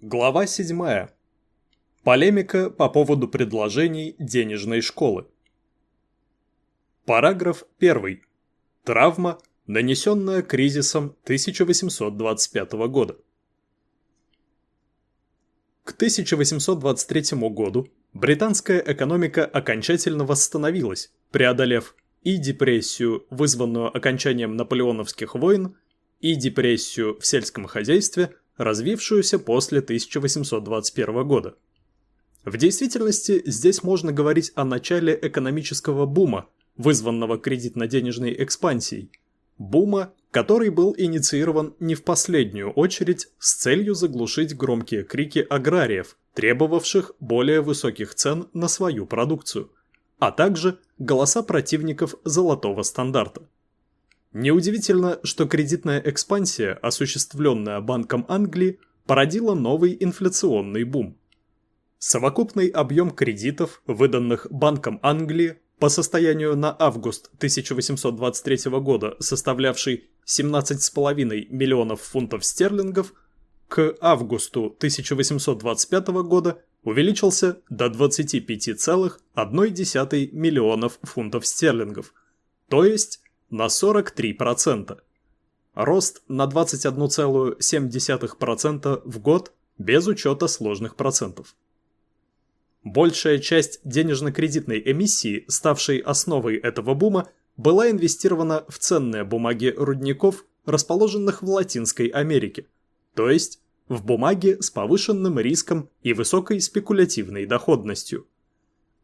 Глава 7. Полемика по поводу предложений денежной школы. Параграф 1. Травма, нанесенная кризисом 1825 года. К 1823 году британская экономика окончательно восстановилась, преодолев и депрессию, вызванную окончанием наполеоновских войн, и депрессию в сельском хозяйстве – развившуюся после 1821 года. В действительности здесь можно говорить о начале экономического бума, вызванного кредитно-денежной экспансией. Бума, который был инициирован не в последнюю очередь с целью заглушить громкие крики аграриев, требовавших более высоких цен на свою продукцию, а также голоса противников золотого стандарта. Неудивительно, что кредитная экспансия, осуществленная Банком Англии, породила новый инфляционный бум. Совокупный объем кредитов, выданных Банком Англии по состоянию на август 1823 года, составлявший 17,5 миллионов фунтов стерлингов, к августу 1825 года увеличился до 25,1 миллионов фунтов стерлингов, то есть на 43%. Рост на 21,7% в год без учета сложных процентов. Большая часть денежно-кредитной эмиссии, ставшей основой этого бума, была инвестирована в ценные бумаги рудников, расположенных в Латинской Америке, то есть в бумаги с повышенным риском и высокой спекулятивной доходностью.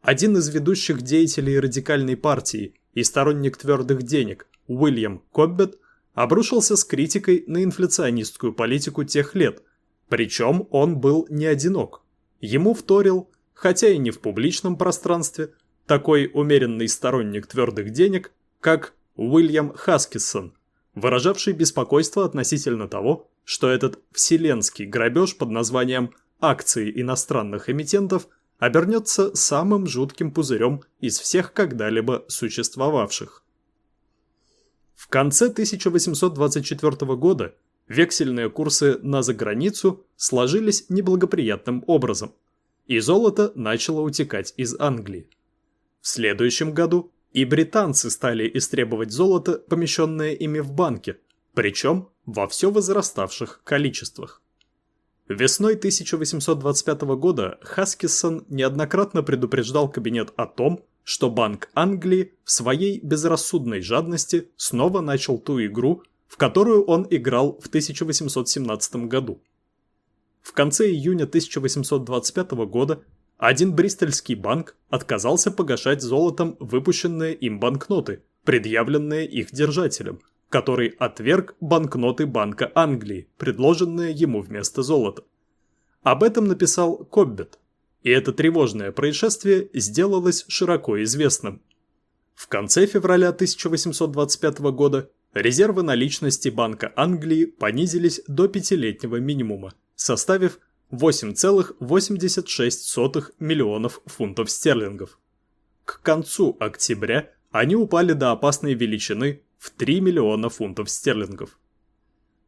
Один из ведущих деятелей радикальной партии и сторонник твердых денег Уильям Коббет обрушился с критикой на инфляционистскую политику тех лет, причем он был не одинок. Ему вторил, хотя и не в публичном пространстве, такой умеренный сторонник твердых денег, как Уильям Хаскиссон, выражавший беспокойство относительно того, что этот вселенский грабеж под названием «акции иностранных эмитентов» обернется самым жутким пузырем из всех когда-либо существовавших. В конце 1824 года вексельные курсы на заграницу сложились неблагоприятным образом, и золото начало утекать из Англии. В следующем году и британцы стали истребовать золото, помещенное ими в банке, причем во все возраставших количествах. Весной 1825 года Хаскиссон неоднократно предупреждал кабинет о том, что Банк Англии в своей безрассудной жадности снова начал ту игру, в которую он играл в 1817 году. В конце июня 1825 года один бристольский банк отказался погашать золотом выпущенные им банкноты, предъявленные их держателем – который отверг банкноты Банка Англии, предложенные ему вместо золота. Об этом написал Коббет, и это тревожное происшествие сделалось широко известным. В конце февраля 1825 года резервы наличности Банка Англии понизились до пятилетнего минимума, составив 8,86 миллионов фунтов стерлингов. К концу октября они упали до опасной величины в 3 миллиона фунтов стерлингов.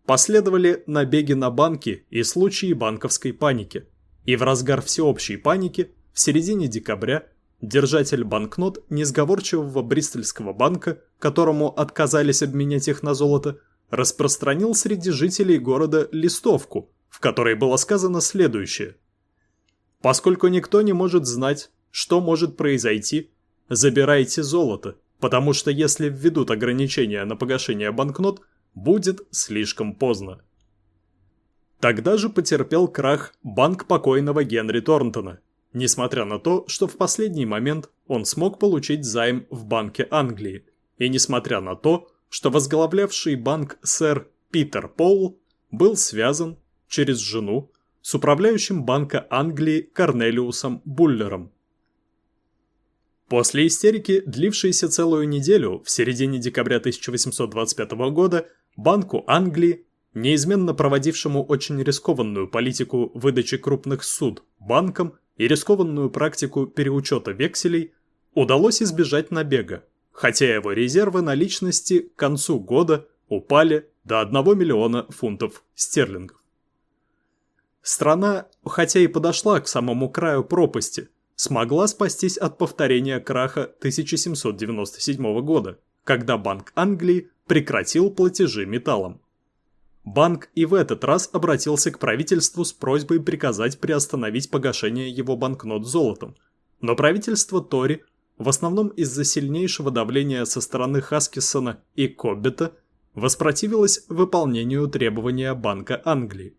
Последовали набеги на банки и случаи банковской паники. И в разгар всеобщей паники, в середине декабря, держатель банкнот несговорчивого Бристольского банка, которому отказались обменять их на золото, распространил среди жителей города листовку, в которой было сказано следующее. «Поскольку никто не может знать, что может произойти, забирайте золото, потому что если введут ограничения на погашение банкнот, будет слишком поздно. Тогда же потерпел крах банк покойного Генри Торнтона, несмотря на то, что в последний момент он смог получить займ в Банке Англии, и несмотря на то, что возглавлявший банк сэр Питер Пол был связан через жену с управляющим Банка Англии Корнелиусом Буллером. После истерики, длившейся целую неделю, в середине декабря 1825 года, Банку Англии, неизменно проводившему очень рискованную политику выдачи крупных суд банкам и рискованную практику переучета векселей, удалось избежать набега, хотя его резервы наличности к концу года упали до 1 миллиона фунтов стерлингов. Страна, хотя и подошла к самому краю пропасти, смогла спастись от повторения краха 1797 года, когда Банк Англии прекратил платежи металлом. Банк и в этот раз обратился к правительству с просьбой приказать приостановить погашение его банкнот золотом. Но правительство Тори, в основном из-за сильнейшего давления со стороны Хаскисона и Коббета, воспротивилось выполнению требования Банка Англии.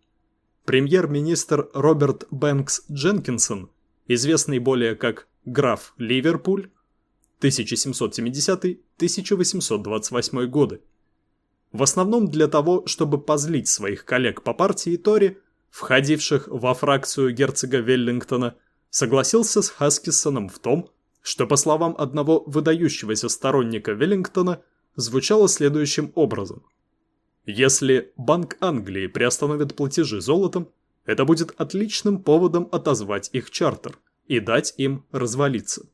Премьер-министр Роберт Бэнкс Дженкинсон, известный более как граф Ливерпуль, 1770-1828 годы, в основном для того, чтобы позлить своих коллег по партии Тори, входивших во фракцию герцога Веллингтона, согласился с Хаскиссоном в том, что, по словам одного выдающегося сторонника Веллингтона, звучало следующим образом. Если Банк Англии приостановит платежи золотом, это будет отличным поводом отозвать их чартер и дать им развалиться.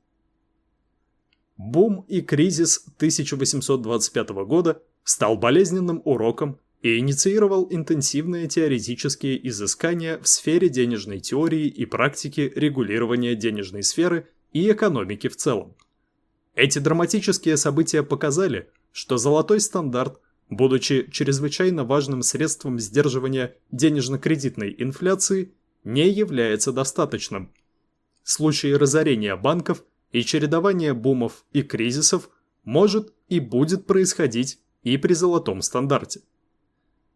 Бум и кризис 1825 года стал болезненным уроком и инициировал интенсивные теоретические изыскания в сфере денежной теории и практики регулирования денежной сферы и экономики в целом. Эти драматические события показали, что золотой стандарт, будучи чрезвычайно важным средством сдерживания денежно-кредитной инфляции, не является достаточным. Случаи разорения банков и чередования бумов и кризисов может и будет происходить и при золотом стандарте.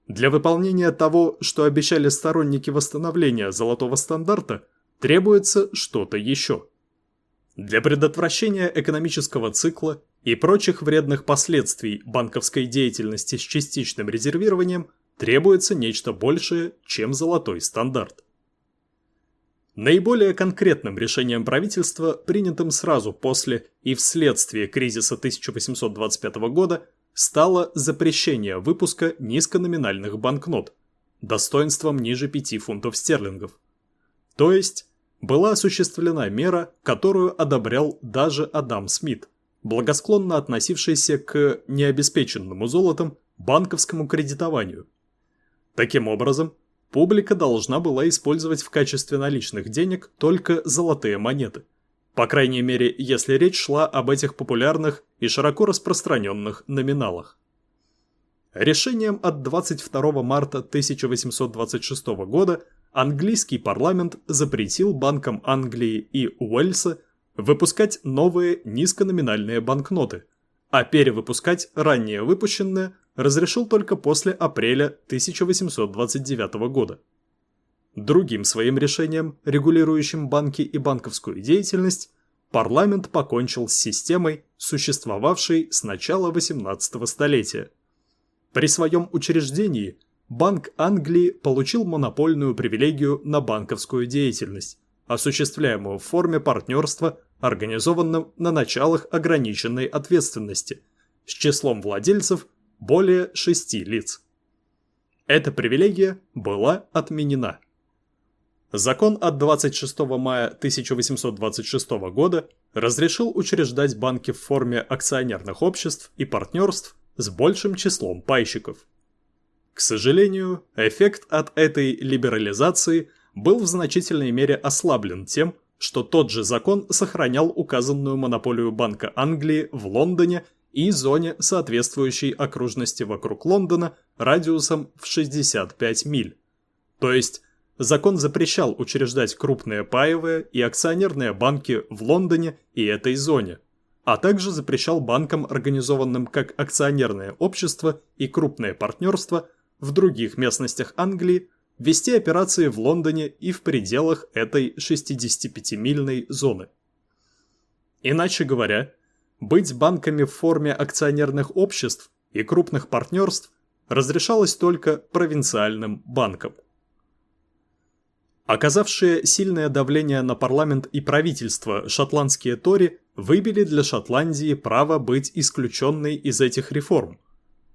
Для выполнения того, что обещали сторонники восстановления золотого стандарта, требуется что-то еще. Для предотвращения экономического цикла и прочих вредных последствий банковской деятельности с частичным резервированием требуется нечто большее, чем золотой стандарт. Наиболее конкретным решением правительства, принятым сразу после и вследствие кризиса 1825 года, стало запрещение выпуска низкономинальных банкнот достоинством ниже 5 фунтов стерлингов. То есть, была осуществлена мера, которую одобрял даже Адам Смит, благосклонно относившийся к необеспеченному золотом банковскому кредитованию. Таким образом, публика должна была использовать в качестве наличных денег только золотые монеты – по крайней мере, если речь шла об этих популярных и широко распространенных номиналах. Решением от 22 марта 1826 года английский парламент запретил банкам Англии и Уэльса выпускать новые низкономинальные банкноты, а перевыпускать ранее выпущенные разрешил только после апреля 1829 года. Другим своим решением, регулирующим банки и банковскую деятельность, парламент покончил с системой, существовавшей с начала XVIII столетия. При своем учреждении Банк Англии получил монопольную привилегию на банковскую деятельность, осуществляемую в форме партнерства, организованном на началах ограниченной ответственности, с числом владельцев более шести лиц. Эта привилегия была отменена. Закон от 26 мая 1826 года разрешил учреждать банки в форме акционерных обществ и партнерств с большим числом пайщиков. К сожалению, эффект от этой либерализации был в значительной мере ослаблен тем, что тот же закон сохранял указанную монополию Банка Англии в Лондоне и зоне соответствующей окружности вокруг Лондона радиусом в 65 миль. То есть закон запрещал учреждать крупные паевые и акционерные банки в Лондоне и этой зоне, а также запрещал банкам, организованным как акционерное общество и крупное партнерство в других местностях Англии, вести операции в Лондоне и в пределах этой 65-мильной зоны. Иначе говоря, быть банками в форме акционерных обществ и крупных партнерств разрешалось только провинциальным банкам. Оказавшие сильное давление на парламент и правительство шотландские Тори выбили для Шотландии право быть исключенной из этих реформ.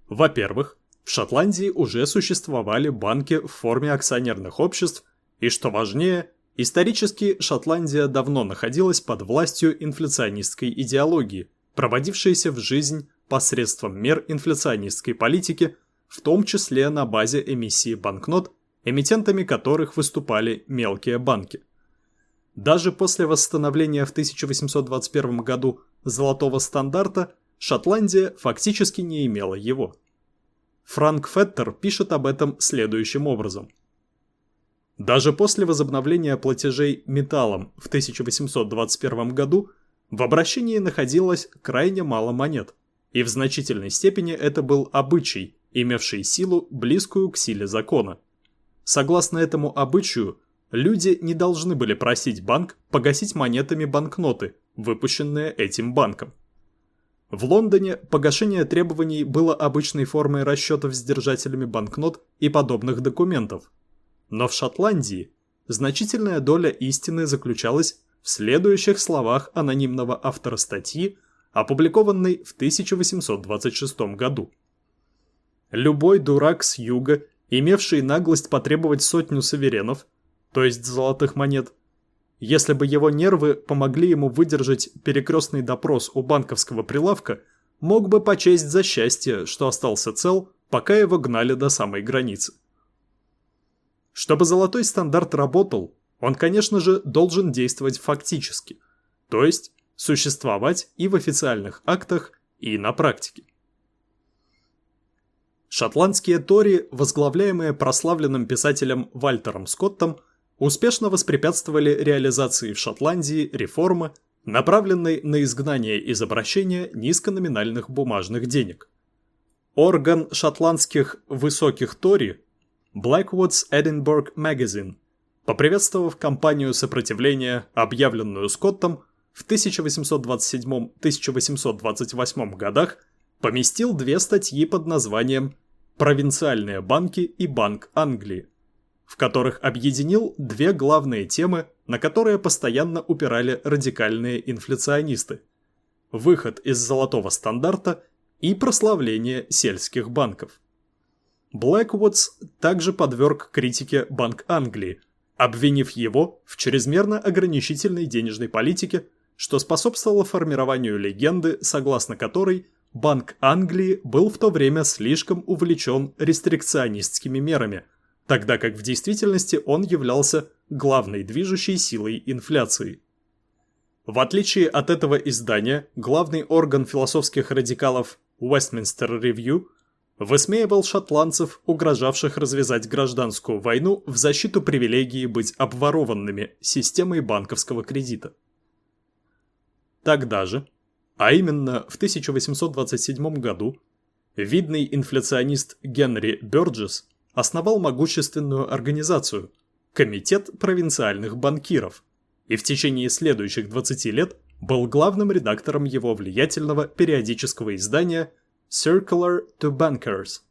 Во-первых, в Шотландии уже существовали банки в форме акционерных обществ, и что важнее, исторически Шотландия давно находилась под властью инфляционистской идеологии, проводившейся в жизнь посредством мер инфляционистской политики, в том числе на базе эмиссии банкнот эмитентами которых выступали мелкие банки. Даже после восстановления в 1821 году золотого стандарта Шотландия фактически не имела его. Франк Феттер пишет об этом следующим образом. Даже после возобновления платежей металлом в 1821 году в обращении находилось крайне мало монет, и в значительной степени это был обычай, имевший силу, близкую к силе закона. Согласно этому обычаю, люди не должны были просить банк погасить монетами банкноты, выпущенные этим банком. В Лондоне погашение требований было обычной формой расчетов с держателями банкнот и подобных документов. Но в Шотландии значительная доля истины заключалась в следующих словах анонимного автора статьи, опубликованной в 1826 году. Любой дурак с юга, имевший наглость потребовать сотню суверенов, то есть золотых монет, если бы его нервы помогли ему выдержать перекрестный допрос у банковского прилавка, мог бы почесть за счастье, что остался цел, пока его гнали до самой границы. Чтобы золотой стандарт работал, он, конечно же, должен действовать фактически, то есть существовать и в официальных актах, и на практике. Шотландские тори, возглавляемые прославленным писателем Вальтером Скоттом, успешно воспрепятствовали реализации в Шотландии реформы, направленной на изгнание из обращения низкономинальных бумажных денег. Орган шотландских высоких Тори Blackwood's Edinburgh Magazine, поприветствовав кампанию сопротивления, объявленную Скоттом, в 1827-1828 годах поместил две статьи под названием «Провинциальные банки и Банк Англии», в которых объединил две главные темы, на которые постоянно упирали радикальные инфляционисты – выход из золотого стандарта и прославление сельских банков. Блэквудс также подверг критике Банк Англии, обвинив его в чрезмерно ограничительной денежной политике, что способствовало формированию легенды, согласно которой Банк Англии был в то время слишком увлечен рестрикционистскими мерами – тогда как в действительности он являлся главной движущей силой инфляции. В отличие от этого издания, главный орган философских радикалов Westminster Review высмеивал шотландцев, угрожавших развязать гражданскую войну в защиту привилегии быть обворованными системой банковского кредита. Тогда же, а именно в 1827 году, видный инфляционист Генри Бёрджес основал могущественную организацию – Комитет провинциальных банкиров, и в течение следующих 20 лет был главным редактором его влиятельного периодического издания Circular to Bankers.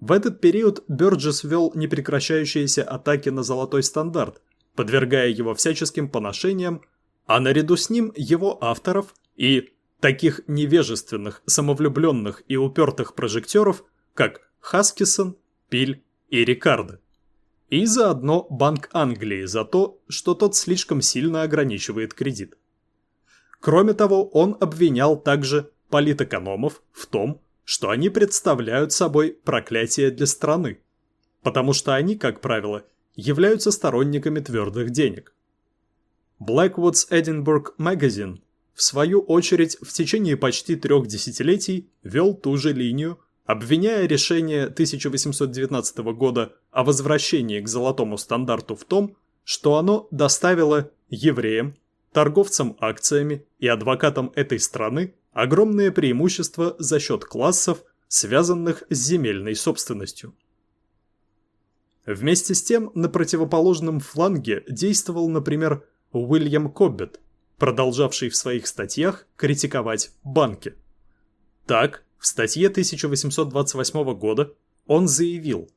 В этот период Бёрджес вел непрекращающиеся атаки на золотой стандарт, подвергая его всяческим поношениям, а наряду с ним его авторов и таких невежественных, самовлюбленных и упертых прожекторов, как Хаскисон Пиль и Рикардо. И заодно Банк Англии за то, что тот слишком сильно ограничивает кредит. Кроме того, он обвинял также политэкономов в том, что они представляют собой проклятие для страны, потому что они, как правило, являются сторонниками твердых денег. Blackwood's Edinburgh Magazine, в свою очередь, в течение почти трех десятилетий вел ту же линию, обвиняя решение 1819 года о возвращении к золотому стандарту в том, что оно доставило евреям, торговцам акциями и адвокатам этой страны огромные преимущества за счет классов, связанных с земельной собственностью. Вместе с тем, на противоположном фланге действовал, например, Уильям Коббет, продолжавший в своих статьях критиковать банки. Так, в статье 1828 года он заявил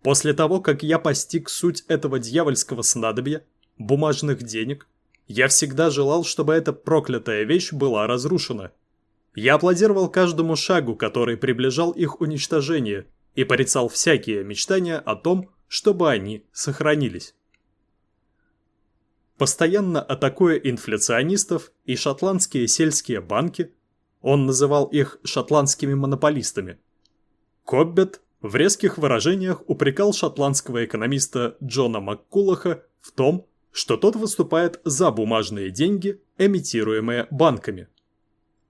«После того, как я постиг суть этого дьявольского снадобья, бумажных денег, я всегда желал, чтобы эта проклятая вещь была разрушена. Я аплодировал каждому шагу, который приближал их уничтожение, и порицал всякие мечтания о том, чтобы они сохранились. Постоянно атакуя инфляционистов и шотландские сельские банки, он называл их шотландскими монополистами. Коббет в резких выражениях упрекал шотландского экономиста Джона Маккулаха в том, что тот выступает за бумажные деньги, эмитируемые банками.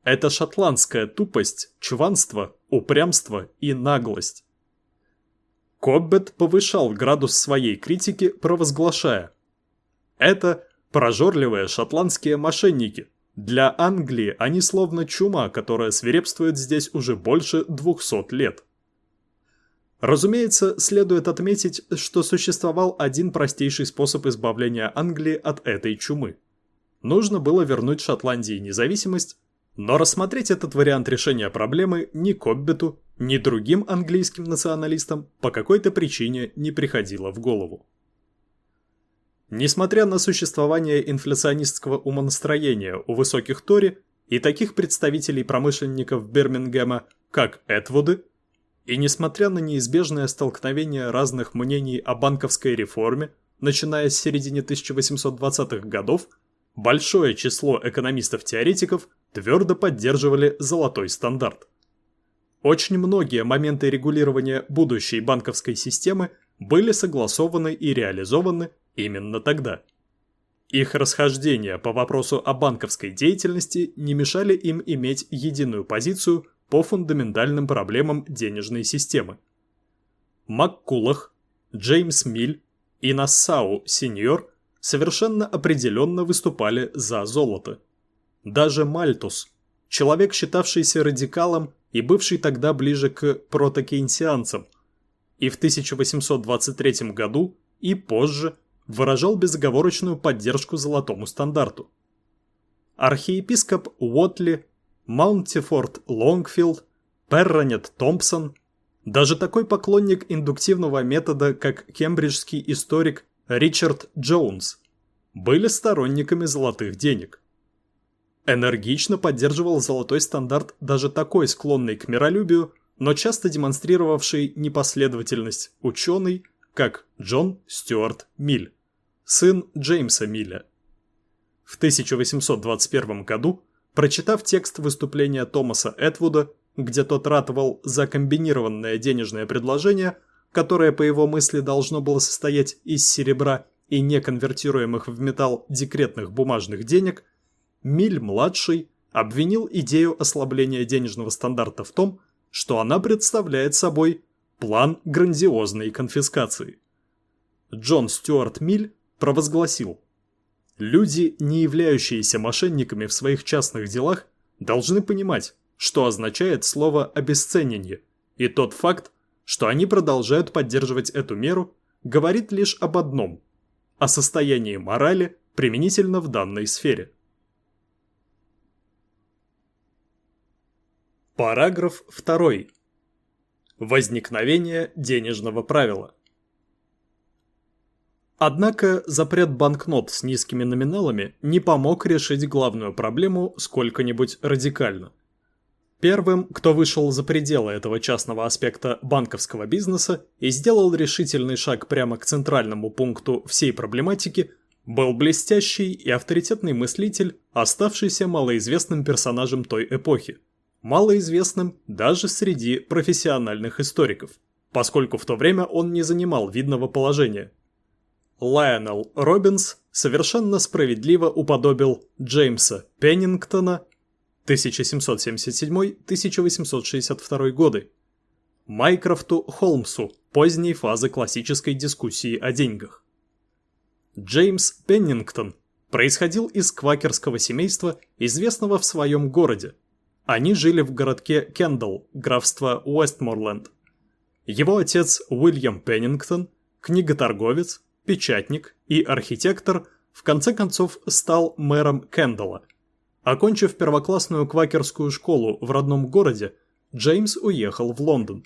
Это шотландская тупость, чванство, упрямство и наглость. Коббет повышал градус своей критики, провозглашая «Это прожорливые шотландские мошенники. Для Англии они словно чума, которая свирепствует здесь уже больше 200 лет». Разумеется, следует отметить, что существовал один простейший способ избавления Англии от этой чумы. Нужно было вернуть Шотландии независимость, но рассмотреть этот вариант решения проблемы ни Коббету, ни другим английским националистам по какой-то причине не приходило в голову. Несмотря на существование инфляционистского умонастроения у высоких Тори и таких представителей промышленников Бирмингема, как Этвуды, и несмотря на неизбежное столкновение разных мнений о банковской реформе, начиная с середины 1820-х годов, большое число экономистов-теоретиков твердо поддерживали золотой стандарт. Очень многие моменты регулирования будущей банковской системы были согласованы и реализованы именно тогда. Их расхождения по вопросу о банковской деятельности не мешали им иметь единую позицию по фундаментальным проблемам денежной системы. Маккуллох, Джеймс Милль и Нассау Сеньор совершенно определенно выступали за золото. Даже Мальтус, человек, считавшийся радикалом и бывший тогда ближе к протокейнсианцам, и в 1823 году и позже выражал безоговорочную поддержку золотому стандарту. Архиепископ Уотли, Маунтифорт Лонгфилд, Перронет Томпсон, даже такой поклонник индуктивного метода, как кембриджский историк Ричард Джонс, были сторонниками золотых денег. Энергично поддерживал золотой стандарт даже такой склонный к миролюбию, но часто демонстрировавший непоследовательность ученый, как Джон Стюарт Миль, сын Джеймса Милля. В 1821 году Прочитав текст выступления Томаса Этвуда, где тот ратовал за комбинированное денежное предложение, которое, по его мысли, должно было состоять из серебра и неконвертируемых в металл декретных бумажных денег, Миль-младший обвинил идею ослабления денежного стандарта в том, что она представляет собой план грандиозной конфискации. Джон Стюарт Миль провозгласил – Люди, не являющиеся мошенниками в своих частных делах, должны понимать, что означает слово «обесценивание», и тот факт, что они продолжают поддерживать эту меру, говорит лишь об одном – о состоянии морали применительно в данной сфере. Параграф 2. Возникновение денежного правила. Однако запрет банкнот с низкими номиналами не помог решить главную проблему сколько-нибудь радикально. Первым, кто вышел за пределы этого частного аспекта банковского бизнеса и сделал решительный шаг прямо к центральному пункту всей проблематики, был блестящий и авторитетный мыслитель, оставшийся малоизвестным персонажем той эпохи. Малоизвестным даже среди профессиональных историков, поскольку в то время он не занимал видного положения – Лайонел Робинс совершенно справедливо уподобил Джеймса Пеннингтона 1777-1862 годы Майкрофту Холмсу поздней фазы классической дискуссии о деньгах. Джеймс Пеннингтон происходил из квакерского семейства, известного в своем городе. Они жили в городке Кендалл, графство Уэстморленд. Его отец Уильям Пеннингтон, книготорговец, печатник и архитектор, в конце концов стал мэром Кендалла. Окончив первоклассную квакерскую школу в родном городе, Джеймс уехал в Лондон.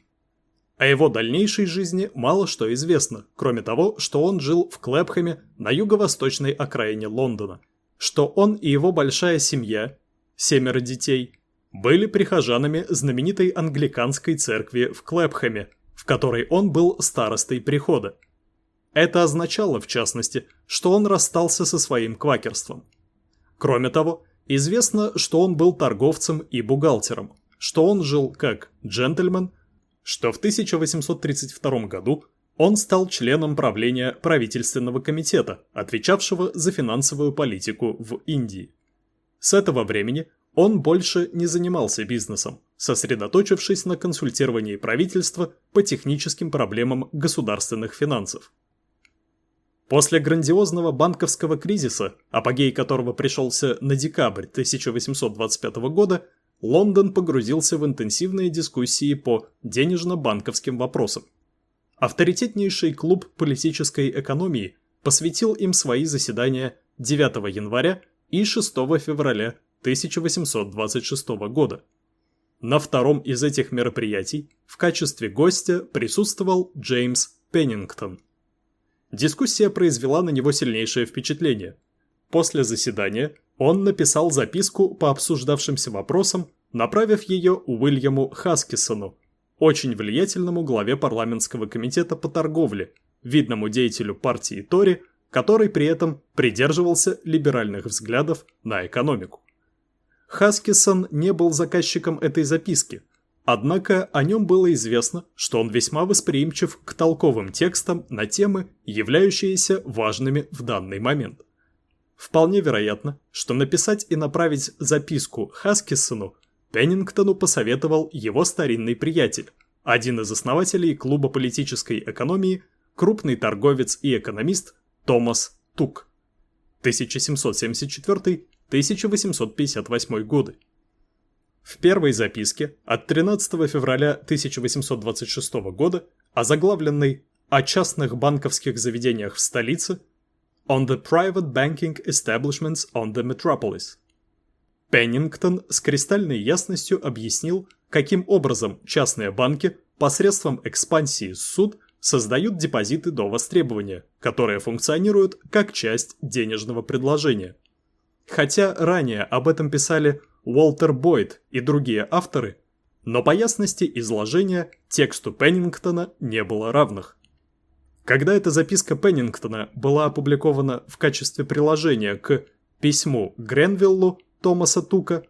О его дальнейшей жизни мало что известно, кроме того, что он жил в Клэпхэме на юго-восточной окраине Лондона, что он и его большая семья, семеро детей, были прихожанами знаменитой англиканской церкви в Клэпхэме, в которой он был старостой прихода. Это означало, в частности, что он расстался со своим квакерством. Кроме того, известно, что он был торговцем и бухгалтером, что он жил как джентльмен, что в 1832 году он стал членом правления правительственного комитета, отвечавшего за финансовую политику в Индии. С этого времени он больше не занимался бизнесом, сосредоточившись на консультировании правительства по техническим проблемам государственных финансов. После грандиозного банковского кризиса, апогей которого пришелся на декабрь 1825 года, Лондон погрузился в интенсивные дискуссии по денежно-банковским вопросам. Авторитетнейший клуб политической экономии посвятил им свои заседания 9 января и 6 февраля 1826 года. На втором из этих мероприятий в качестве гостя присутствовал Джеймс Пеннингтон. Дискуссия произвела на него сильнейшее впечатление. После заседания он написал записку по обсуждавшимся вопросам, направив ее Уильяму Хаскисону, очень влиятельному главе парламентского комитета по торговле, видному деятелю партии Тори, который при этом придерживался либеральных взглядов на экономику. Хаскисон не был заказчиком этой записки, однако о нем было известно, что он весьма восприимчив к толковым текстам на темы, являющиеся важными в данный момент. Вполне вероятно, что написать и направить записку Хаскисону Пеннингтону посоветовал его старинный приятель, один из основателей клуба политической экономии, крупный торговец и экономист Томас Тук. 1774 1858 годы. В первой записке от 13 февраля 1826 года, озаглавленной «О частных банковских заведениях в столице» «On the private banking establishments on the metropolis», Пеннингтон с кристальной ясностью объяснил, каким образом частные банки посредством экспансии суд создают депозиты до востребования, которые функционируют как часть денежного предложения. Хотя ранее об этом писали Уолтер Бойд и другие авторы, но по ясности изложения тексту Пеннингтона не было равных. Когда эта записка Пеннингтона была опубликована в качестве приложения к письму Гренвиллу Томаса Тука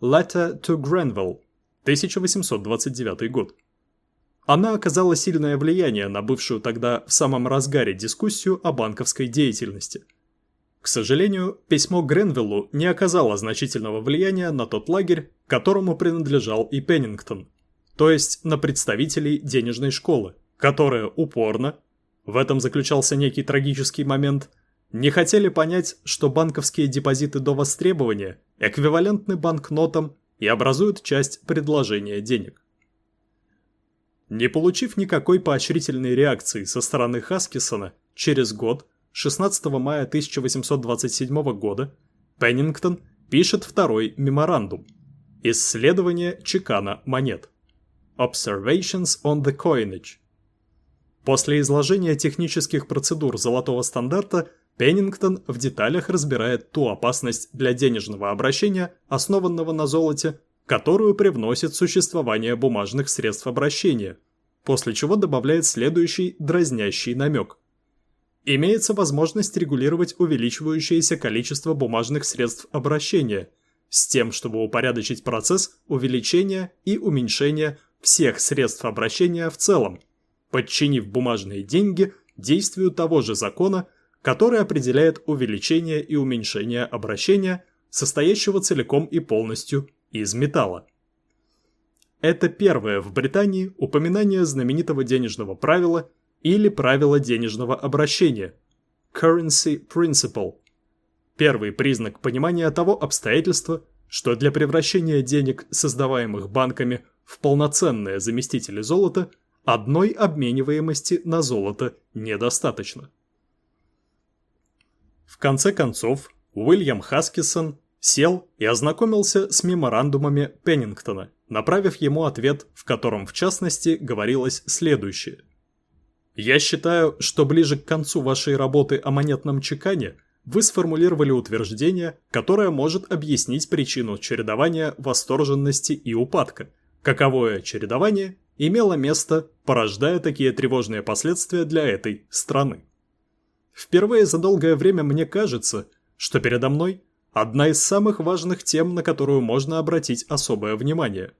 «Letter to Grenville», 1829 год, она оказала сильное влияние на бывшую тогда в самом разгаре дискуссию о банковской деятельности – к сожалению, письмо Гренвиллу не оказало значительного влияния на тот лагерь, которому принадлежал и Пеннингтон, то есть на представителей денежной школы, которая упорно, в этом заключался некий трагический момент, не хотели понять, что банковские депозиты до востребования эквивалентны банкнотам и образуют часть предложения денег. Не получив никакой поощрительной реакции со стороны Хаскисона, через год 16 мая 1827 года Пеннингтон пишет второй меморандум «Исследование чекана монет» Observations on the Coinage. После изложения технических процедур золотого стандарта Пеннингтон в деталях разбирает ту опасность для денежного обращения, основанного на золоте, которую привносит существование бумажных средств обращения, после чего добавляет следующий дразнящий намек. Имеется возможность регулировать увеличивающееся количество бумажных средств обращения с тем, чтобы упорядочить процесс увеличения и уменьшения всех средств обращения в целом, подчинив бумажные деньги действию того же закона, который определяет увеличение и уменьшение обращения, состоящего целиком и полностью из металла. Это первое в Британии упоминание знаменитого денежного правила – или правило денежного обращения – currency principle. Первый признак понимания того обстоятельства, что для превращения денег, создаваемых банками, в полноценные заместители золота, одной обмениваемости на золото недостаточно. В конце концов, Уильям Хаскисон сел и ознакомился с меморандумами Пеннингтона, направив ему ответ, в котором в частности говорилось следующее – я считаю, что ближе к концу вашей работы о монетном чекане вы сформулировали утверждение, которое может объяснить причину чередования восторженности и упадка. Каковое чередование имело место, порождая такие тревожные последствия для этой страны. Впервые за долгое время мне кажется, что передо мной одна из самых важных тем, на которую можно обратить особое внимание.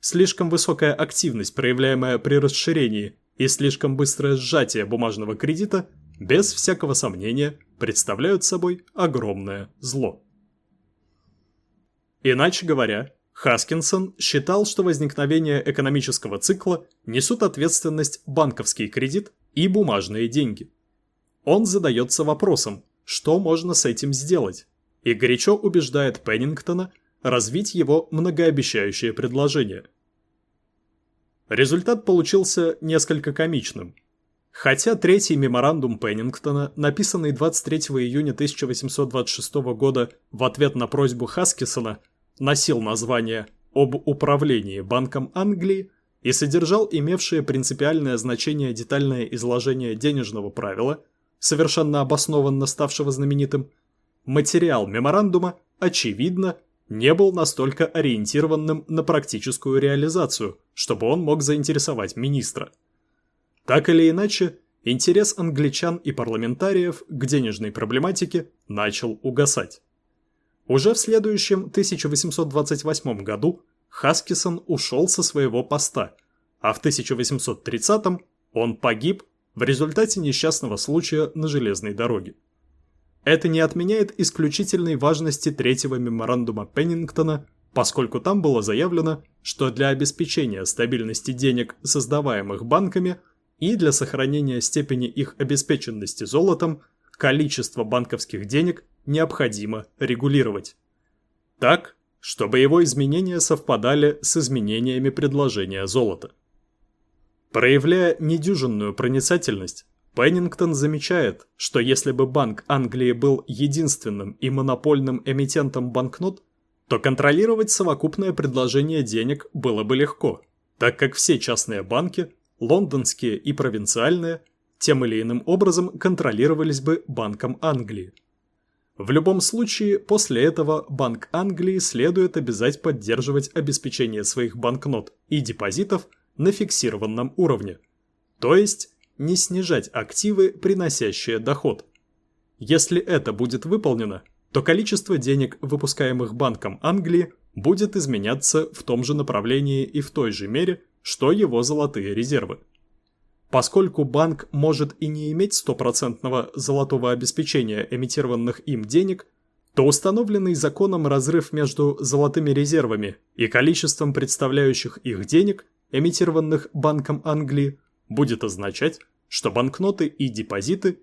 слишком высокая активность, проявляемая при расширении, и слишком быстрое сжатие бумажного кредита, без всякого сомнения, представляют собой огромное зло. Иначе говоря, Хаскинсон считал, что возникновение экономического цикла несут ответственность банковский кредит и бумажные деньги. Он задается вопросом, что можно с этим сделать, и горячо убеждает Пеннингтона развить его многообещающее предложение. Результат получился несколько комичным. Хотя третий меморандум Пеннингтона, написанный 23 июня 1826 года в ответ на просьбу Хаскисона, носил название «Об управлении Банком Англии» и содержал имевшее принципиальное значение детальное изложение денежного правила, совершенно обоснованно ставшего знаменитым, материал меморандума, очевидно, не был настолько ориентированным на практическую реализацию, чтобы он мог заинтересовать министра. Так или иначе, интерес англичан и парламентариев к денежной проблематике начал угасать. Уже в следующем 1828 году Хаскисон ушел со своего поста, а в 1830 он погиб в результате несчастного случая на железной дороге. Это не отменяет исключительной важности третьего меморандума Пеннингтона, поскольку там было заявлено, что для обеспечения стабильности денег, создаваемых банками, и для сохранения степени их обеспеченности золотом, количество банковских денег необходимо регулировать. Так, чтобы его изменения совпадали с изменениями предложения золота. Проявляя недюжинную проницательность, Пеннингтон замечает, что если бы Банк Англии был единственным и монопольным эмитентом банкнот, то контролировать совокупное предложение денег было бы легко, так как все частные банки, лондонские и провинциальные, тем или иным образом контролировались бы Банком Англии. В любом случае, после этого Банк Англии следует обязать поддерживать обеспечение своих банкнот и депозитов на фиксированном уровне, то есть не снижать активы, приносящие доход. Если это будет выполнено, то количество денег, выпускаемых Банком Англии, будет изменяться в том же направлении и в той же мере, что его золотые резервы. Поскольку банк может и не иметь стопроцентного золотого обеспечения эмитированных им денег, то установленный законом разрыв между золотыми резервами и количеством представляющих их денег, эмитированных Банком Англии, будет означать, что банкноты и депозиты,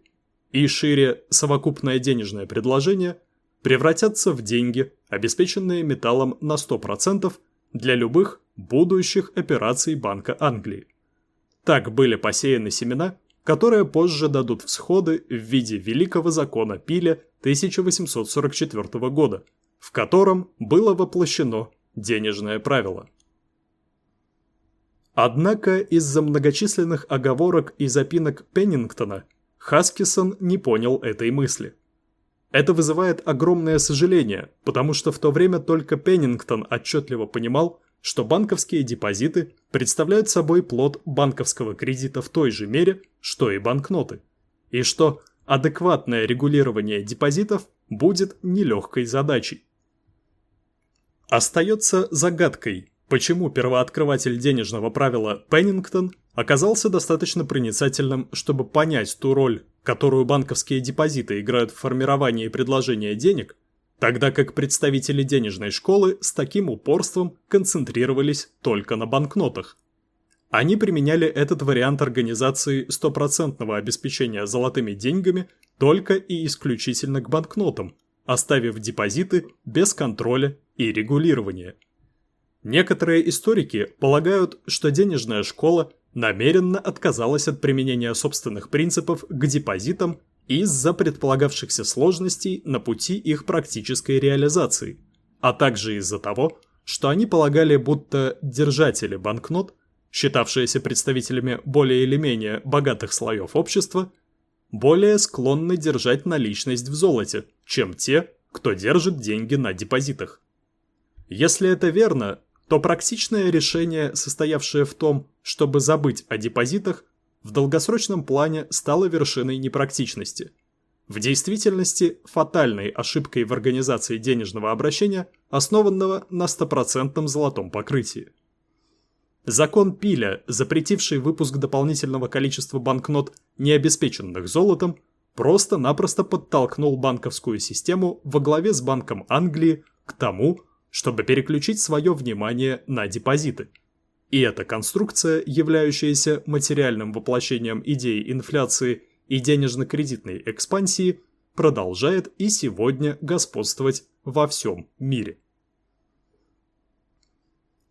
и шире совокупное денежное предложение, превратятся в деньги, обеспеченные металлом на 100% для любых будущих операций Банка Англии. Так были посеяны семена, которые позже дадут всходы в виде Великого закона Пиля 1844 года, в котором было воплощено денежное правило. Однако из-за многочисленных оговорок и запинок Пеннингтона Хаскисон не понял этой мысли. Это вызывает огромное сожаление, потому что в то время только Пеннингтон отчетливо понимал, что банковские депозиты представляют собой плод банковского кредита в той же мере, что и банкноты, и что адекватное регулирование депозитов будет нелегкой задачей. Остается загадкой, почему первооткрыватель денежного правила Пеннингтон оказался достаточно проницательным, чтобы понять ту роль, которую банковские депозиты играют в формировании предложения денег, тогда как представители денежной школы с таким упорством концентрировались только на банкнотах. Они применяли этот вариант организации стопроцентного обеспечения золотыми деньгами только и исключительно к банкнотам, оставив депозиты без контроля и регулирования. Некоторые историки полагают, что денежная школа намеренно отказалась от применения собственных принципов к депозитам из-за предполагавшихся сложностей на пути их практической реализации, а также из-за того, что они полагали, будто держатели банкнот, считавшиеся представителями более или менее богатых слоев общества, более склонны держать наличность в золоте, чем те, кто держит деньги на депозитах. Если это верно, то практичное решение, состоявшее в том, чтобы забыть о депозитах, в долгосрочном плане стало вершиной непрактичности. В действительности фатальной ошибкой в организации денежного обращения, основанного на стопроцентном золотом покрытии. закон Пиля, запретивший выпуск дополнительного количества банкнот, не обеспеченных золотом, просто-напросто подтолкнул банковскую систему во главе с Банком Англии к тому, чтобы переключить свое внимание на депозиты. И эта конструкция, являющаяся материальным воплощением идеи инфляции и денежно-кредитной экспансии, продолжает и сегодня господствовать во всем мире.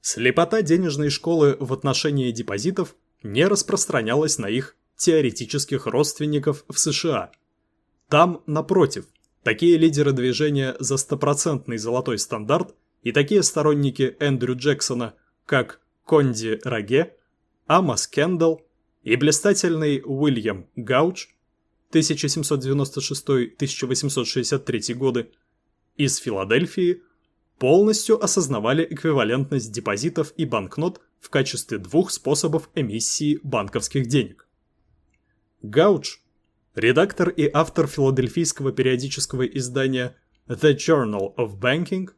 Слепота денежной школы в отношении депозитов не распространялась на их теоретических родственников в США. Там, напротив, такие лидеры движения за стопроцентный золотой стандарт и такие сторонники Эндрю Джексона, как Конди Раге, Амос Кендалл и блистательный Уильям Гауч 1796-1863 годы из Филадельфии полностью осознавали эквивалентность депозитов и банкнот в качестве двух способов эмиссии банковских денег. Гауч, редактор и автор филадельфийского периодического издания The Journal of Banking,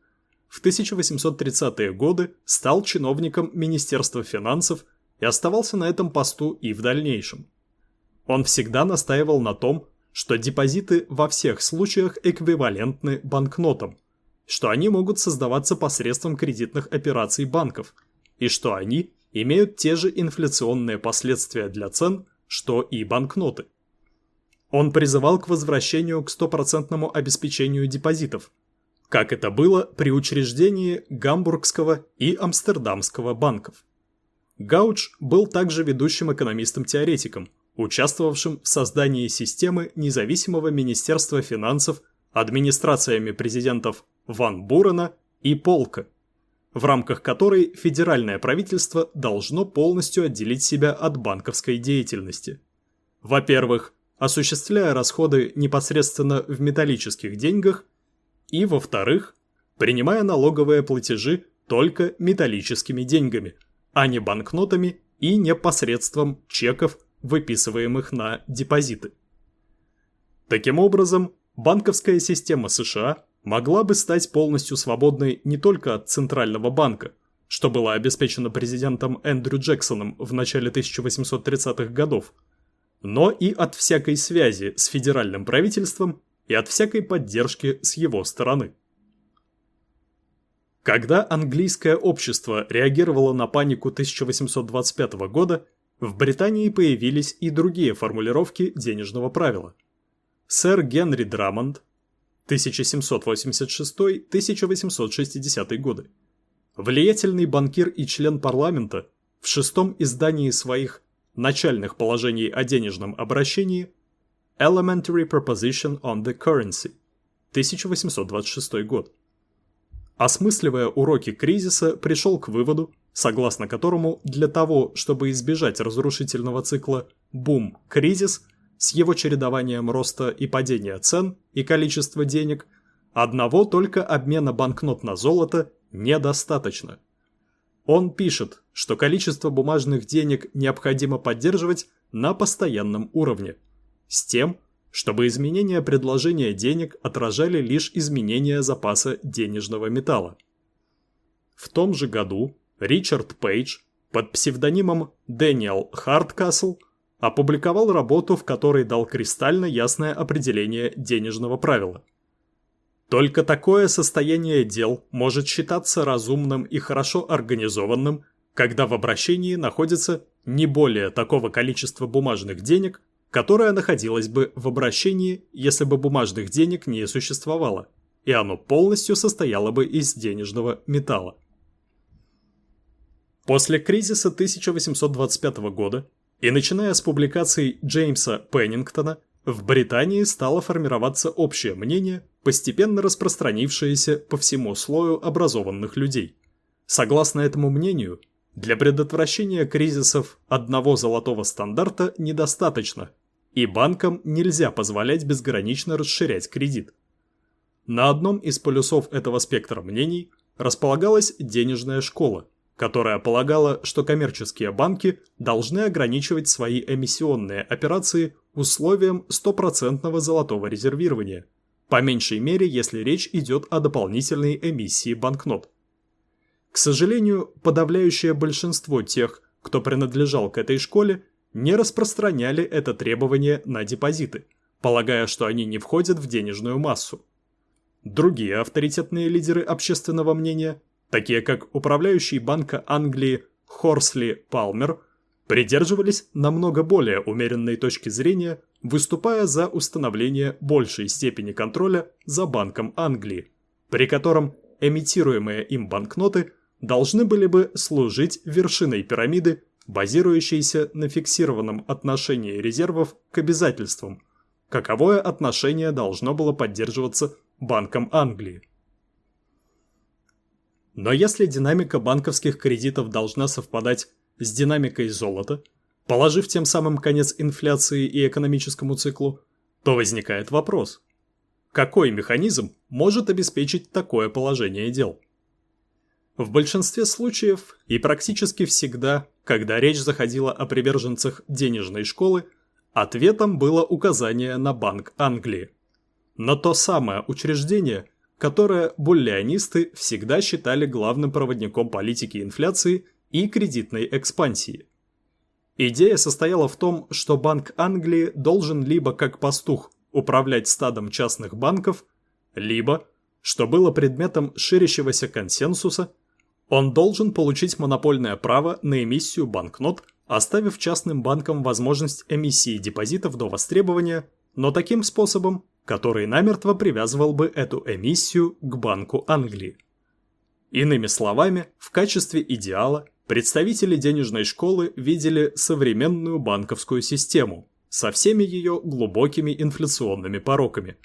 в 1830-е годы стал чиновником Министерства финансов и оставался на этом посту и в дальнейшем. Он всегда настаивал на том, что депозиты во всех случаях эквивалентны банкнотам, что они могут создаваться посредством кредитных операций банков, и что они имеют те же инфляционные последствия для цен, что и банкноты. Он призывал к возвращению к стопроцентному обеспечению депозитов, как это было при учреждении Гамбургского и Амстердамского банков. Гауч был также ведущим экономистом-теоретиком, участвовавшим в создании системы независимого Министерства финансов администрациями президентов Ван Бурена и Полка, в рамках которой федеральное правительство должно полностью отделить себя от банковской деятельности. Во-первых, осуществляя расходы непосредственно в металлических деньгах и, во-вторых, принимая налоговые платежи только металлическими деньгами, а не банкнотами и не посредством чеков, выписываемых на депозиты. Таким образом, банковская система США могла бы стать полностью свободной не только от Центрального банка, что было обеспечено президентом Эндрю Джексоном в начале 1830-х годов, но и от всякой связи с федеральным правительством и от всякой поддержки с его стороны. Когда английское общество реагировало на панику 1825 года, в Британии появились и другие формулировки денежного правила. Сэр Генри Драмонд 1786-1860 годы, влиятельный банкир и член парламента, в шестом издании своих начальных положений о денежном обращении Elementary Proposition on the Currency, 1826 год. Осмысливая уроки кризиса, пришел к выводу, согласно которому для того, чтобы избежать разрушительного цикла бум-кризис с его чередованием роста и падения цен и количества денег, одного только обмена банкнот на золото недостаточно. Он пишет, что количество бумажных денег необходимо поддерживать на постоянном уровне – с тем, чтобы изменения предложения денег отражали лишь изменения запаса денежного металла. В том же году Ричард Пейдж под псевдонимом Дэниел Хардкасл опубликовал работу, в которой дал кристально ясное определение денежного правила. Только такое состояние дел может считаться разумным и хорошо организованным, когда в обращении находится не более такого количества бумажных денег, которое находилось бы в обращении, если бы бумажных денег не существовало, и оно полностью состояло бы из денежного металла. После кризиса 1825 года и начиная с публикаций Джеймса Пеннингтона, в Британии стало формироваться общее мнение, постепенно распространившееся по всему слою образованных людей. Согласно этому мнению, для предотвращения кризисов одного золотого стандарта недостаточно, и банкам нельзя позволять безгранично расширять кредит. На одном из полюсов этого спектра мнений располагалась денежная школа, которая полагала, что коммерческие банки должны ограничивать свои эмиссионные операции условием стопроцентного золотого резервирования, по меньшей мере, если речь идет о дополнительной эмиссии банкнот. К сожалению, подавляющее большинство тех, кто принадлежал к этой школе, не распространяли это требование на депозиты, полагая, что они не входят в денежную массу. Другие авторитетные лидеры общественного мнения, такие как управляющий банка Англии Хорсли Палмер, придерживались намного более умеренной точки зрения, выступая за установление большей степени контроля за Банком Англии, при котором эмитируемые им банкноты должны были бы служить вершиной пирамиды базирующийся на фиксированном отношении резервов к обязательствам, каковое отношение должно было поддерживаться Банком Англии. Но если динамика банковских кредитов должна совпадать с динамикой золота, положив тем самым конец инфляции и экономическому циклу, то возникает вопрос, какой механизм может обеспечить такое положение дел? В большинстве случаев и практически всегда, когда речь заходила о приверженцах денежной школы, ответом было указание на Банк Англии. На то самое учреждение, которое буллионисты всегда считали главным проводником политики инфляции и кредитной экспансии. Идея состояла в том, что Банк Англии должен либо как пастух управлять стадом частных банков, либо, что было предметом ширящегося консенсуса, он должен получить монопольное право на эмиссию банкнот, оставив частным банкам возможность эмиссии депозитов до востребования, но таким способом, который намертво привязывал бы эту эмиссию к Банку Англии. Иными словами, в качестве идеала представители денежной школы видели современную банковскую систему со всеми ее глубокими инфляционными пороками,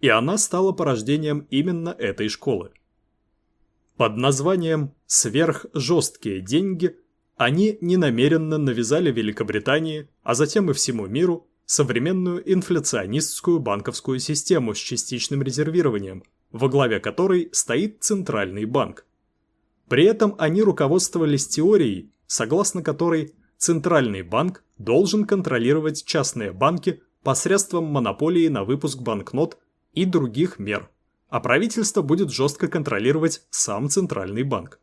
и она стала порождением именно этой школы. Под названием «сверхжесткие деньги» они ненамеренно навязали Великобритании, а затем и всему миру, современную инфляционистскую банковскую систему с частичным резервированием, во главе которой стоит Центральный банк. При этом они руководствовались теорией, согласно которой Центральный банк должен контролировать частные банки посредством монополии на выпуск банкнот и других мер – а правительство будет жестко контролировать сам Центральный банк.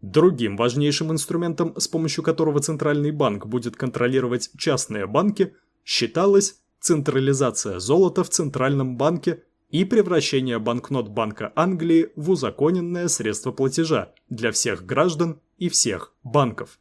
Другим важнейшим инструментом, с помощью которого Центральный банк будет контролировать частные банки, считалась централизация золота в Центральном банке и превращение банкнот Банка Англии в узаконенное средство платежа для всех граждан и всех банков.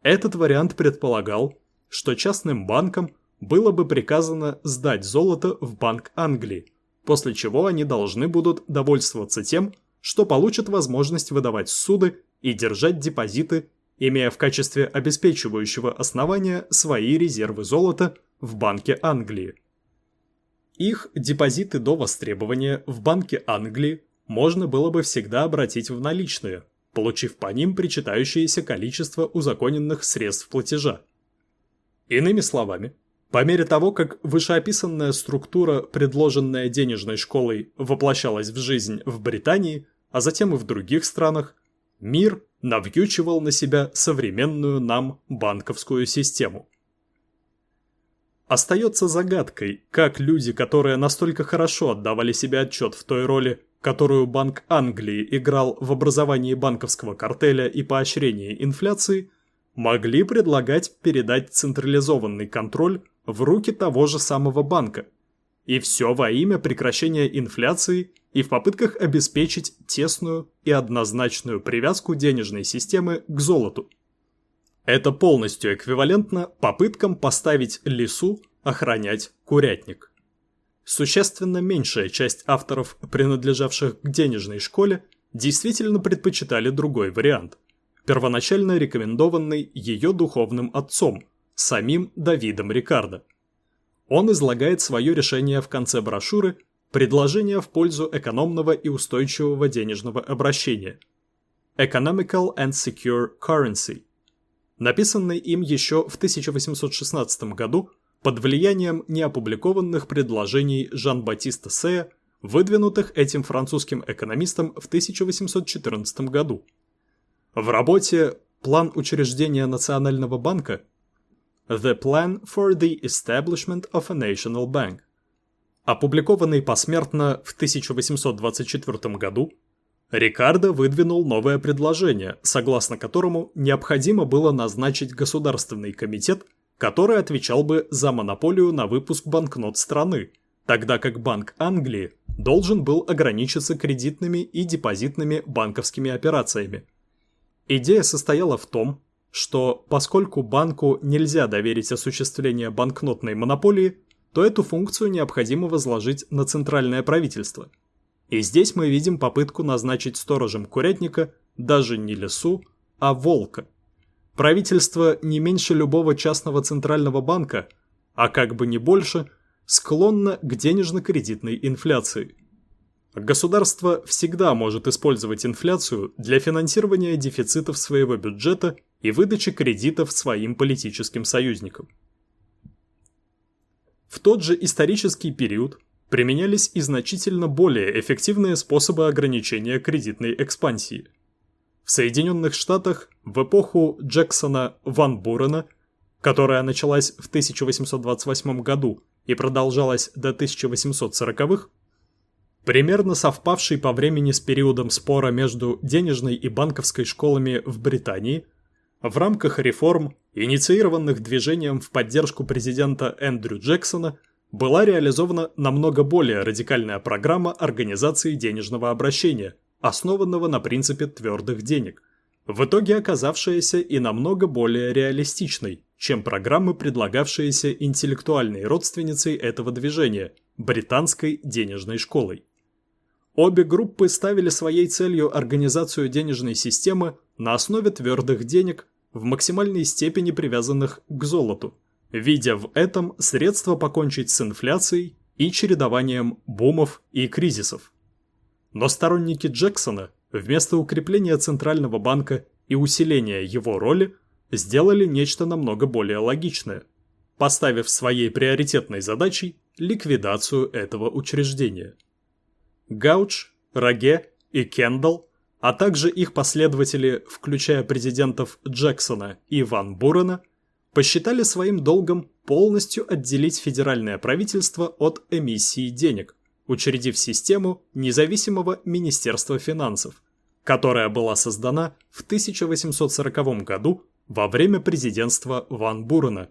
Этот вариант предполагал, что частным банкам было бы приказано сдать золото в Банк Англии, после чего они должны будут довольствоваться тем, что получат возможность выдавать суды и держать депозиты, имея в качестве обеспечивающего основания свои резервы золота в Банке Англии. Их депозиты до востребования в Банке Англии можно было бы всегда обратить в наличные, получив по ним причитающееся количество узаконенных средств платежа. Иными словами, по мере того, как вышеописанная структура, предложенная денежной школой, воплощалась в жизнь в Британии, а затем и в других странах, мир навьючивал на себя современную нам банковскую систему. Остается загадкой, как люди, которые настолько хорошо отдавали себе отчет в той роли, которую Банк Англии играл в образовании банковского картеля и поощрении инфляции, могли предлагать передать централизованный контроль в руки того же самого банка. И все во имя прекращения инфляции и в попытках обеспечить тесную и однозначную привязку денежной системы к золоту. Это полностью эквивалентно попыткам поставить лесу охранять курятник. Существенно меньшая часть авторов, принадлежавших к денежной школе, действительно предпочитали другой вариант, первоначально рекомендованный ее духовным отцом, самим Давидом Рикардо. Он излагает свое решение в конце брошюры «Предложение в пользу экономного и устойчивого денежного обращения» Economical and Secure Currency, написанный им еще в 1816 году под влиянием неопубликованных предложений Жан-Батиста Сея, выдвинутых этим французским экономистом в 1814 году. В работе «План учреждения Национального банка» The Plan for the Establishment of a National Bank, опубликованный посмертно в 1824 году, Рикардо выдвинул новое предложение, согласно которому необходимо было назначить государственный комитет, который отвечал бы за монополию на выпуск банкнот страны, тогда как Банк Англии должен был ограничиться кредитными и депозитными банковскими операциями. Идея состояла в том, что поскольку банку нельзя доверить осуществление банкнотной монополии, то эту функцию необходимо возложить на центральное правительство. И здесь мы видим попытку назначить сторожем курятника даже не лесу, а волка. Правительство не меньше любого частного центрального банка, а как бы не больше, склонно к денежно-кредитной инфляции. Государство всегда может использовать инфляцию для финансирования дефицитов своего бюджета и выдачи кредитов своим политическим союзникам. В тот же исторический период применялись и значительно более эффективные способы ограничения кредитной экспансии. В Соединенных Штатах в эпоху Джексона Ван Бурена, которая началась в 1828 году и продолжалась до 1840-х, примерно совпавший по времени с периодом спора между денежной и банковской школами в Британии, в рамках реформ, инициированных движением в поддержку президента Эндрю Джексона, была реализована намного более радикальная программа организации денежного обращения, основанного на принципе твердых денег, в итоге оказавшаяся и намного более реалистичной, чем программы, предлагавшиеся интеллектуальной родственницей этого движения – британской денежной школой. Обе группы ставили своей целью организацию денежной системы на основе твердых денег, в максимальной степени привязанных к золоту, видя в этом средство покончить с инфляцией и чередованием бумов и кризисов. Но сторонники Джексона вместо укрепления Центрального банка и усиления его роли сделали нечто намного более логичное, поставив своей приоритетной задачей ликвидацию этого учреждения – Гауч, Раге и Кендалл, а также их последователи, включая президентов Джексона и Ван Бурена, посчитали своим долгом полностью отделить федеральное правительство от эмиссии денег, учредив систему независимого Министерства финансов, которая была создана в 1840 году во время президентства Ван Бурена,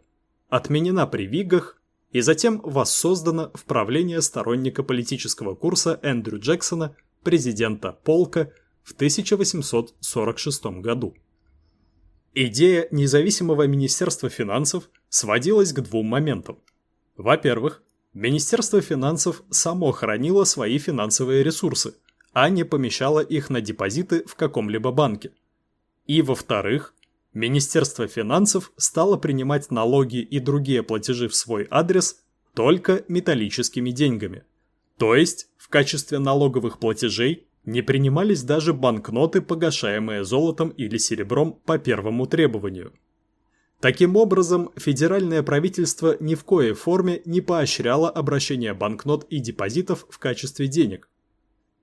отменена при Вигах и затем воссоздана в правление сторонника политического курса Эндрю Джексона, президента Полка, в 1846 году. Идея независимого Министерства финансов сводилась к двум моментам. Во-первых, Министерство финансов само хранило свои финансовые ресурсы, а не помещало их на депозиты в каком-либо банке. И во-вторых, Министерство финансов стало принимать налоги и другие платежи в свой адрес только металлическими деньгами. То есть в качестве налоговых платежей не принимались даже банкноты, погашаемые золотом или серебром по первому требованию. Таким образом, федеральное правительство ни в коей форме не поощряло обращение банкнот и депозитов в качестве денег.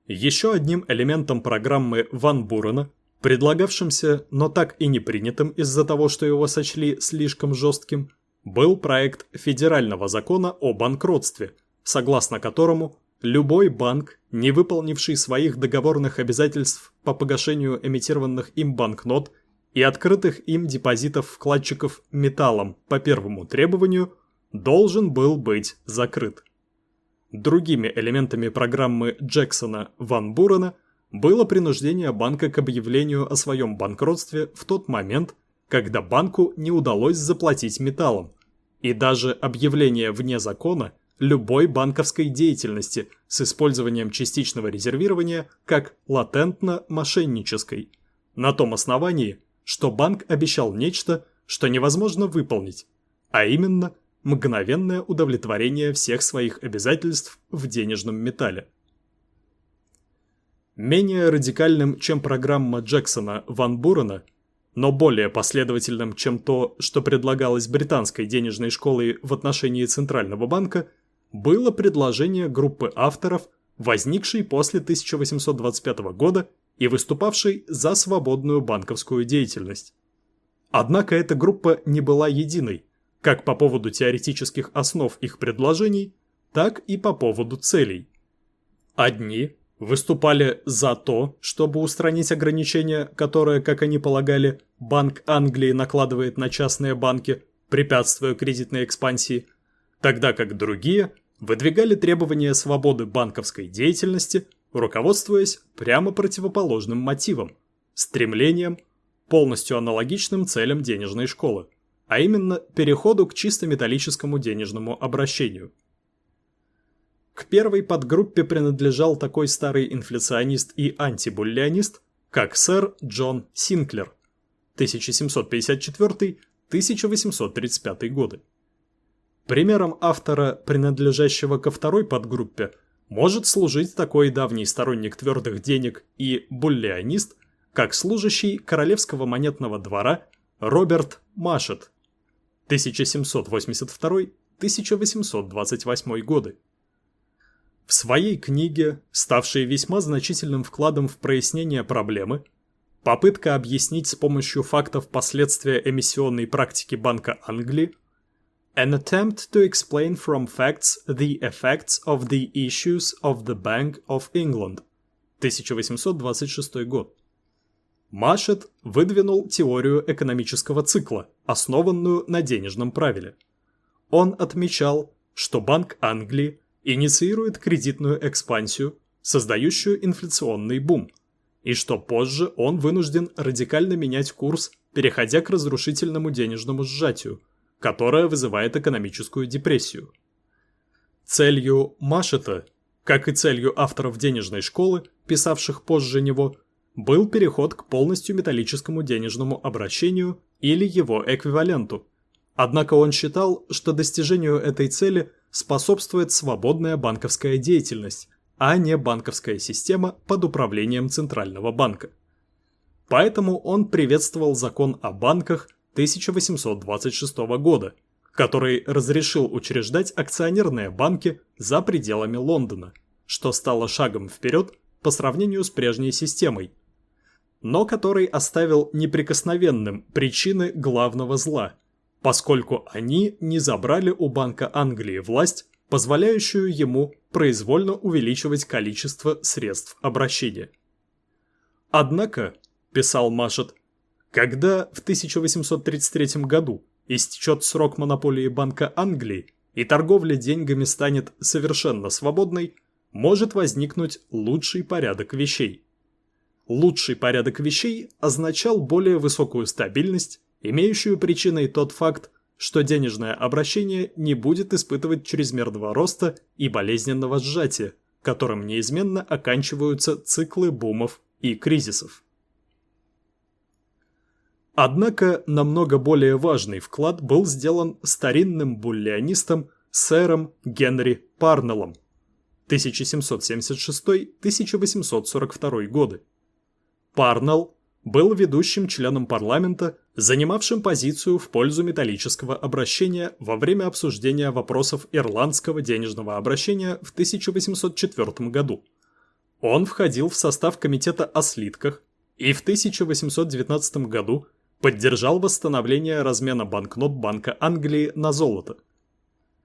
Еще одним элементом программы Ван Бурена Предлагавшимся, но так и не принятым из-за того, что его сочли слишком жестким, был проект федерального закона о банкротстве, согласно которому любой банк, не выполнивший своих договорных обязательств по погашению эмитированных им банкнот и открытых им депозитов вкладчиков металлом по первому требованию, должен был быть закрыт. Другими элементами программы Джексона Ван Бурена – было принуждение банка к объявлению о своем банкротстве в тот момент, когда банку не удалось заплатить металлом, и даже объявление вне закона любой банковской деятельности с использованием частичного резервирования как латентно-мошеннической, на том основании, что банк обещал нечто, что невозможно выполнить, а именно мгновенное удовлетворение всех своих обязательств в денежном металле. Менее радикальным, чем программа Джексона Ван Бурена, но более последовательным, чем то, что предлагалось британской денежной школой в отношении Центрального банка, было предложение группы авторов, возникшей после 1825 года и выступавшей за свободную банковскую деятельность. Однако эта группа не была единой, как по поводу теоретических основ их предложений, так и по поводу целей. Одни выступали за то, чтобы устранить ограничения, которые, как они полагали, Банк Англии накладывает на частные банки, препятствуя кредитной экспансии, тогда как другие выдвигали требования свободы банковской деятельности, руководствуясь прямо противоположным мотивом – стремлением, полностью аналогичным целям денежной школы, а именно переходу к чисто металлическому денежному обращению – к первой подгруппе принадлежал такой старый инфляционист и антибуллионист, как сэр Джон Синклер 1754-1835 годы. Примером автора, принадлежащего ко второй подгруппе, может служить такой давний сторонник твердых денег и буллионист, как служащий Королевского монетного двора Роберт Машет 1782-1828 годы. В своей книге, ставшей весьма значительным вкладом в прояснение проблемы, попытка объяснить с помощью фактов последствия эмиссионной практики Банка Англии, An attempt to explain from facts the effects of the issues of the Bank of England, 1826 год. Машет выдвинул теорию экономического цикла, основанную на денежном правиле. Он отмечал, что Банк Англии инициирует кредитную экспансию, создающую инфляционный бум, и что позже он вынужден радикально менять курс, переходя к разрушительному денежному сжатию, которое вызывает экономическую депрессию. Целью Машета, как и целью авторов денежной школы, писавших позже него, был переход к полностью металлическому денежному обращению или его эквиваленту. Однако он считал, что достижению этой цели способствует свободная банковская деятельность, а не банковская система под управлением Центрального банка. Поэтому он приветствовал закон о банках 1826 года, который разрешил учреждать акционерные банки за пределами Лондона, что стало шагом вперед по сравнению с прежней системой, но который оставил неприкосновенным причины главного зла – поскольку они не забрали у Банка Англии власть, позволяющую ему произвольно увеличивать количество средств обращения. Однако, писал Машет, когда в 1833 году истечет срок монополии Банка Англии и торговля деньгами станет совершенно свободной, может возникнуть лучший порядок вещей. Лучший порядок вещей означал более высокую стабильность имеющую причиной тот факт, что денежное обращение не будет испытывать чрезмерного роста и болезненного сжатия, которым неизменно оканчиваются циклы бумов и кризисов. Однако намного более важный вклад был сделан старинным буллионистом сэром Генри Парнеллом 1776-1842 годы. Парнелл был ведущим членом парламента, занимавшим позицию в пользу металлического обращения во время обсуждения вопросов ирландского денежного обращения в 1804 году. Он входил в состав комитета о слитках и в 1819 году поддержал восстановление размена банкнот Банка Англии на золото.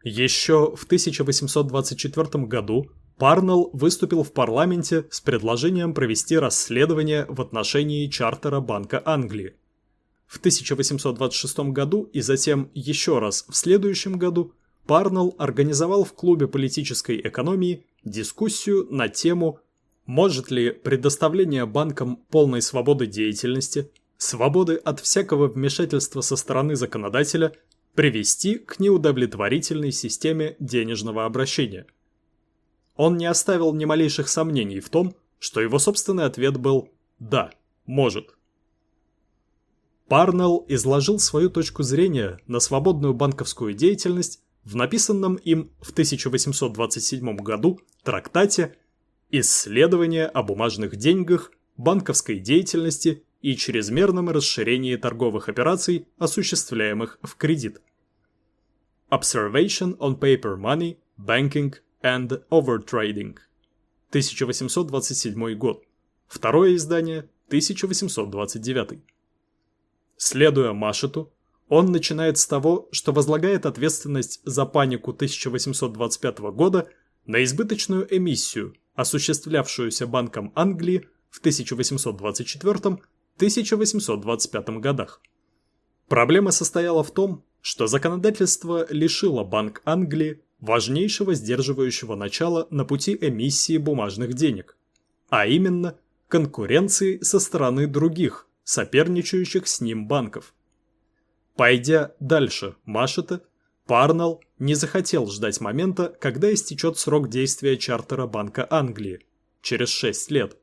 Еще в 1824 году Парнелл выступил в парламенте с предложением провести расследование в отношении чартера Банка Англии. В 1826 году и затем еще раз в следующем году Парнелл организовал в Клубе политической экономии дискуссию на тему «Может ли предоставление банкам полной свободы деятельности, свободы от всякого вмешательства со стороны законодателя привести к неудовлетворительной системе денежного обращения?» Он не оставил ни малейших сомнений в том, что его собственный ответ был «да, может». Парнелл изложил свою точку зрения на свободную банковскую деятельность в написанном им в 1827 году трактате «Исследование о бумажных деньгах, банковской деятельности и чрезмерном расширении торговых операций, осуществляемых в кредит». Observation on Paper Money, Banking and Overtrading. 1827 год. Второе издание 1829. Следуя Машету, он начинает с того, что возлагает ответственность за панику 1825 года на избыточную эмиссию, осуществлявшуюся Банком Англии в 1824-1825 годах. Проблема состояла в том, что законодательство лишило Банк Англии важнейшего сдерживающего начала на пути эмиссии бумажных денег, а именно конкуренции со стороны других, соперничающих с ним банков. Пойдя дальше Машета, Парнелл не захотел ждать момента, когда истечет срок действия чартера Банка Англии, через 6 лет.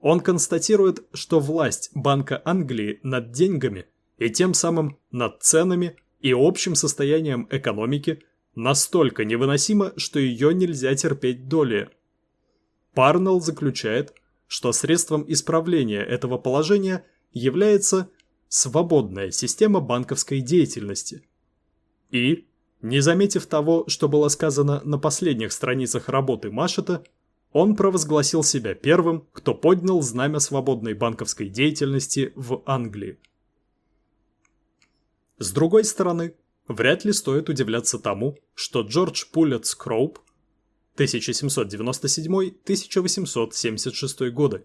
Он констатирует, что власть Банка Англии над деньгами и тем самым над ценами и общим состоянием экономики настолько невыносима, что ее нельзя терпеть доли. Парнелл заключает, что средством исправления этого положения является свободная система банковской деятельности. И, не заметив того, что было сказано на последних страницах работы Машета, он провозгласил себя первым, кто поднял знамя свободной банковской деятельности в Англии. С другой стороны, вряд ли стоит удивляться тому, что Джордж Пулетс Кроуп 1797-1876 годы,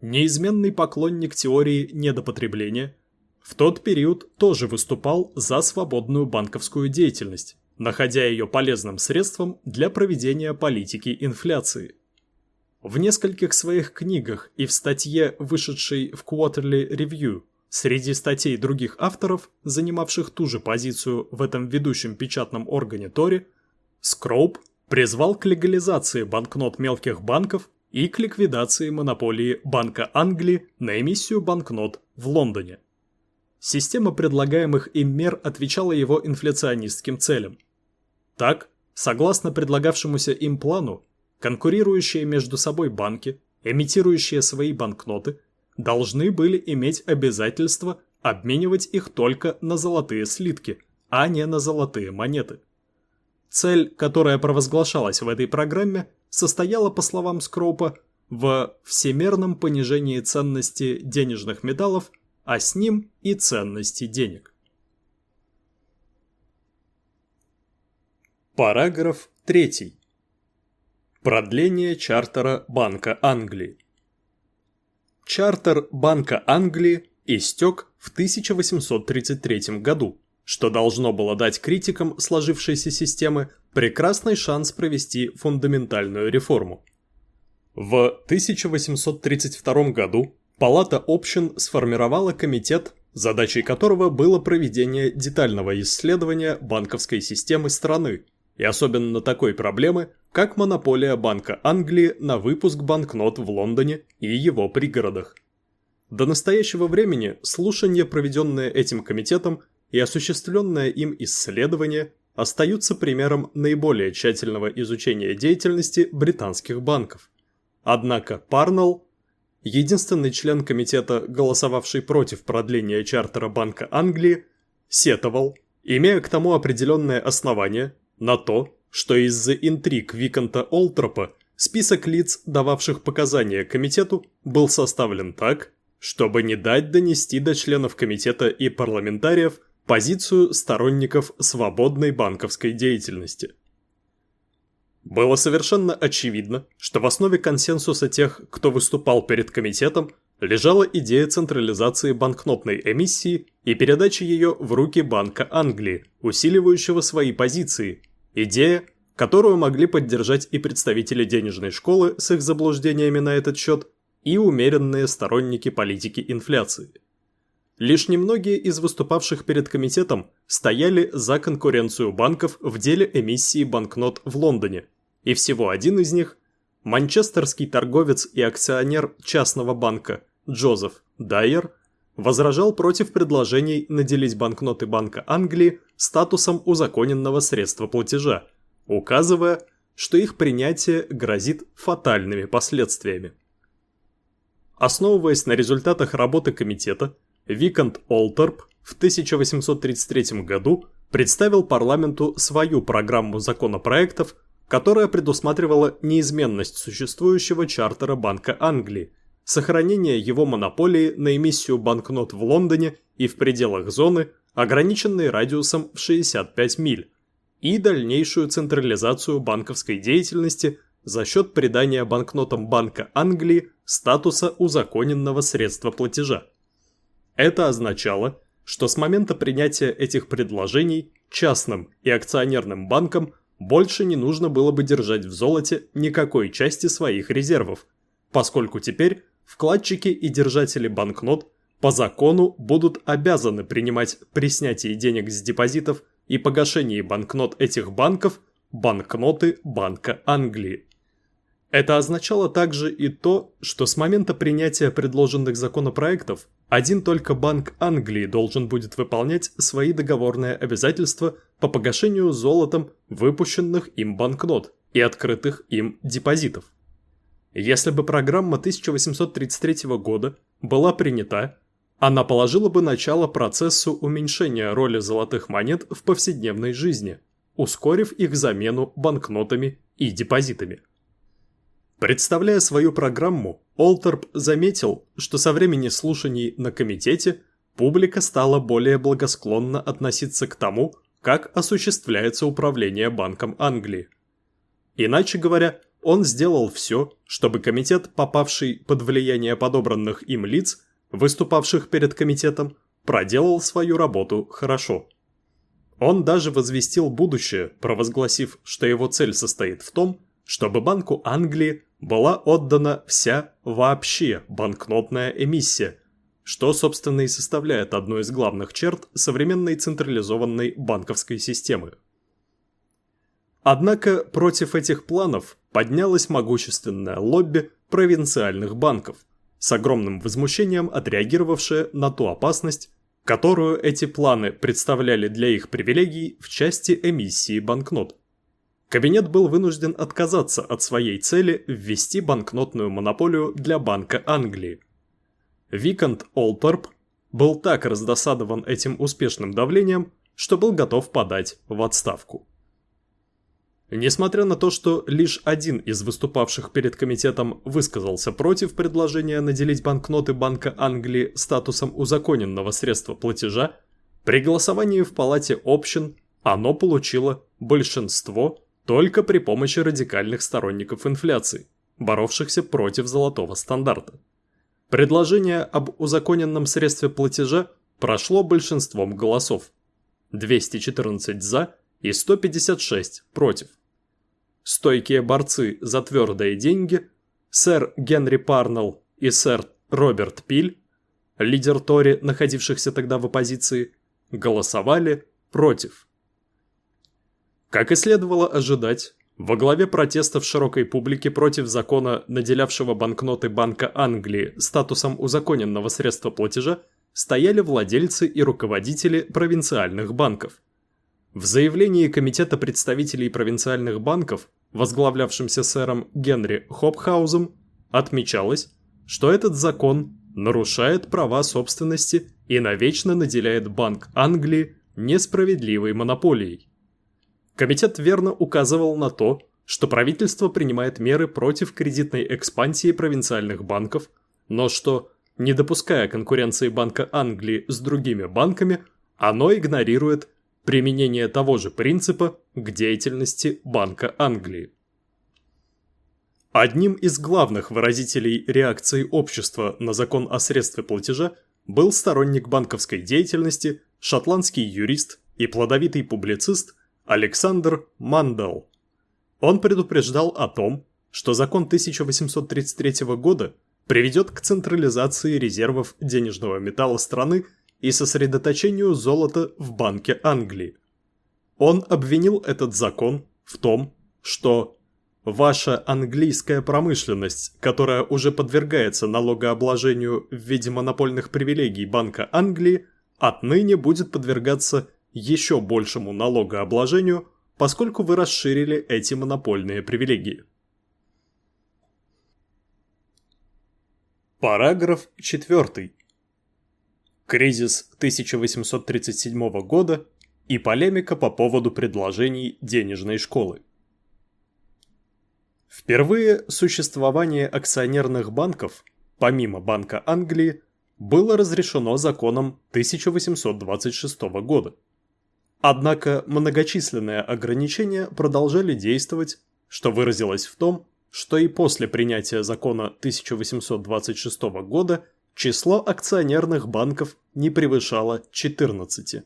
неизменный поклонник теории недопотребления, в тот период тоже выступал за свободную банковскую деятельность, находя ее полезным средством для проведения политики инфляции. В нескольких своих книгах и в статье, вышедшей в Quarterly Review, Среди статей других авторов, занимавших ту же позицию в этом ведущем печатном органе Тори, Скроуп призвал к легализации банкнот мелких банков и к ликвидации монополии Банка Англии на эмиссию банкнот в Лондоне. Система предлагаемых им мер отвечала его инфляционистским целям. Так, согласно предлагавшемуся им плану, конкурирующие между собой банки, эмитирующие свои банкноты, должны были иметь обязательство обменивать их только на золотые слитки, а не на золотые монеты. Цель, которая провозглашалась в этой программе, состояла, по словам Скроупа, в всемерном понижении ценности денежных металлов, а с ним и ценности денег. Параграф 3. Продление чартера Банка Англии. Чартер Банка Англии истек в 1833 году, что должно было дать критикам сложившейся системы прекрасный шанс провести фундаментальную реформу. В 1832 году Палата общин сформировала комитет, задачей которого было проведение детального исследования банковской системы страны и особенно такой проблемы, как монополия Банка Англии на выпуск банкнот в Лондоне и его пригородах. До настоящего времени слушания, проведенные этим комитетом и осуществленное им исследование, остаются примером наиболее тщательного изучения деятельности британских банков. Однако Парнелл, единственный член комитета, голосовавший против продления чартера Банка Англии, сетовал, имея к тому определенное основание, на то, что из-за интриг Виконта Олтропа список лиц, дававших показания комитету, был составлен так, чтобы не дать донести до членов комитета и парламентариев позицию сторонников свободной банковской деятельности. Было совершенно очевидно, что в основе консенсуса тех, кто выступал перед комитетом, лежала идея централизации банкнотной эмиссии и передачи ее в руки Банка Англии, усиливающего свои позиции – Идея, которую могли поддержать и представители денежной школы с их заблуждениями на этот счет, и умеренные сторонники политики инфляции. Лишь немногие из выступавших перед комитетом стояли за конкуренцию банков в деле эмиссии банкнот в Лондоне, и всего один из них – манчестерский торговец и акционер частного банка Джозеф Дайер – возражал против предложений наделить банкноты Банка Англии статусом узаконенного средства платежа, указывая, что их принятие грозит фатальными последствиями. Основываясь на результатах работы комитета, Викант Олтерп в 1833 году представил парламенту свою программу законопроектов, которая предусматривала неизменность существующего чартера Банка Англии – сохранение его монополии на эмиссию банкнот в Лондоне и в пределах зоны, ограниченной радиусом в 65 миль, и дальнейшую централизацию банковской деятельности за счет придания банкнотам Банка Англии статуса узаконенного средства платежа. Это означало, что с момента принятия этих предложений частным и акционерным банкам больше не нужно было бы держать в золоте никакой части своих резервов, поскольку теперь вкладчики и держатели банкнот по закону будут обязаны принимать при снятии денег с депозитов и погашении банкнот этих банков банкноты Банка Англии. Это означало также и то, что с момента принятия предложенных законопроектов один только Банк Англии должен будет выполнять свои договорные обязательства по погашению золотом выпущенных им банкнот и открытых им депозитов. Если бы программа 1833 года была принята, она положила бы начало процессу уменьшения роли золотых монет в повседневной жизни, ускорив их замену банкнотами и депозитами. Представляя свою программу, Олтерп заметил, что со времени слушаний на комитете публика стала более благосклонно относиться к тому, как осуществляется управление Банком Англии. Иначе говоря, он сделал все, чтобы комитет, попавший под влияние подобранных им лиц, выступавших перед комитетом, проделал свою работу хорошо. Он даже возвестил будущее, провозгласив, что его цель состоит в том, чтобы Банку Англии была отдана вся вообще банкнотная эмиссия, что, собственно, и составляет одну из главных черт современной централизованной банковской системы. Однако против этих планов поднялось могущественное лобби провинциальных банков, с огромным возмущением отреагировавшее на ту опасность, которую эти планы представляли для их привилегий в части эмиссии банкнот. Кабинет был вынужден отказаться от своей цели ввести банкнотную монополию для Банка Англии. Викант Олторп был так раздосадован этим успешным давлением, что был готов подать в отставку. Несмотря на то, что лишь один из выступавших перед комитетом высказался против предложения наделить банкноты Банка Англии статусом узаконенного средства платежа, при голосовании в Палате общин оно получило большинство только при помощи радикальных сторонников инфляции, боровшихся против золотого стандарта. Предложение об узаконенном средстве платежа прошло большинством голосов – 214 «за» и 156 «против». Стойкие борцы за твердые деньги, сэр Генри Парнелл и сэр Роберт Пиль, лидер Тори, находившихся тогда в оппозиции, голосовали против. Как и следовало ожидать, во главе протестов широкой публики против закона, наделявшего банкноты Банка Англии статусом узаконенного средства платежа, стояли владельцы и руководители провинциальных банков. В заявлении Комитета представителей провинциальных банков, возглавлявшимся сэром Генри Хопхаузом, отмечалось, что этот закон нарушает права собственности и навечно наделяет Банк Англии несправедливой монополией. Комитет верно указывал на то, что правительство принимает меры против кредитной экспансии провинциальных банков, но что, не допуская конкуренции Банка Англии с другими банками, оно игнорирует применение того же принципа к деятельности Банка Англии. Одним из главных выразителей реакции общества на закон о средстве платежа был сторонник банковской деятельности, шотландский юрист и плодовитый публицист – Александр Мандел. Он предупреждал о том, что закон 1833 года приведет к централизации резервов денежного металла страны и сосредоточению золота в Банке Англии. Он обвинил этот закон в том, что ваша английская промышленность, которая уже подвергается налогообложению в виде монопольных привилегий Банка Англии, отныне будет подвергаться еще большему налогообложению, поскольку вы расширили эти монопольные привилегии. Параграф 4. Кризис 1837 года и полемика по поводу предложений денежной школы. Впервые существование акционерных банков, помимо Банка Англии, было разрешено законом 1826 года. Однако многочисленные ограничения продолжали действовать, что выразилось в том, что и после принятия закона 1826 года число акционерных банков не превышало 14.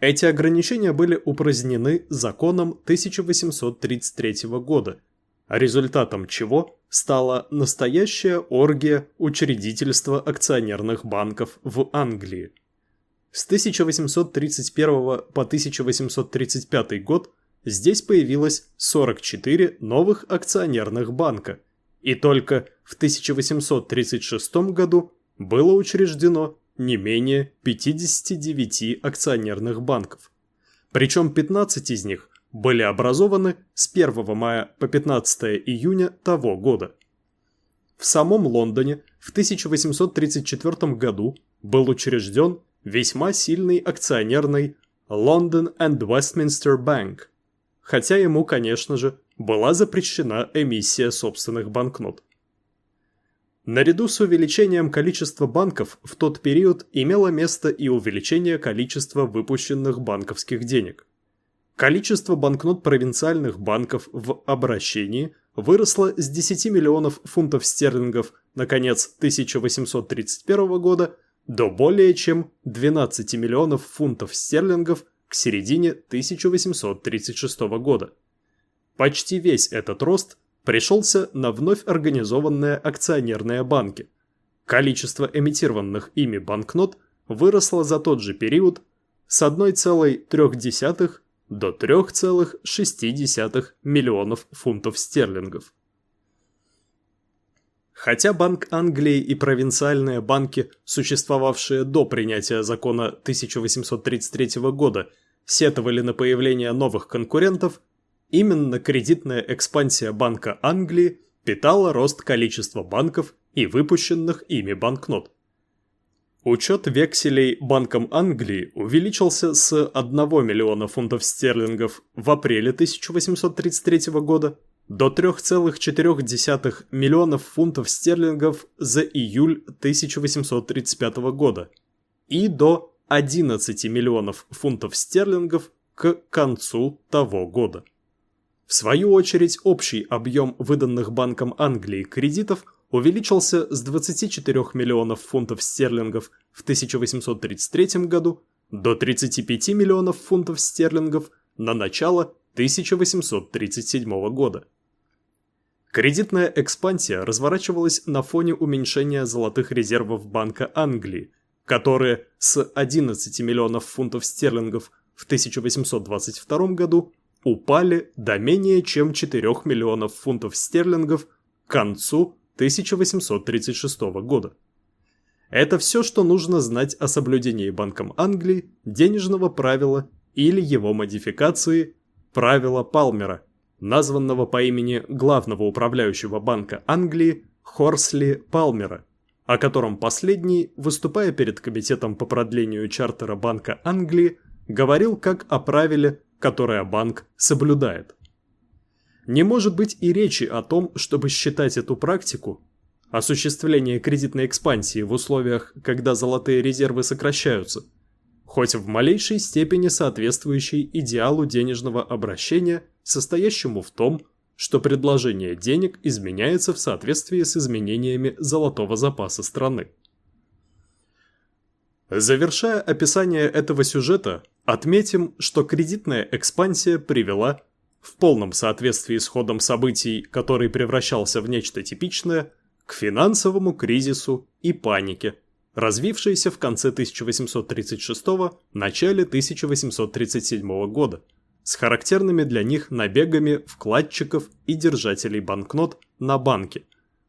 Эти ограничения были упразднены законом 1833 года, результатом чего стала настоящая оргия учредительства акционерных банков в Англии. С 1831 по 1835 год здесь появилось 44 новых акционерных банка, и только в 1836 году было учреждено не менее 59 акционерных банков. Причем 15 из них были образованы с 1 мая по 15 июня того года. В самом Лондоне в 1834 году был учрежден весьма сильный акционерный London and Westminster Bank, хотя ему, конечно же, была запрещена эмиссия собственных банкнот. Наряду с увеличением количества банков в тот период имело место и увеличение количества выпущенных банковских денег. Количество банкнот провинциальных банков в обращении выросло с 10 миллионов фунтов стерлингов на конец 1831 года до более чем 12 миллионов фунтов стерлингов к середине 1836 года. Почти весь этот рост пришелся на вновь организованные акционерные банки. Количество эмитированных ими банкнот выросло за тот же период с 1,3 до 3,6 миллионов фунтов стерлингов. Хотя Банк Англии и провинциальные банки, существовавшие до принятия закона 1833 года, сетовали на появление новых конкурентов, именно кредитная экспансия Банка Англии питала рост количества банков и выпущенных ими банкнот. Учет векселей Банком Англии увеличился с 1 миллиона фунтов стерлингов в апреле 1833 года до 3,4 миллионов фунтов стерлингов за июль 1835 года и до 11 миллионов фунтов стерлингов к концу того года. В свою очередь, общий объем выданных Банком Англии кредитов увеличился с 24 миллионов фунтов стерлингов в 1833 году до 35 миллионов фунтов стерлингов на начало 1837 года. Кредитная экспансия разворачивалась на фоне уменьшения золотых резервов Банка Англии, которые с 11 миллионов фунтов стерлингов в 1822 году упали до менее чем 4 миллионов фунтов стерлингов к концу 1836 года. Это все, что нужно знать о соблюдении Банком Англии денежного правила или его модификации правила Палмера, названного по имени главного управляющего Банка Англии Хорсли Палмера, о котором последний, выступая перед Комитетом по продлению чартера Банка Англии, говорил как о правиле, которое банк соблюдает. Не может быть и речи о том, чтобы считать эту практику осуществление кредитной экспансии в условиях, когда золотые резервы сокращаются, хоть в малейшей степени соответствующей идеалу денежного обращения, состоящему в том, что предложение денег изменяется в соответствии с изменениями золотого запаса страны. Завершая описание этого сюжета, отметим, что кредитная экспансия привела, в полном соответствии с ходом событий, который превращался в нечто типичное, к финансовому кризису и панике, развившейся в конце 1836 – начале 1837 года, с характерными для них набегами вкладчиков и держателей банкнот на банки.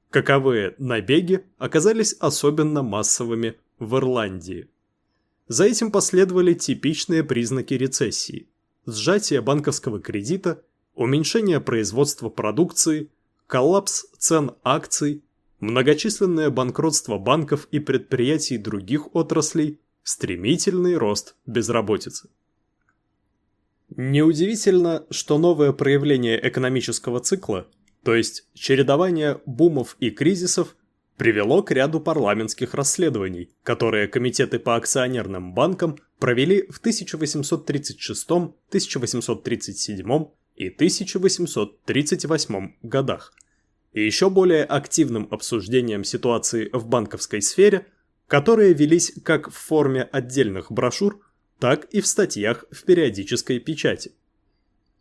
Каковые набеги оказались особенно массовыми в Ирландии. За этим последовали типичные признаки рецессии – сжатие банковского кредита, уменьшение производства продукции, коллапс цен акций, многочисленное банкротство банков и предприятий других отраслей, стремительный рост безработицы. Неудивительно, что новое проявление экономического цикла, то есть чередование бумов и кризисов, привело к ряду парламентских расследований, которые комитеты по акционерным банкам провели в 1836, 1837 и 1838 годах – и еще более активным обсуждением ситуации в банковской сфере, которые велись как в форме отдельных брошюр, так и в статьях в периодической печати.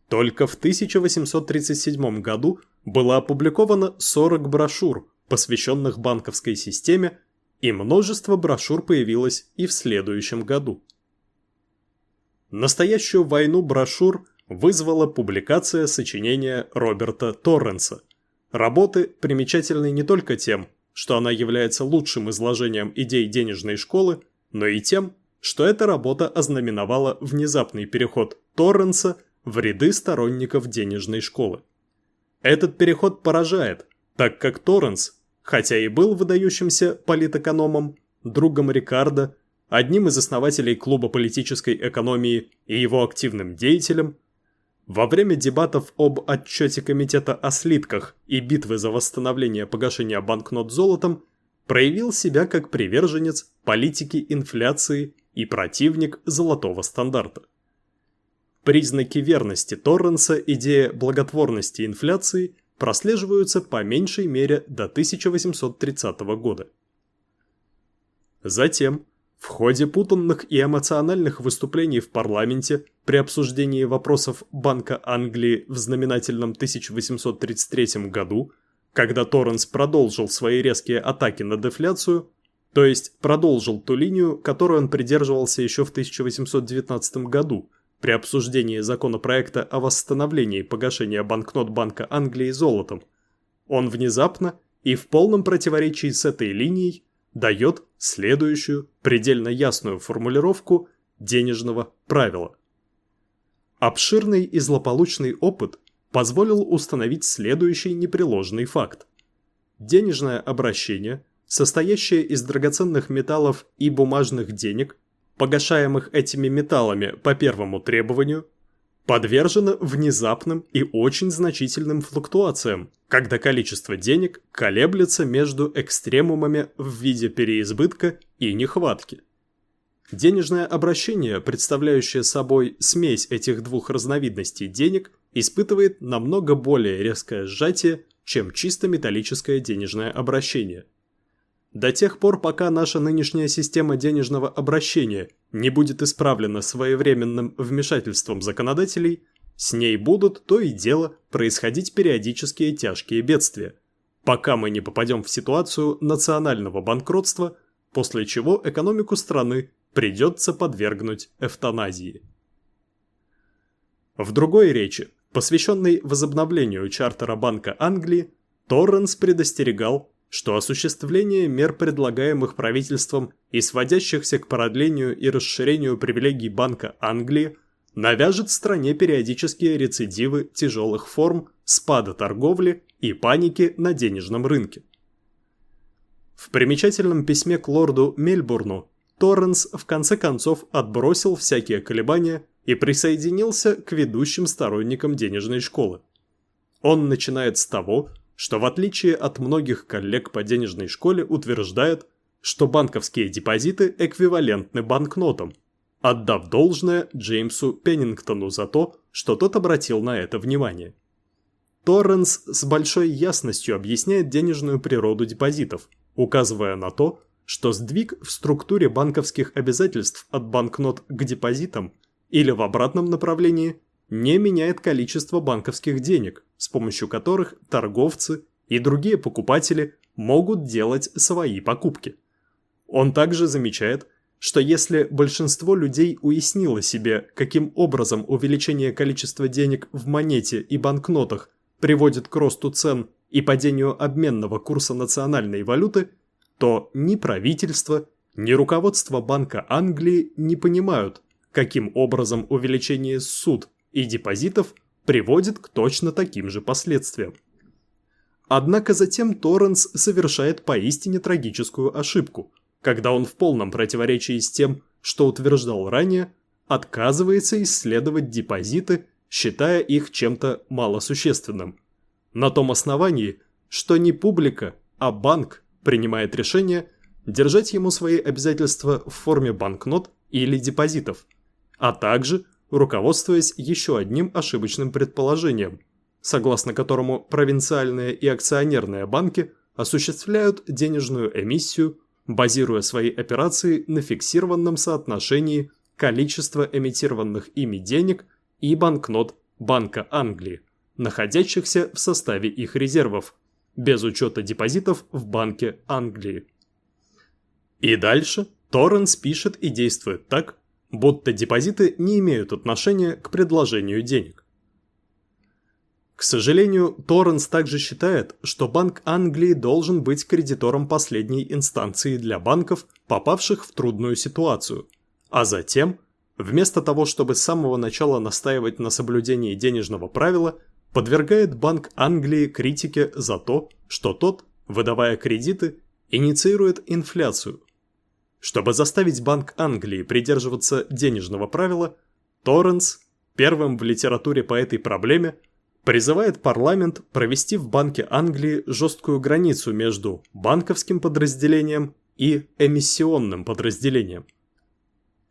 Только в 1837 году было опубликовано 40 брошюр, посвященных банковской системе, и множество брошюр появилось и в следующем году. Настоящую войну брошюр вызвала публикация сочинения Роберта Торренса, работы, примечательной не только тем, что она является лучшим изложением идей денежной школы, но и тем, что эта работа ознаменовала внезапный переход Торренса в ряды сторонников денежной школы. Этот переход поражает, так как Торренс, хотя и был выдающимся политэкономом, другом Рикардо, одним из основателей клуба политической экономии и его активным деятелем, во время дебатов об отчете комитета о слитках и битвы за восстановление погашения банкнот золотом проявил себя как приверженец политики инфляции и противник золотого стандарта. Признаки верности Торренса идея благотворности инфляции прослеживаются по меньшей мере до 1830 года. Затем, в ходе путанных и эмоциональных выступлений в парламенте при обсуждении вопросов Банка Англии в знаменательном 1833 году, когда Торренс продолжил свои резкие атаки на дефляцию, то есть продолжил ту линию, которую он придерживался еще в 1819 году – при обсуждении законопроекта о восстановлении погашения банкнот Банка Англии золотом, он внезапно и в полном противоречии с этой линией дает следующую предельно ясную формулировку денежного правила. Обширный и злополучный опыт позволил установить следующий непреложный факт. Денежное обращение, состоящее из драгоценных металлов и бумажных денег, погашаемых этими металлами по первому требованию, подвержено внезапным и очень значительным флуктуациям, когда количество денег колеблется между экстремумами в виде переизбытка и нехватки. Денежное обращение, представляющее собой смесь этих двух разновидностей денег, испытывает намного более резкое сжатие, чем чисто металлическое денежное обращение – до тех пор, пока наша нынешняя система денежного обращения не будет исправлена своевременным вмешательством законодателей, с ней будут то и дело происходить периодические тяжкие бедствия, пока мы не попадем в ситуацию национального банкротства, после чего экономику страны придется подвергнуть эвтаназии. В другой речи, посвященной возобновлению чартера Банка Англии, Торренс предостерегал что осуществление мер, предлагаемых правительством и сводящихся к продлению и расширению привилегий Банка Англии, навяжет стране периодические рецидивы тяжелых форм спада торговли и паники на денежном рынке. В примечательном письме к лорду Мельбурну Торренс в конце концов отбросил всякие колебания и присоединился к ведущим сторонникам денежной школы. Он начинает с того, что в отличие от многих коллег по денежной школе утверждает, что банковские депозиты эквивалентны банкнотам, отдав должное Джеймсу Пеннингтону за то, что тот обратил на это внимание. Торренс с большой ясностью объясняет денежную природу депозитов, указывая на то, что сдвиг в структуре банковских обязательств от банкнот к депозитам или в обратном направлении не меняет количество банковских денег, с помощью которых торговцы и другие покупатели могут делать свои покупки. Он также замечает, что если большинство людей уяснило себе, каким образом увеличение количества денег в монете и банкнотах приводит к росту цен и падению обменного курса национальной валюты, то ни правительство, ни руководство Банка Англии не понимают, каким образом увеличение суд и депозитов приводит к точно таким же последствиям. Однако затем Торренс совершает поистине трагическую ошибку, когда он в полном противоречии с тем, что утверждал ранее, отказывается исследовать депозиты, считая их чем-то малосущественным. На том основании, что не публика, а банк принимает решение держать ему свои обязательства в форме банкнот или депозитов, а также – руководствуясь еще одним ошибочным предположением, согласно которому провинциальные и акционерные банки осуществляют денежную эмиссию, базируя свои операции на фиксированном соотношении количества эмитированных ими денег и банкнот Банка Англии, находящихся в составе их резервов, без учета депозитов в Банке Англии. И дальше Торренс пишет и действует так, будто депозиты не имеют отношения к предложению денег. К сожалению, Торренс также считает, что Банк Англии должен быть кредитором последней инстанции для банков, попавших в трудную ситуацию, а затем, вместо того, чтобы с самого начала настаивать на соблюдении денежного правила, подвергает Банк Англии критике за то, что тот, выдавая кредиты, инициирует инфляцию. Чтобы заставить Банк Англии придерживаться денежного правила, Торренс, первым в литературе по этой проблеме, призывает парламент провести в Банке Англии жесткую границу между банковским подразделением и эмиссионным подразделением.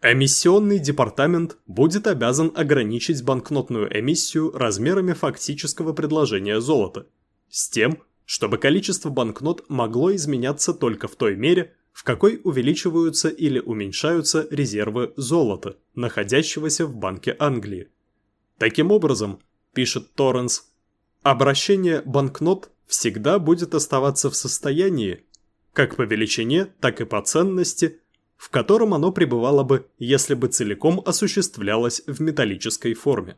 Эмиссионный департамент будет обязан ограничить банкнотную эмиссию размерами фактического предложения золота, с тем, чтобы количество банкнот могло изменяться только в той мере, в какой увеличиваются или уменьшаются резервы золота, находящегося в Банке Англии. Таким образом, пишет Торренс, обращение банкнот всегда будет оставаться в состоянии, как по величине, так и по ценности, в котором оно пребывало бы, если бы целиком осуществлялось в металлической форме.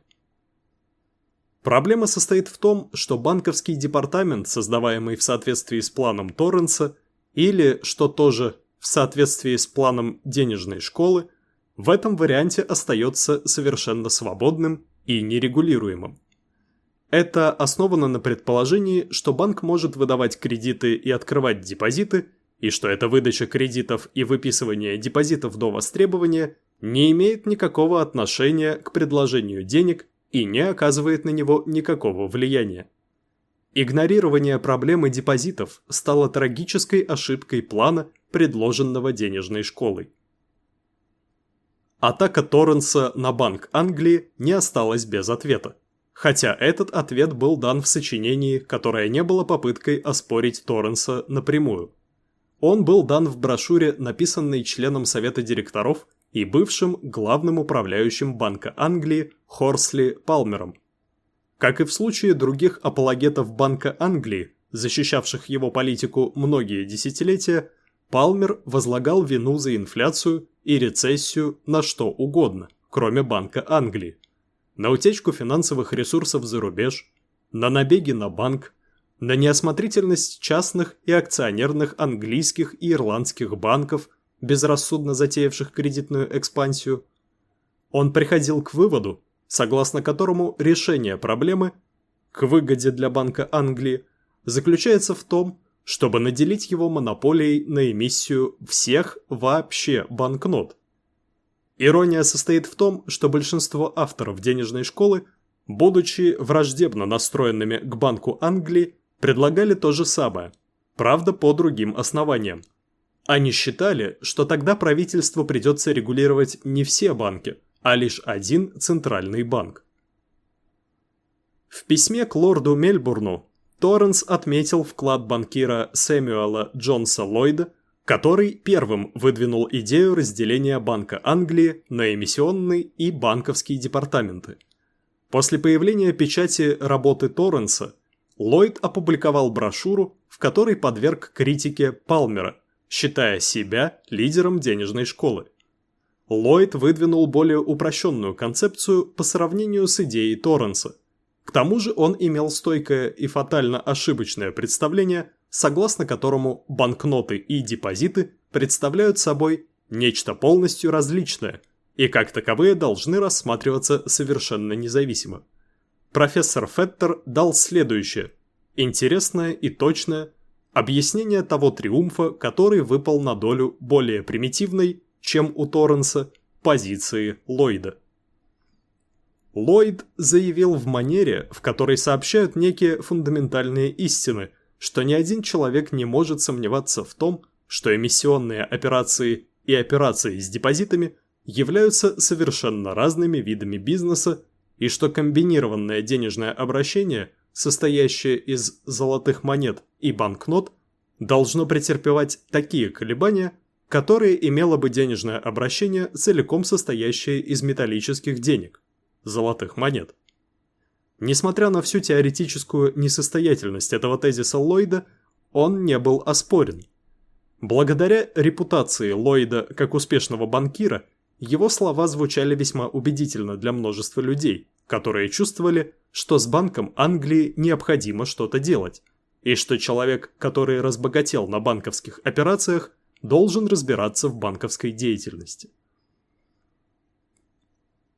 Проблема состоит в том, что банковский департамент, создаваемый в соответствии с планом Торренса, или, что тоже в соответствии с планом денежной школы, в этом варианте остается совершенно свободным и нерегулируемым. Это основано на предположении, что банк может выдавать кредиты и открывать депозиты, и что эта выдача кредитов и выписывание депозитов до востребования не имеет никакого отношения к предложению денег и не оказывает на него никакого влияния. Игнорирование проблемы депозитов стало трагической ошибкой плана, предложенного денежной школой. Атака Торренса на Банк Англии не осталась без ответа. Хотя этот ответ был дан в сочинении, которое не было попыткой оспорить Торренса напрямую. Он был дан в брошюре, написанной членом Совета директоров и бывшим главным управляющим Банка Англии Хорсли Палмером – как и в случае других апологетов Банка Англии, защищавших его политику многие десятилетия, Палмер возлагал вину за инфляцию и рецессию на что угодно, кроме Банка Англии. На утечку финансовых ресурсов за рубеж, на набеги на банк, на неосмотрительность частных и акционерных английских и ирландских банков, безрассудно затеявших кредитную экспансию. Он приходил к выводу, согласно которому решение проблемы, к выгоде для Банка Англии, заключается в том, чтобы наделить его монополией на эмиссию всех вообще банкнот. Ирония состоит в том, что большинство авторов денежной школы, будучи враждебно настроенными к Банку Англии, предлагали то же самое, правда по другим основаниям. Они считали, что тогда правительству придется регулировать не все банки – а лишь один центральный банк. В письме к лорду Мельбурну Торренс отметил вклад банкира Сэмюэла Джонса Ллойда, который первым выдвинул идею разделения Банка Англии на эмиссионный и банковский департаменты. После появления печати работы Торренса, Ллойд опубликовал брошюру, в которой подверг критике Палмера, считая себя лидером денежной школы. Ллойд выдвинул более упрощенную концепцию по сравнению с идеей Торренса. К тому же он имел стойкое и фатально ошибочное представление, согласно которому банкноты и депозиты представляют собой нечто полностью различное и как таковые должны рассматриваться совершенно независимо. Профессор Феттер дал следующее, интересное и точное, объяснение того триумфа, который выпал на долю более примитивной чем у Торренса, позиции Ллойда. Ллойд заявил в манере, в которой сообщают некие фундаментальные истины, что ни один человек не может сомневаться в том, что эмиссионные операции и операции с депозитами являются совершенно разными видами бизнеса и что комбинированное денежное обращение состоящее из золотых монет и банкнот, должно претерпевать такие колебания, которые имело бы денежное обращение, целиком состоящее из металлических денег, золотых монет. Несмотря на всю теоретическую несостоятельность этого тезиса Ллойда, он не был оспорен. Благодаря репутации Ллойда как успешного банкира, его слова звучали весьма убедительно для множества людей, которые чувствовали, что с Банком Англии необходимо что-то делать, и что человек, который разбогател на банковских операциях, должен разбираться в банковской деятельности.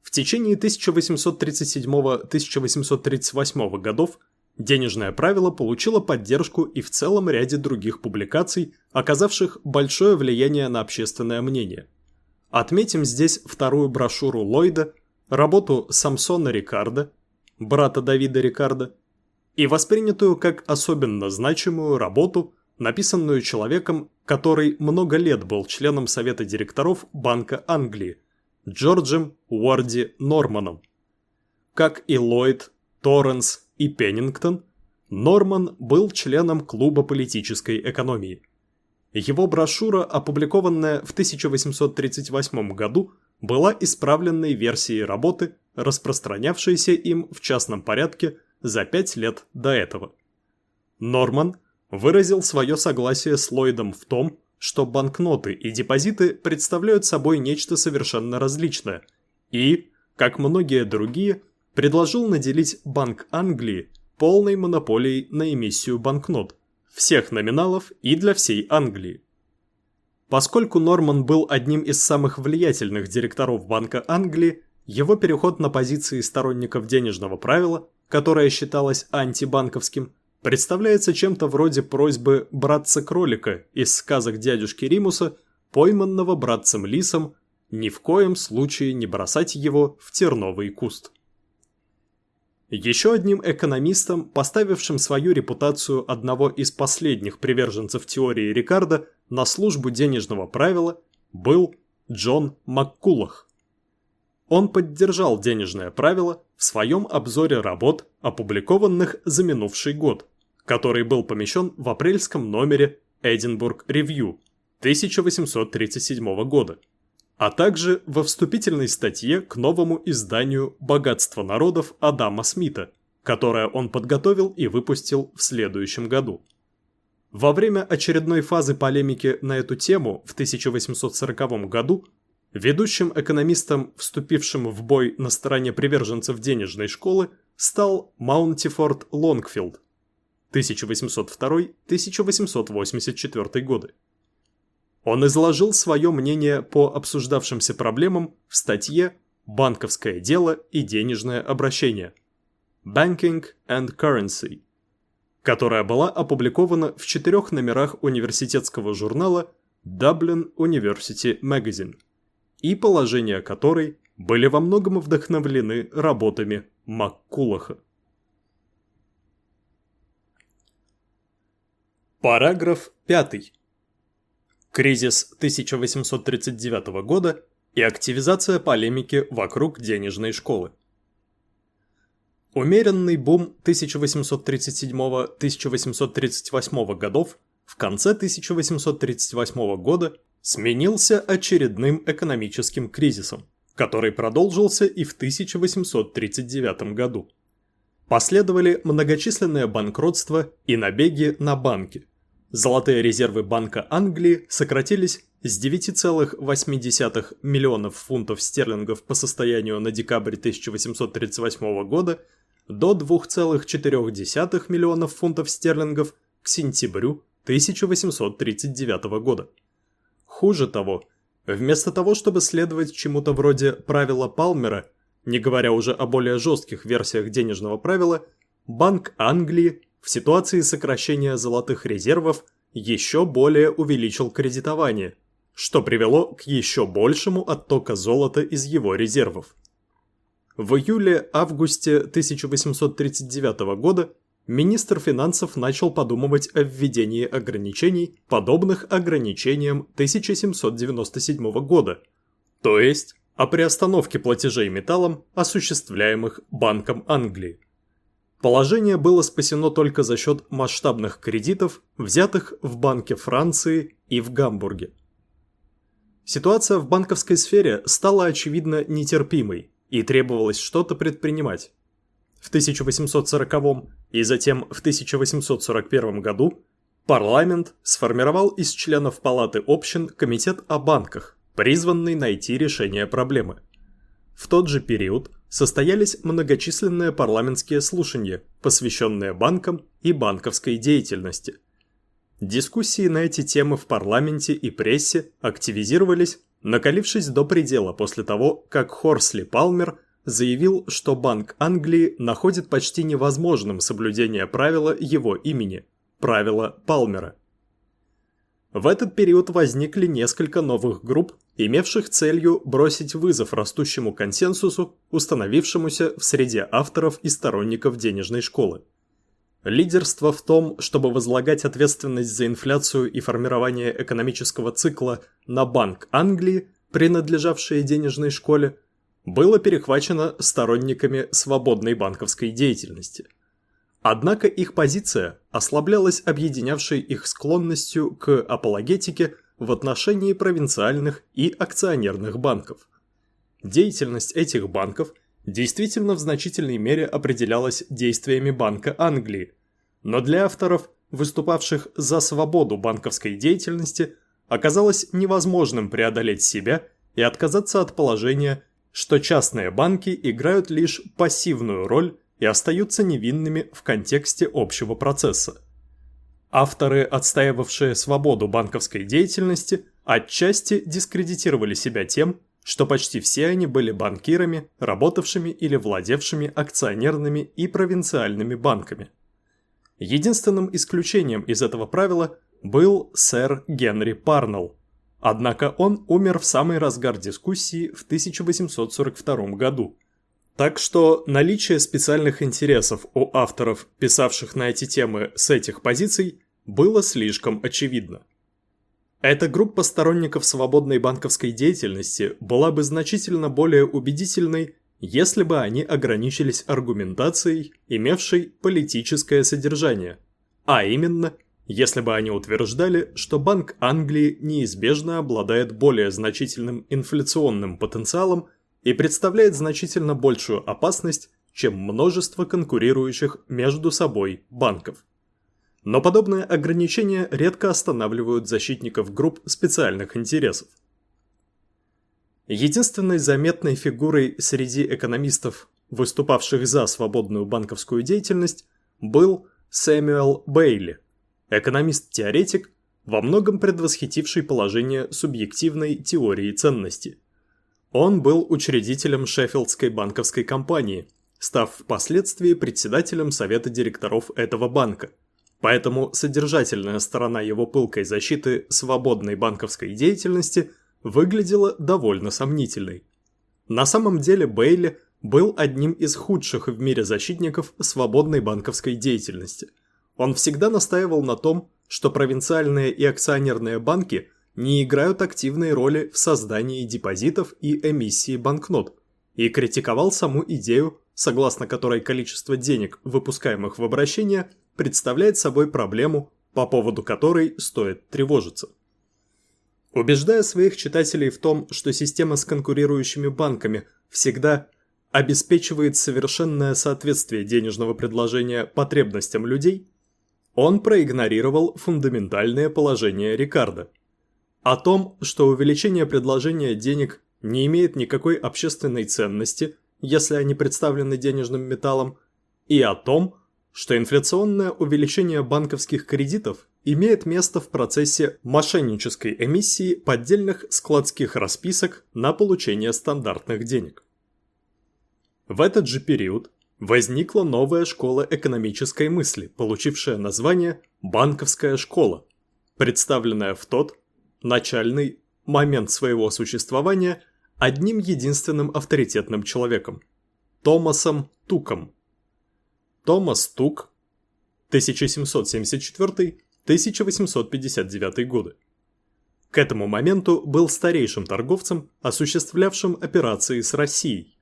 В течение 1837-1838 годов денежное правило получило поддержку и в целом ряде других публикаций, оказавших большое влияние на общественное мнение. Отметим здесь вторую брошюру Ллойда, работу Самсона Рикардо, брата Давида Рикардо, и воспринятую как особенно значимую работу, написанную человеком, который много лет был членом Совета директоров Банка Англии – Джорджем Уорди Норманом. Как и Ллойд, Торренс и Пеннингтон, Норман был членом клуба политической экономии. Его брошюра, опубликованная в 1838 году, была исправленной версией работы, распространявшейся им в частном порядке за пять лет до этого. Норман выразил свое согласие с Ллойдом в том, что банкноты и депозиты представляют собой нечто совершенно различное, и, как многие другие, предложил наделить Банк Англии полной монополией на эмиссию банкнот, всех номиналов и для всей Англии. Поскольку Норман был одним из самых влиятельных директоров Банка Англии, его переход на позиции сторонников денежного правила, которое считалось антибанковским, представляется чем-то вроде просьбы братца-кролика из сказок дядюшки Римуса, пойманного братцем-лисом, ни в коем случае не бросать его в терновый куст. Еще одним экономистом, поставившим свою репутацию одного из последних приверженцев теории Рикардо на службу денежного правила, был Джон Маккулах. Он поддержал денежное правило в своем обзоре работ, опубликованных за минувший год, который был помещен в апрельском номере Эдинбург Ревью 1837 года, а также во вступительной статье к новому изданию «Богатство народов» Адама Смита, которое он подготовил и выпустил в следующем году. Во время очередной фазы полемики на эту тему в 1840 году ведущим экономистом, вступившим в бой на стороне приверженцев денежной школы, стал Маунтифорд Лонгфилд, 1802-1884 годы. Он изложил свое мнение по обсуждавшимся проблемам в статье «Банковское дело и денежное обращение» Banking and Currency, которая была опубликована в четырех номерах университетского журнала Dublin University Magazine, и положения которой были во многом вдохновлены работами Маккулаха. Параграф 5. Кризис 1839 года и активизация полемики вокруг денежной школы. Умеренный бум 1837-1838 годов в конце 1838 года сменился очередным экономическим кризисом, который продолжился и в 1839 году. Последовали многочисленные банкротства и набеги на банки, Золотые резервы Банка Англии сократились с 9,8 миллионов фунтов стерлингов по состоянию на декабрь 1838 года до 2,4 миллионов фунтов стерлингов к сентябрю 1839 года. Хуже того, вместо того, чтобы следовать чему-то вроде правила Палмера, не говоря уже о более жестких версиях денежного правила, Банк Англии в ситуации сокращения золотых резервов еще более увеличил кредитование, что привело к еще большему оттока золота из его резервов. В июле-августе 1839 года министр финансов начал подумывать о введении ограничений, подобных ограничениям 1797 года, то есть о приостановке платежей металлом, осуществляемых Банком Англии. Положение было спасено только за счет масштабных кредитов, взятых в Банке Франции и в Гамбурге. Ситуация в банковской сфере стала очевидно нетерпимой, и требовалось что-то предпринимать. В 1840 и затем в 1841 году парламент сформировал из членов Палаты общин комитет о банках, призванный найти решение проблемы. В тот же период состоялись многочисленные парламентские слушания, посвященные банкам и банковской деятельности. Дискуссии на эти темы в парламенте и прессе активизировались, накалившись до предела после того, как Хорсли Палмер заявил, что Банк Англии находит почти невозможным соблюдение правила его имени – правила Палмера. В этот период возникли несколько новых групп, имевших целью бросить вызов растущему консенсусу, установившемуся в среде авторов и сторонников денежной школы. Лидерство в том, чтобы возлагать ответственность за инфляцию и формирование экономического цикла на Банк Англии, принадлежавшие денежной школе, было перехвачено сторонниками свободной банковской деятельности – Однако их позиция ослаблялась объединявшей их склонностью к апологетике в отношении провинциальных и акционерных банков. Деятельность этих банков действительно в значительной мере определялась действиями Банка Англии, но для авторов, выступавших за свободу банковской деятельности, оказалось невозможным преодолеть себя и отказаться от положения, что частные банки играют лишь пассивную роль и остаются невинными в контексте общего процесса. Авторы, отстаивавшие свободу банковской деятельности, отчасти дискредитировали себя тем, что почти все они были банкирами, работавшими или владевшими акционерными и провинциальными банками. Единственным исключением из этого правила был сэр Генри Парнелл, однако он умер в самый разгар дискуссии в 1842 году – так что наличие специальных интересов у авторов, писавших на эти темы с этих позиций, было слишком очевидно. Эта группа сторонников свободной банковской деятельности была бы значительно более убедительной, если бы они ограничились аргументацией, имевшей политическое содержание, а именно, если бы они утверждали, что Банк Англии неизбежно обладает более значительным инфляционным потенциалом, и представляет значительно большую опасность, чем множество конкурирующих между собой банков. Но подобные ограничения редко останавливают защитников групп специальных интересов. Единственной заметной фигурой среди экономистов, выступавших за свободную банковскую деятельность, был Сэмюэл Бейли, экономист-теоретик, во многом предвосхитивший положение субъективной теории ценности – он был учредителем Шеффилдской банковской компании, став впоследствии председателем совета директоров этого банка. Поэтому содержательная сторона его пылкой защиты свободной банковской деятельности выглядела довольно сомнительной. На самом деле Бейли был одним из худших в мире защитников свободной банковской деятельности. Он всегда настаивал на том, что провинциальные и акционерные банки – не играют активной роли в создании депозитов и эмиссии банкнот, и критиковал саму идею, согласно которой количество денег, выпускаемых в обращение, представляет собой проблему, по поводу которой стоит тревожиться. Убеждая своих читателей в том, что система с конкурирующими банками всегда обеспечивает совершенное соответствие денежного предложения потребностям людей, он проигнорировал фундаментальное положение Рикардо – о том, что увеличение предложения денег не имеет никакой общественной ценности, если они представлены денежным металлом, и о том, что инфляционное увеличение банковских кредитов имеет место в процессе мошеннической эмиссии поддельных складских расписок на получение стандартных денег. В этот же период возникла новая школа экономической мысли, получившая название «банковская школа», представленная в тот начальный момент своего существования одним единственным авторитетным человеком – Томасом Туком. Томас Тук, 1774-1859 годы. К этому моменту был старейшим торговцем, осуществлявшим операции с Россией.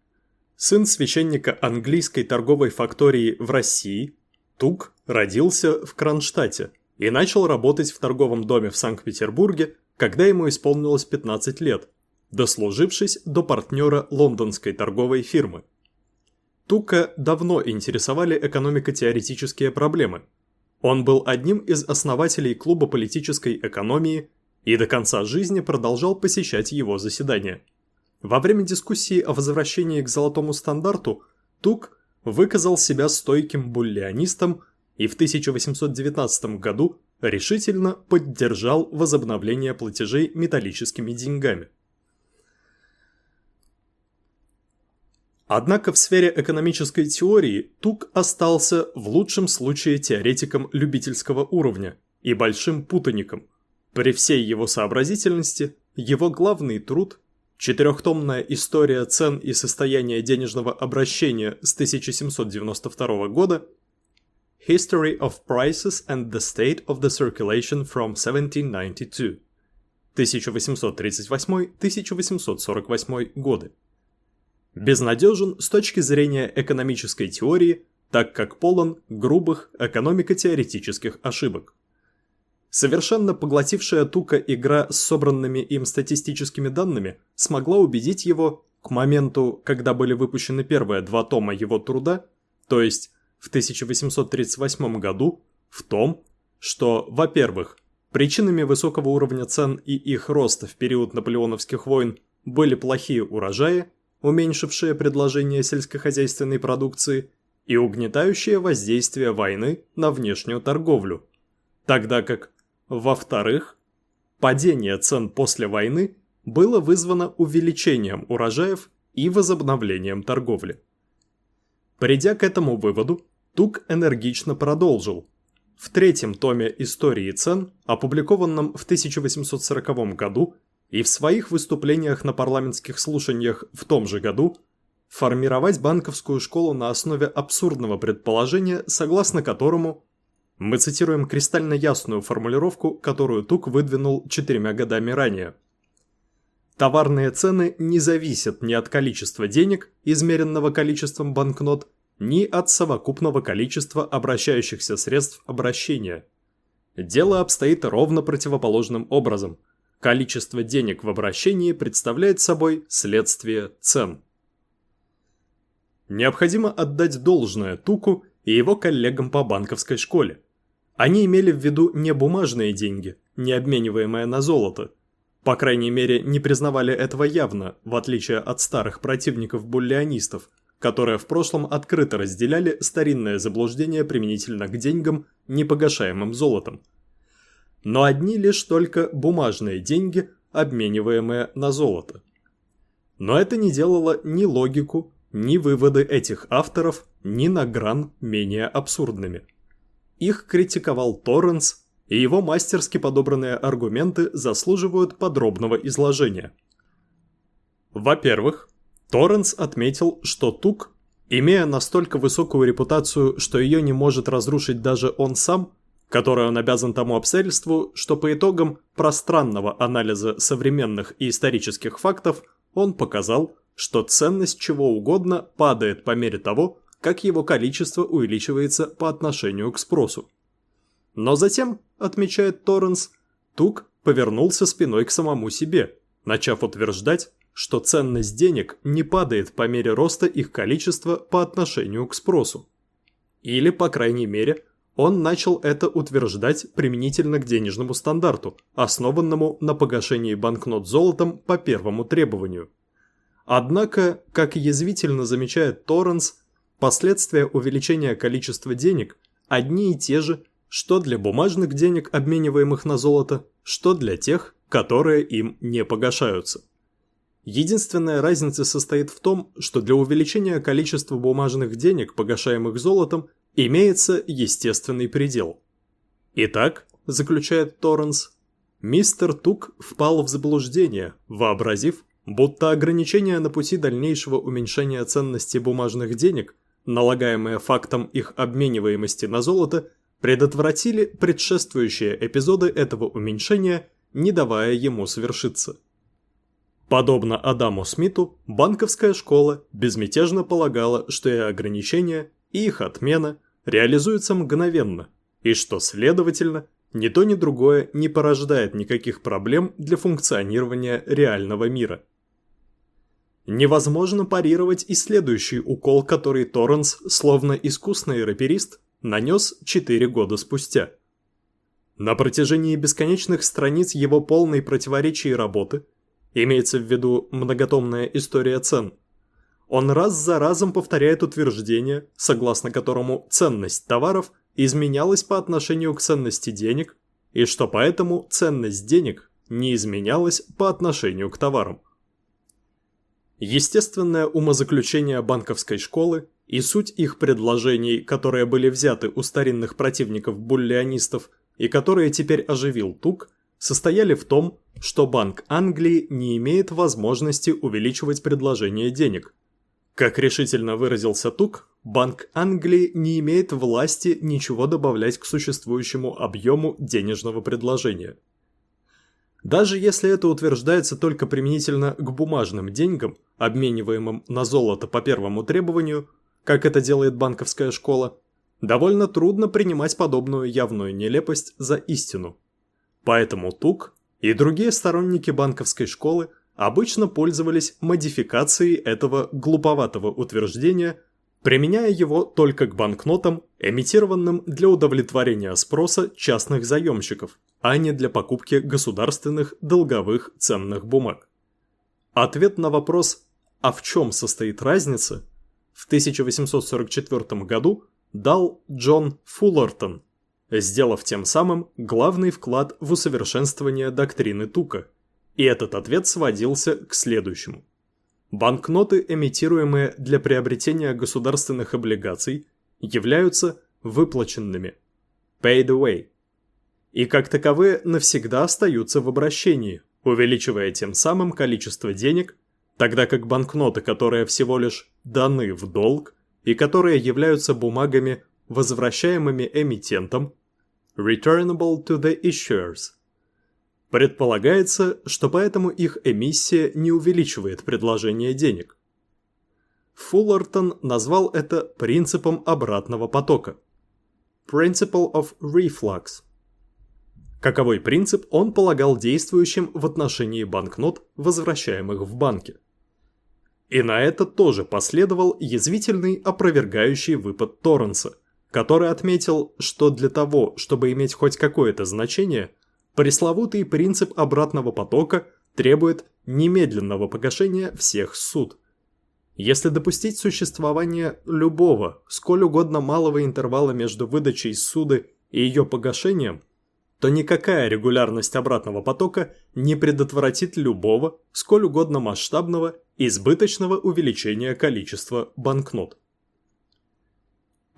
сын священника английской торговой фактории в России, Тук родился в Кронштадте и начал работать в торговом доме в Санкт-Петербурге, когда ему исполнилось 15 лет, дослужившись до партнера лондонской торговой фирмы. Тука давно интересовали экономико-теоретические проблемы. Он был одним из основателей клуба политической экономии и до конца жизни продолжал посещать его заседания. Во время дискуссии о возвращении к золотому стандарту Тук выказал себя стойким буллианистом и в 1819 году решительно поддержал возобновление платежей металлическими деньгами. Однако в сфере экономической теории Тук остался в лучшем случае теоретиком любительского уровня и большим путаником. При всей его сообразительности, его главный труд Четырехтомная история цен и состояния денежного обращения с 1792 года History of Prices and the State of the Circulation from 1792 1838-1848 годы. Безнадежен с точки зрения экономической теории, так как полон грубых экономико-теоретических ошибок. Совершенно поглотившая Тука игра с собранными им статистическими данными смогла убедить его к моменту, когда были выпущены первые два тома его труда, то есть в 1838 году, в том, что, во-первых, причинами высокого уровня цен и их роста в период наполеоновских войн были плохие урожаи, уменьшившие предложение сельскохозяйственной продукции, и угнетающее воздействие войны на внешнюю торговлю, тогда как во-вторых, падение цен после войны было вызвано увеличением урожаев и возобновлением торговли. Придя к этому выводу, Тук энергично продолжил. В третьем томе «Истории цен», опубликованном в 1840 году, и в своих выступлениях на парламентских слушаниях в том же году, формировать банковскую школу на основе абсурдного предположения, согласно которому мы цитируем кристально ясную формулировку, которую Тук выдвинул четырьмя годами ранее. Товарные цены не зависят ни от количества денег, измеренного количеством банкнот, ни от совокупного количества обращающихся средств обращения. Дело обстоит ровно противоположным образом. Количество денег в обращении представляет собой следствие цен. Необходимо отдать должное Туку и его коллегам по банковской школе. Они имели в виду не бумажные деньги, не обмениваемые на золото. По крайней мере, не признавали этого явно, в отличие от старых противников-буллионистов, которые в прошлом открыто разделяли старинное заблуждение применительно к деньгам, непогашаемым золотом. Но одни лишь только бумажные деньги, обмениваемые на золото. Но это не делало ни логику, ни выводы этих авторов ни на гран менее абсурдными. Их критиковал Торренс, и его мастерски подобранные аргументы заслуживают подробного изложения. Во-первых, Торренс отметил, что Тук, имея настолько высокую репутацию, что ее не может разрушить даже он сам, которой он обязан тому обстоятельству, что по итогам пространного анализа современных и исторических фактов он показал, что ценность чего угодно падает по мере того, как его количество увеличивается по отношению к спросу. Но затем, отмечает Торренс, Тук повернулся спиной к самому себе, начав утверждать, что ценность денег не падает по мере роста их количества по отношению к спросу. Или, по крайней мере, он начал это утверждать применительно к денежному стандарту, основанному на погашении банкнот золотом по первому требованию. Однако, как язвительно замечает Торренс, Последствия увеличения количества денег одни и те же, что для бумажных денег, обмениваемых на золото, что для тех, которые им не погашаются. Единственная разница состоит в том, что для увеличения количества бумажных денег, погашаемых золотом, имеется естественный предел. Итак, заключает Торренс, мистер Тук впал в заблуждение, вообразив, будто ограничения на пути дальнейшего уменьшения ценности бумажных денег налагаемые фактом их обмениваемости на золото, предотвратили предшествующие эпизоды этого уменьшения, не давая ему совершиться. Подобно Адаму Смиту, банковская школа безмятежно полагала, что и ограничения, и их отмена реализуются мгновенно, и что, следовательно, ни то ни другое не порождает никаких проблем для функционирования реального мира. Невозможно парировать и следующий укол, который Торренс, словно искусный раперист, нанес 4 года спустя. На протяжении бесконечных страниц его полной противоречий работы, имеется в виду многотомная история цен, он раз за разом повторяет утверждение, согласно которому ценность товаров изменялась по отношению к ценности денег, и что поэтому ценность денег не изменялась по отношению к товарам. Естественное умозаключение банковской школы и суть их предложений, которые были взяты у старинных противников буллианистов и которые теперь оживил Тук, состояли в том, что Банк Англии не имеет возможности увеличивать предложение денег. Как решительно выразился Тук, Банк Англии не имеет власти ничего добавлять к существующему объему денежного предложения. Даже если это утверждается только применительно к бумажным деньгам, обмениваемым на золото по первому требованию, как это делает банковская школа, довольно трудно принимать подобную явную нелепость за истину. Поэтому Тук и другие сторонники банковской школы обычно пользовались модификацией этого глуповатого утверждения, применяя его только к банкнотам, эмитированным для удовлетворения спроса частных заемщиков, а не для покупки государственных долговых ценных бумаг. Ответ на вопрос «А в чем состоит разница?» в 1844 году дал Джон Фуллертон, сделав тем самым главный вклад в усовершенствование доктрины Тука. И этот ответ сводился к следующему. Банкноты, эмитируемые для приобретения государственных облигаций, являются выплаченными paid away и как таковые навсегда остаются в обращении, увеличивая тем самым количество денег, тогда как банкноты, которые всего лишь даны в долг и которые являются бумагами, возвращаемыми эмитентом, returnable to the issuers. Предполагается, что поэтому их эмиссия не увеличивает предложение денег. Фуллертон назвал это принципом обратного потока. Principle of reflux. Каковой принцип он полагал действующим в отношении банкнот, возвращаемых в банке. И на это тоже последовал язвительный опровергающий выпад Торренса, который отметил, что для того, чтобы иметь хоть какое-то значение, пресловутый принцип обратного потока требует немедленного погашения всех суд. Если допустить существование любого, сколь угодно малого интервала между выдачей суды и ее погашением, то никакая регулярность обратного потока не предотвратит любого, сколь угодно масштабного, избыточного увеличения количества банкнот.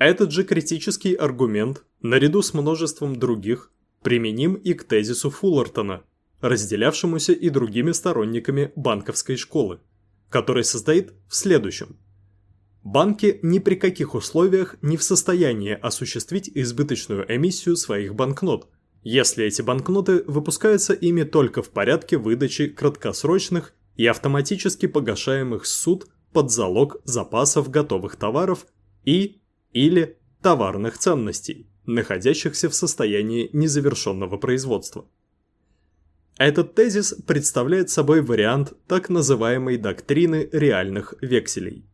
Этот же критический аргумент, наряду с множеством других, применим и к тезису Фуллертона, разделявшемуся и другими сторонниками банковской школы, который состоит в следующем. Банки ни при каких условиях не в состоянии осуществить избыточную эмиссию своих банкнот – если эти банкноты выпускаются ими только в порядке выдачи краткосрочных и автоматически погашаемых суд под залог запасов готовых товаров и или товарных ценностей, находящихся в состоянии незавершенного производства. Этот тезис представляет собой вариант так называемой доктрины реальных векселей.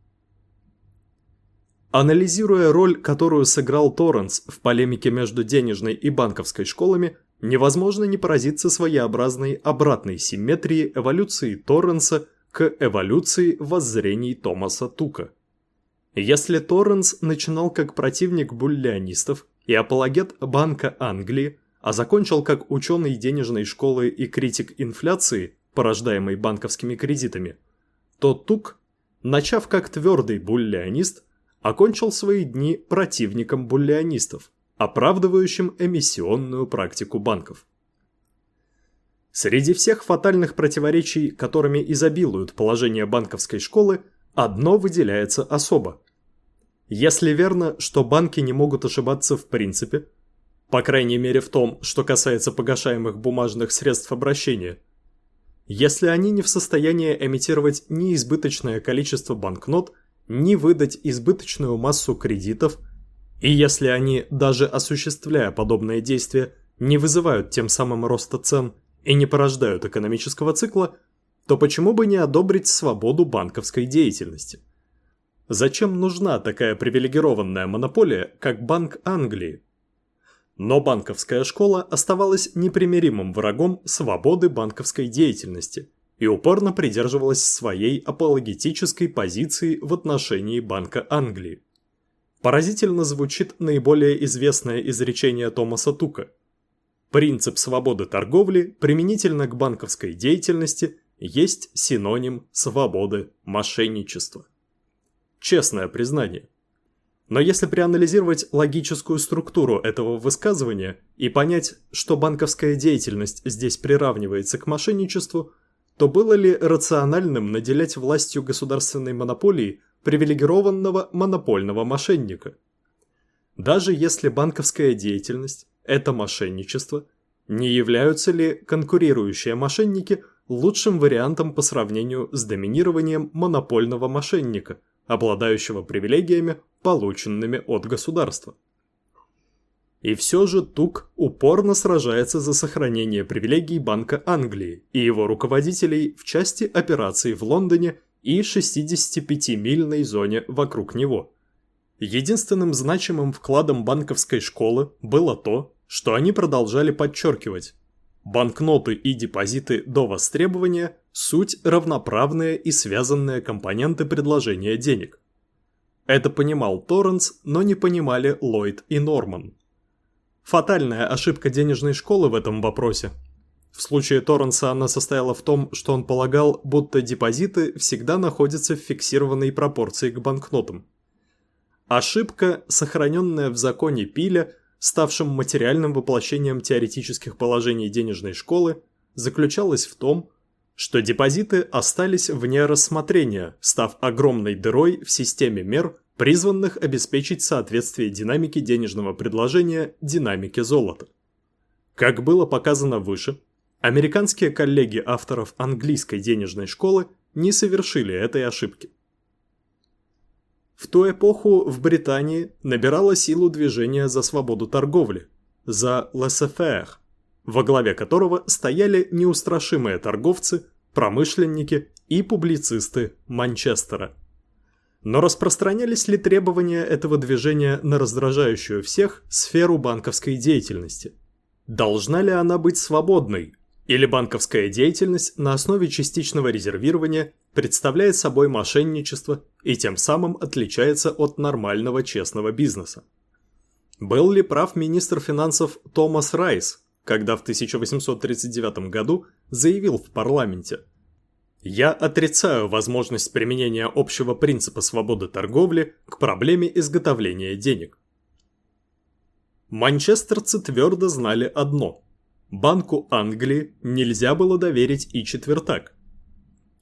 Анализируя роль, которую сыграл Торренс в полемике между денежной и банковской школами, невозможно не поразиться своеобразной обратной симметрии эволюции Торренса к эволюции воззрений Томаса Тука. Если Торренс начинал как противник буллианистов и апологет Банка Англии, а закончил как ученый денежной школы и критик инфляции, порождаемой банковскими кредитами, то Тук, начав как твердый буллианист, окончил свои дни противником буллионистов, оправдывающим эмиссионную практику банков. Среди всех фатальных противоречий, которыми изобилуют положение банковской школы, одно выделяется особо. Если верно, что банки не могут ошибаться в принципе, по крайней мере в том, что касается погашаемых бумажных средств обращения, если они не в состоянии эмитировать ни избыточное количество банкнот, ни выдать избыточную массу кредитов, и если они, даже осуществляя подобные действия, не вызывают тем самым роста цен и не порождают экономического цикла, то почему бы не одобрить свободу банковской деятельности? Зачем нужна такая привилегированная монополия, как Банк Англии? Но банковская школа оставалась непримиримым врагом свободы банковской деятельности и упорно придерживалась своей апологетической позиции в отношении Банка Англии. Поразительно звучит наиболее известное изречение Томаса Тука. Принцип свободы торговли применительно к банковской деятельности есть синоним свободы мошенничества. Честное признание. Но если проанализировать логическую структуру этого высказывания и понять, что банковская деятельность здесь приравнивается к мошенничеству, то было ли рациональным наделять властью государственной монополии привилегированного монопольного мошенника? Даже если банковская деятельность – это мошенничество, не являются ли конкурирующие мошенники лучшим вариантом по сравнению с доминированием монопольного мошенника – обладающего привилегиями, полученными от государства. И все же Тук упорно сражается за сохранение привилегий Банка Англии и его руководителей в части операций в Лондоне и 65-мильной зоне вокруг него. Единственным значимым вкладом банковской школы было то, что они продолжали подчеркивать, банкноты и депозиты до востребования суть равноправные и связанные компоненты предложения денег. Это понимал Торренс, но не понимали Ллойд и Норман. Фатальная ошибка денежной школы в этом вопросе. В случае Торренса она состояла в том, что он полагал, будто депозиты всегда находятся в фиксированной пропорции к банкнотам. Ошибка, сохраненная в законе Пиля, ставшем материальным воплощением теоретических положений денежной школы, заключалась в том, что депозиты остались вне рассмотрения, став огромной дырой в системе мер, призванных обеспечить соответствие динамики денежного предложения динамике золота. Как было показано выше, американские коллеги авторов английской денежной школы не совершили этой ошибки. В ту эпоху в Британии набирало силу движение за свободу торговли, за laissez-faire, во главе которого стояли неустрашимые торговцы, промышленники и публицисты Манчестера. Но распространялись ли требования этого движения на раздражающую всех сферу банковской деятельности? Должна ли она быть свободной? Или банковская деятельность на основе частичного резервирования представляет собой мошенничество и тем самым отличается от нормального честного бизнеса? Был ли прав министр финансов Томас Райс, когда в 1839 году заявил в парламенте «Я отрицаю возможность применения общего принципа свободы торговли к проблеме изготовления денег». Манчестерцы твердо знали одно – Банку Англии нельзя было доверить и четвертак.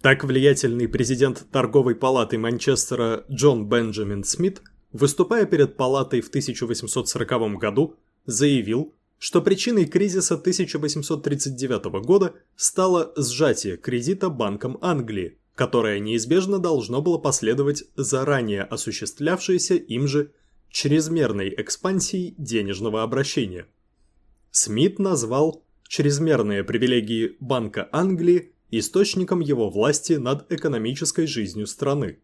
Так влиятельный президент торговой палаты Манчестера Джон Бенджамин Смит, выступая перед палатой в 1840 году, заявил, что причиной кризиса 1839 года стало сжатие кредита Банком Англии, которое неизбежно должно было последовать за ранее осуществлявшейся им же чрезмерной экспансией денежного обращения. Смит назвал чрезмерные привилегии Банка Англии источником его власти над экономической жизнью страны.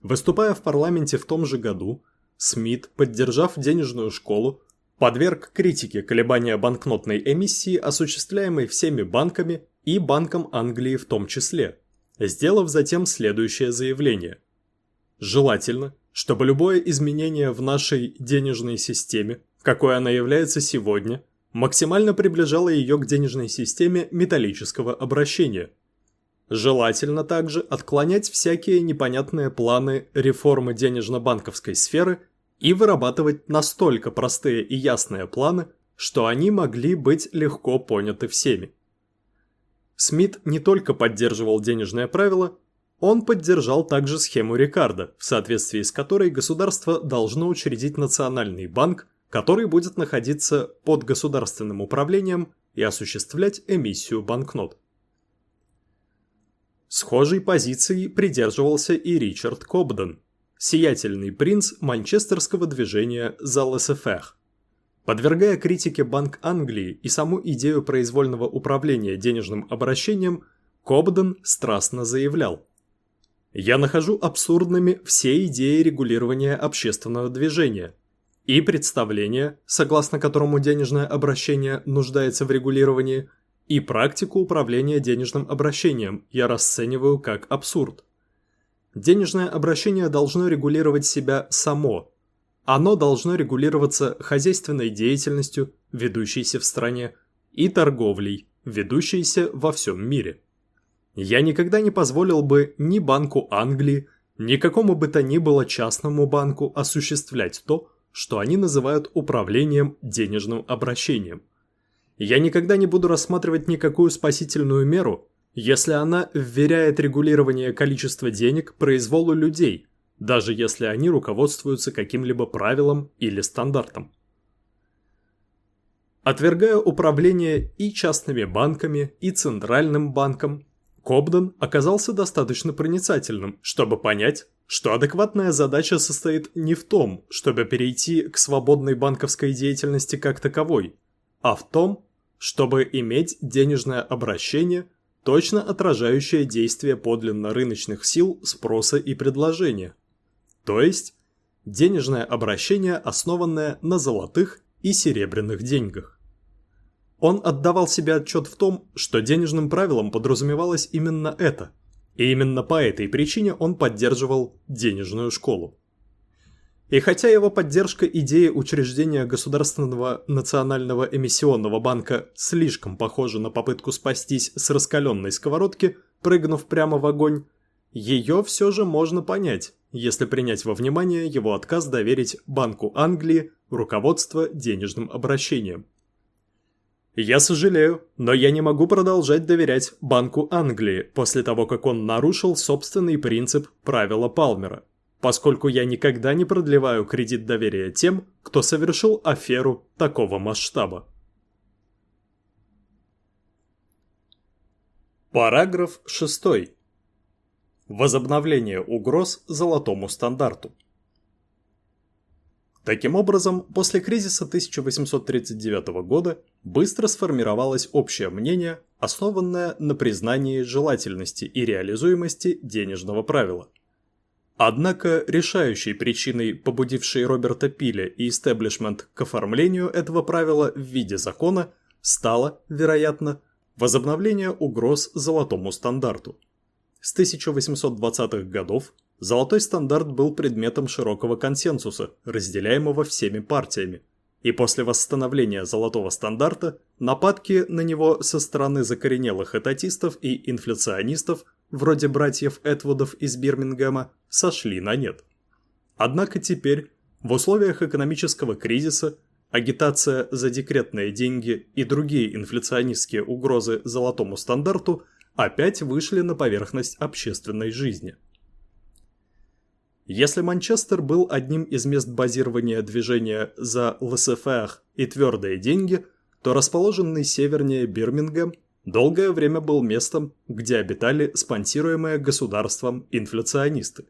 Выступая в парламенте в том же году, Смит, поддержав денежную школу, подверг критике колебания банкнотной эмиссии, осуществляемой всеми банками и Банком Англии в том числе, сделав затем следующее заявление. Желательно, чтобы любое изменение в нашей денежной системе, какой она является сегодня, максимально приближало ее к денежной системе металлического обращения. Желательно также отклонять всякие непонятные планы реформы денежно-банковской сферы и вырабатывать настолько простые и ясные планы, что они могли быть легко поняты всеми. Смит не только поддерживал денежное правило, он поддержал также схему Рикардо, в соответствии с которой государство должно учредить национальный банк, который будет находиться под государственным управлением и осуществлять эмиссию банкнот. Схожей позиции придерживался и Ричард Кобден, сиятельный принц манчестерского движения за ЛСФР. Подвергая критике Банк Англии и саму идею произвольного управления денежным обращением, Кобден страстно заявлял «Я нахожу абсурдными все идеи регулирования общественного движения и представление, согласно которому денежное обращение нуждается в регулировании, и практику управления денежным обращением я расцениваю как абсурд. Денежное обращение должно регулировать себя само. Оно должно регулироваться хозяйственной деятельностью, ведущейся в стране, и торговлей, ведущейся во всем мире. Я никогда не позволил бы ни Банку Англии, ни какому бы то ни было частному банку осуществлять то, что они называют управлением денежным обращением. Я никогда не буду рассматривать никакую спасительную меру, если она вверяет регулирование количества денег произволу людей, даже если они руководствуются каким-либо правилом или стандартом. Отвергая управление и частными банками, и центральным банком, Кобден оказался достаточно проницательным, чтобы понять, что адекватная задача состоит не в том, чтобы перейти к свободной банковской деятельности как таковой, а в том, чтобы иметь денежное обращение, точно отражающее действие подлинно рыночных сил спроса и предложения. То есть, денежное обращение, основанное на золотых и серебряных деньгах. Он отдавал себе отчет в том, что денежным правилом подразумевалось именно это, и именно по этой причине он поддерживал денежную школу. И хотя его поддержка идеи учреждения Государственного национального эмиссионного банка слишком похожа на попытку спастись с раскаленной сковородки, прыгнув прямо в огонь, ее все же можно понять, если принять во внимание его отказ доверить Банку Англии руководство денежным обращением. Я сожалею, но я не могу продолжать доверять Банку Англии после того, как он нарушил собственный принцип правила Палмера поскольку я никогда не продлеваю кредит доверия тем, кто совершил аферу такого масштаба. Параграф 6. Возобновление угроз золотому стандарту. Таким образом, после кризиса 1839 года быстро сформировалось общее мнение, основанное на признании желательности и реализуемости денежного правила – Однако решающей причиной, побудившей Роберта Пиля и истеблишмент к оформлению этого правила в виде закона, стало, вероятно, возобновление угроз золотому стандарту. С 1820-х годов золотой стандарт был предметом широкого консенсуса, разделяемого всеми партиями, и после восстановления золотого стандарта нападки на него со стороны закоренелых этатистов и инфляционистов вроде братьев Этвудов из Бирмингема, сошли на нет. Однако теперь, в условиях экономического кризиса, агитация за декретные деньги и другие инфляционистские угрозы золотому стандарту опять вышли на поверхность общественной жизни. Если Манчестер был одним из мест базирования движения за ЛСФР и твердые деньги, то расположенный севернее Бирмингем долгое время был местом, где обитали спонсируемые государством инфляционисты.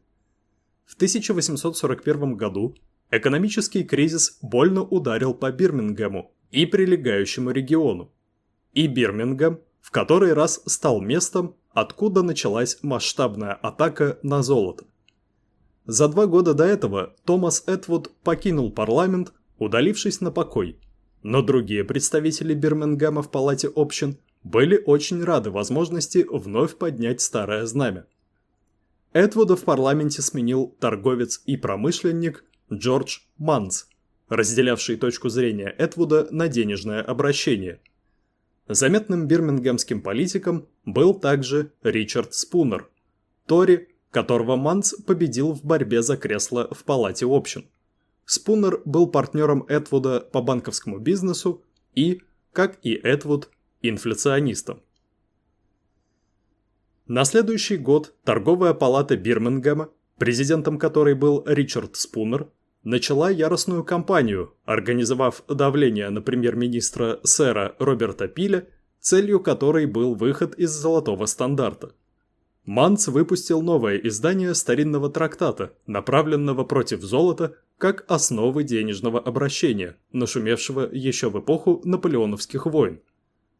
В 1841 году экономический кризис больно ударил по Бирмингему и прилегающему региону. И Бирмингем в который раз стал местом, откуда началась масштабная атака на золото. За два года до этого Томас Этвуд покинул парламент, удалившись на покой, но другие представители Бирмингема в палате общин – были очень рады возможности вновь поднять старое знамя. Эдвуда в парламенте сменил торговец и промышленник Джордж Манс, разделявший точку зрения Эдвуда на денежное обращение. Заметным бирмингемским политиком был также Ричард Спунер, Тори, которого Манс победил в борьбе за кресло в палате общин. Спунер был партнером Эдвуда по банковскому бизнесу и, как и Эдвуд, инфляционистом. На следующий год торговая палата Бирмингема, президентом которой был Ричард Спунер, начала яростную кампанию, организовав давление на премьер-министра сэра Роберта Пиля, целью которой был выход из золотого стандарта. Манц выпустил новое издание старинного трактата, направленного против золота как основы денежного обращения, нашумевшего еще в эпоху наполеоновских войн.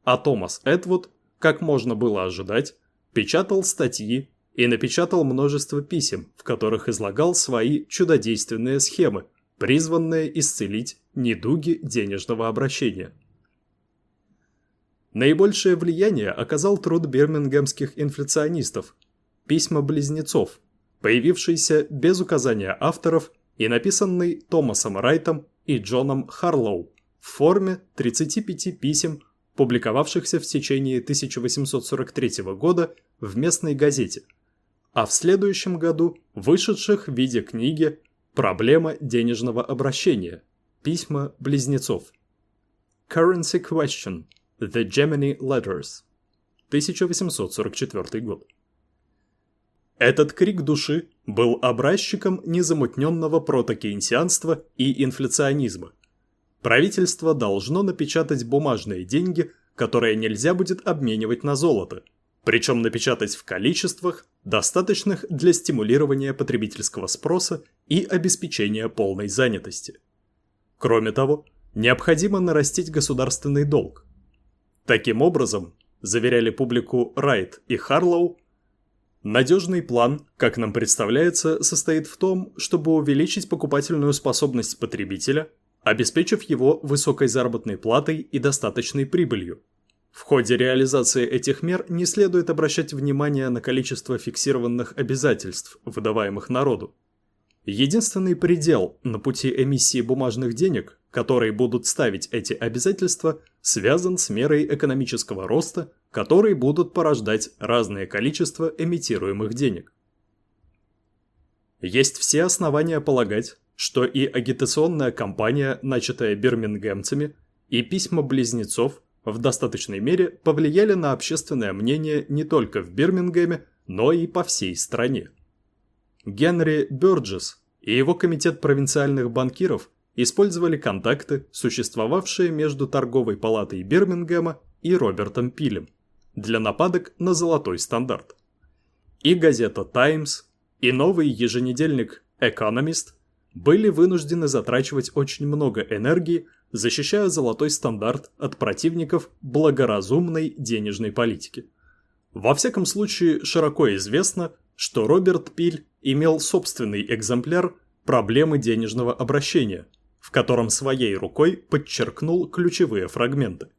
А Томас Эдвуд, как можно было ожидать, печатал статьи и напечатал множество писем, в которых излагал свои чудодейственные схемы, призванные исцелить недуги денежного обращения. Наибольшее влияние оказал труд бирмингемских инфляционистов «Письма близнецов», появившийся без указания авторов и написанный Томасом Райтом и Джоном Харлоу в форме 35 писем, публиковавшихся в течение 1843 года в местной газете, а в следующем году вышедших в виде книги «Проблема денежного обращения. Письма близнецов». Currency Question. The Gemini Letters. 1844 год. Этот крик души был образчиком незамутненного протокейнсианства и инфляционизма. Правительство должно напечатать бумажные деньги, которые нельзя будет обменивать на золото, причем напечатать в количествах, достаточных для стимулирования потребительского спроса и обеспечения полной занятости. Кроме того, необходимо нарастить государственный долг. Таким образом, заверяли публику Райт и Харлоу, Надежный план, как нам представляется, состоит в том, чтобы увеличить покупательную способность потребителя, обеспечив его высокой заработной платой и достаточной прибылью. В ходе реализации этих мер не следует обращать внимание на количество фиксированных обязательств, выдаваемых народу. Единственный предел на пути эмиссии бумажных денег, которые будут ставить эти обязательства, связан с мерой экономического роста, которые будут порождать разное количество эмитируемых денег. Есть все основания полагать, что и агитационная кампания, начатая бирмингемцами, и письма близнецов в достаточной мере повлияли на общественное мнение не только в Бирмингеме, но и по всей стране. Генри Бёрджес и его комитет провинциальных банкиров использовали контакты, существовавшие между торговой палатой Бирмингема и Робертом Пилем, для нападок на золотой стандарт. И газета «Таймс», и новый еженедельник «Экономист» были вынуждены затрачивать очень много энергии, защищая золотой стандарт от противников благоразумной денежной политики. Во всяком случае, широко известно, что Роберт Пиль имел собственный экземпляр «Проблемы денежного обращения», в котором своей рукой подчеркнул ключевые фрагменты.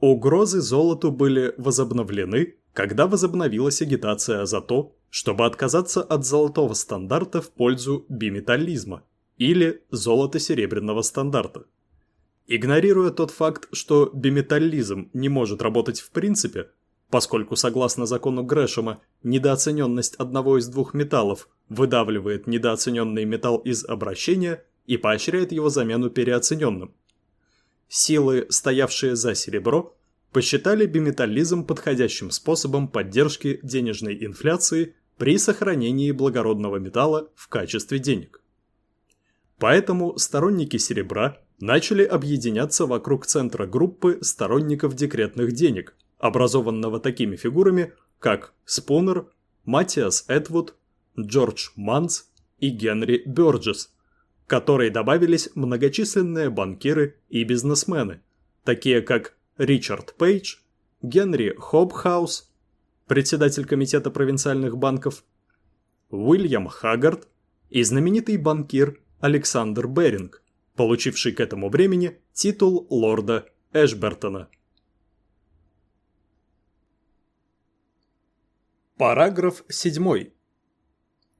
Угрозы золоту были возобновлены, когда возобновилась агитация за то, чтобы отказаться от золотого стандарта в пользу биметаллизма или золото-серебряного стандарта. Игнорируя тот факт, что биметаллизм не может работать в принципе, поскольку согласно закону Грэшема недооцененность одного из двух металлов выдавливает недооцененный металл из обращения и поощряет его замену переоцененным. Силы, стоявшие за серебро, посчитали биметаллизм подходящим способом поддержки денежной инфляции при сохранении благородного металла в качестве денег. Поэтому сторонники серебра начали объединяться вокруг центра группы сторонников декретных денег, образованного такими фигурами, как Спунер, Матиас Эдвуд, Джордж Манс и Генри Бёрджес, которой добавились многочисленные банкиры и бизнесмены, такие как Ричард Пейдж, Генри Хобхаус, председатель Комитета провинциальных банков, Уильям Хаггард и знаменитый банкир Александр Беринг, получивший к этому времени титул лорда Эшбертона. Параграф 7.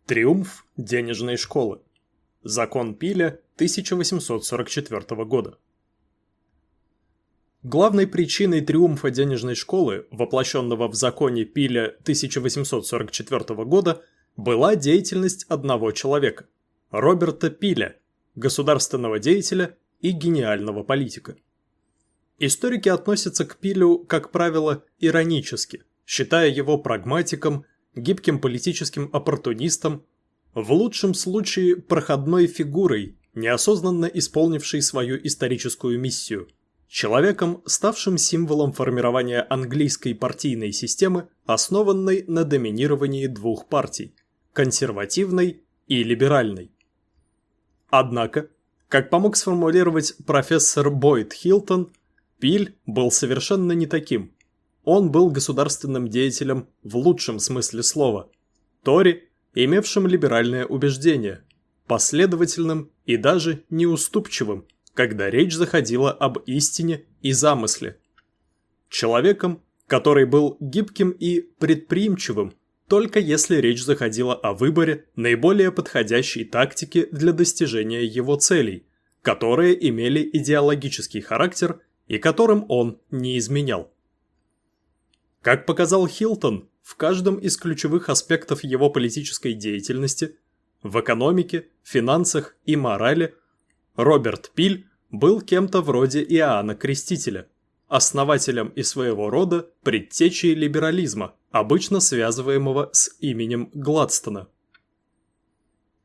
Триумф денежной школы. Закон Пиля 1844 года. Главной причиной триумфа денежной школы, воплощенного в законе Пиля 1844 года, была деятельность одного человека – Роберта Пиля, государственного деятеля и гениального политика. Историки относятся к Пилю, как правило, иронически, считая его прагматиком, гибким политическим оппортунистом, в лучшем случае проходной фигурой, неосознанно исполнившей свою историческую миссию – человеком, ставшим символом формирования английской партийной системы, основанной на доминировании двух партий – консервативной и либеральной. Однако, как помог сформулировать профессор Бойд Хилтон, Пиль был совершенно не таким. Он был государственным деятелем в лучшем смысле слова. Тори, имевшим либеральное убеждение, последовательным и даже неуступчивым, когда речь заходила об истине и замысле. Человеком, который был гибким и предприимчивым, только если речь заходила о выборе наиболее подходящей тактики для достижения его целей, которые имели идеологический характер и которым он не изменял. Как показал Хилтон, в каждом из ключевых аспектов его политической деятельности – в экономике, финансах и морали Роберт Пиль был кем-то вроде Иоанна Крестителя, основателем и своего рода предтечей либерализма, обычно связываемого с именем Гладстона.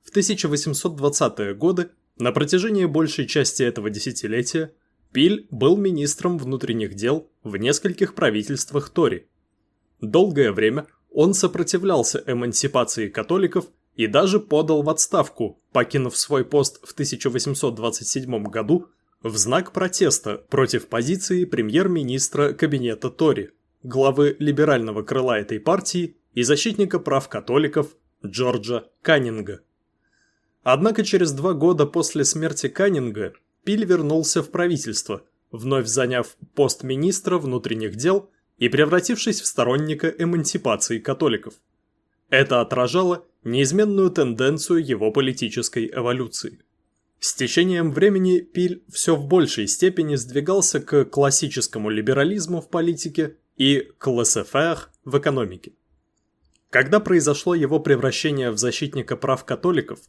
В 1820-е годы, на протяжении большей части этого десятилетия, Пиль был министром внутренних дел в нескольких правительствах Тори. Долгое время он сопротивлялся эмансипации католиков и даже подал в отставку, покинув свой пост в 1827 году в знак протеста против позиции премьер-министра кабинета Тори, главы либерального крыла этой партии и защитника прав католиков Джорджа Каннинга. Однако через два года после смерти Каннинга Пиль вернулся в правительство, вновь заняв пост министра внутренних дел и превратившись в сторонника эмансипации католиков. Это отражало неизменную тенденцию его политической эволюции. С течением времени Пиль все в большей степени сдвигался к классическому либерализму в политике и к лассефер в экономике. Когда произошло его превращение в защитника прав католиков,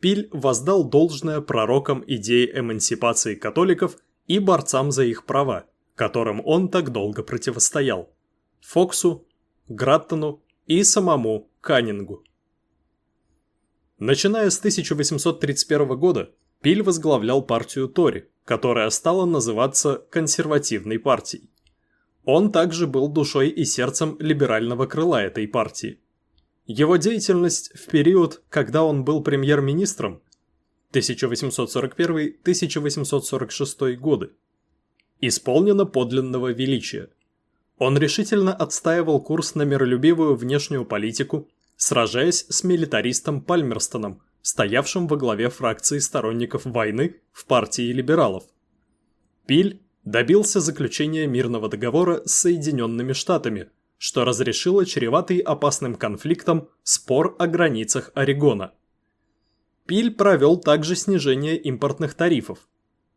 Пиль воздал должное пророкам идеи эмансипации католиков и борцам за их права, которым он так долго противостоял – Фоксу, Граттону и самому Каннингу. Начиная с 1831 года, Пиль возглавлял партию Тори, которая стала называться консервативной партией. Он также был душой и сердцем либерального крыла этой партии. Его деятельность в период, когда он был премьер-министром 1841-1846 годы, исполнена подлинного величия. Он решительно отстаивал курс на миролюбивую внешнюю политику сражаясь с милитаристом Пальмерстоном, стоявшим во главе фракции сторонников войны в партии либералов. Пиль добился заключения мирного договора с Соединенными Штатами, что разрешило чреватый опасным конфликтом спор о границах Орегона. Пиль провел также снижение импортных тарифов,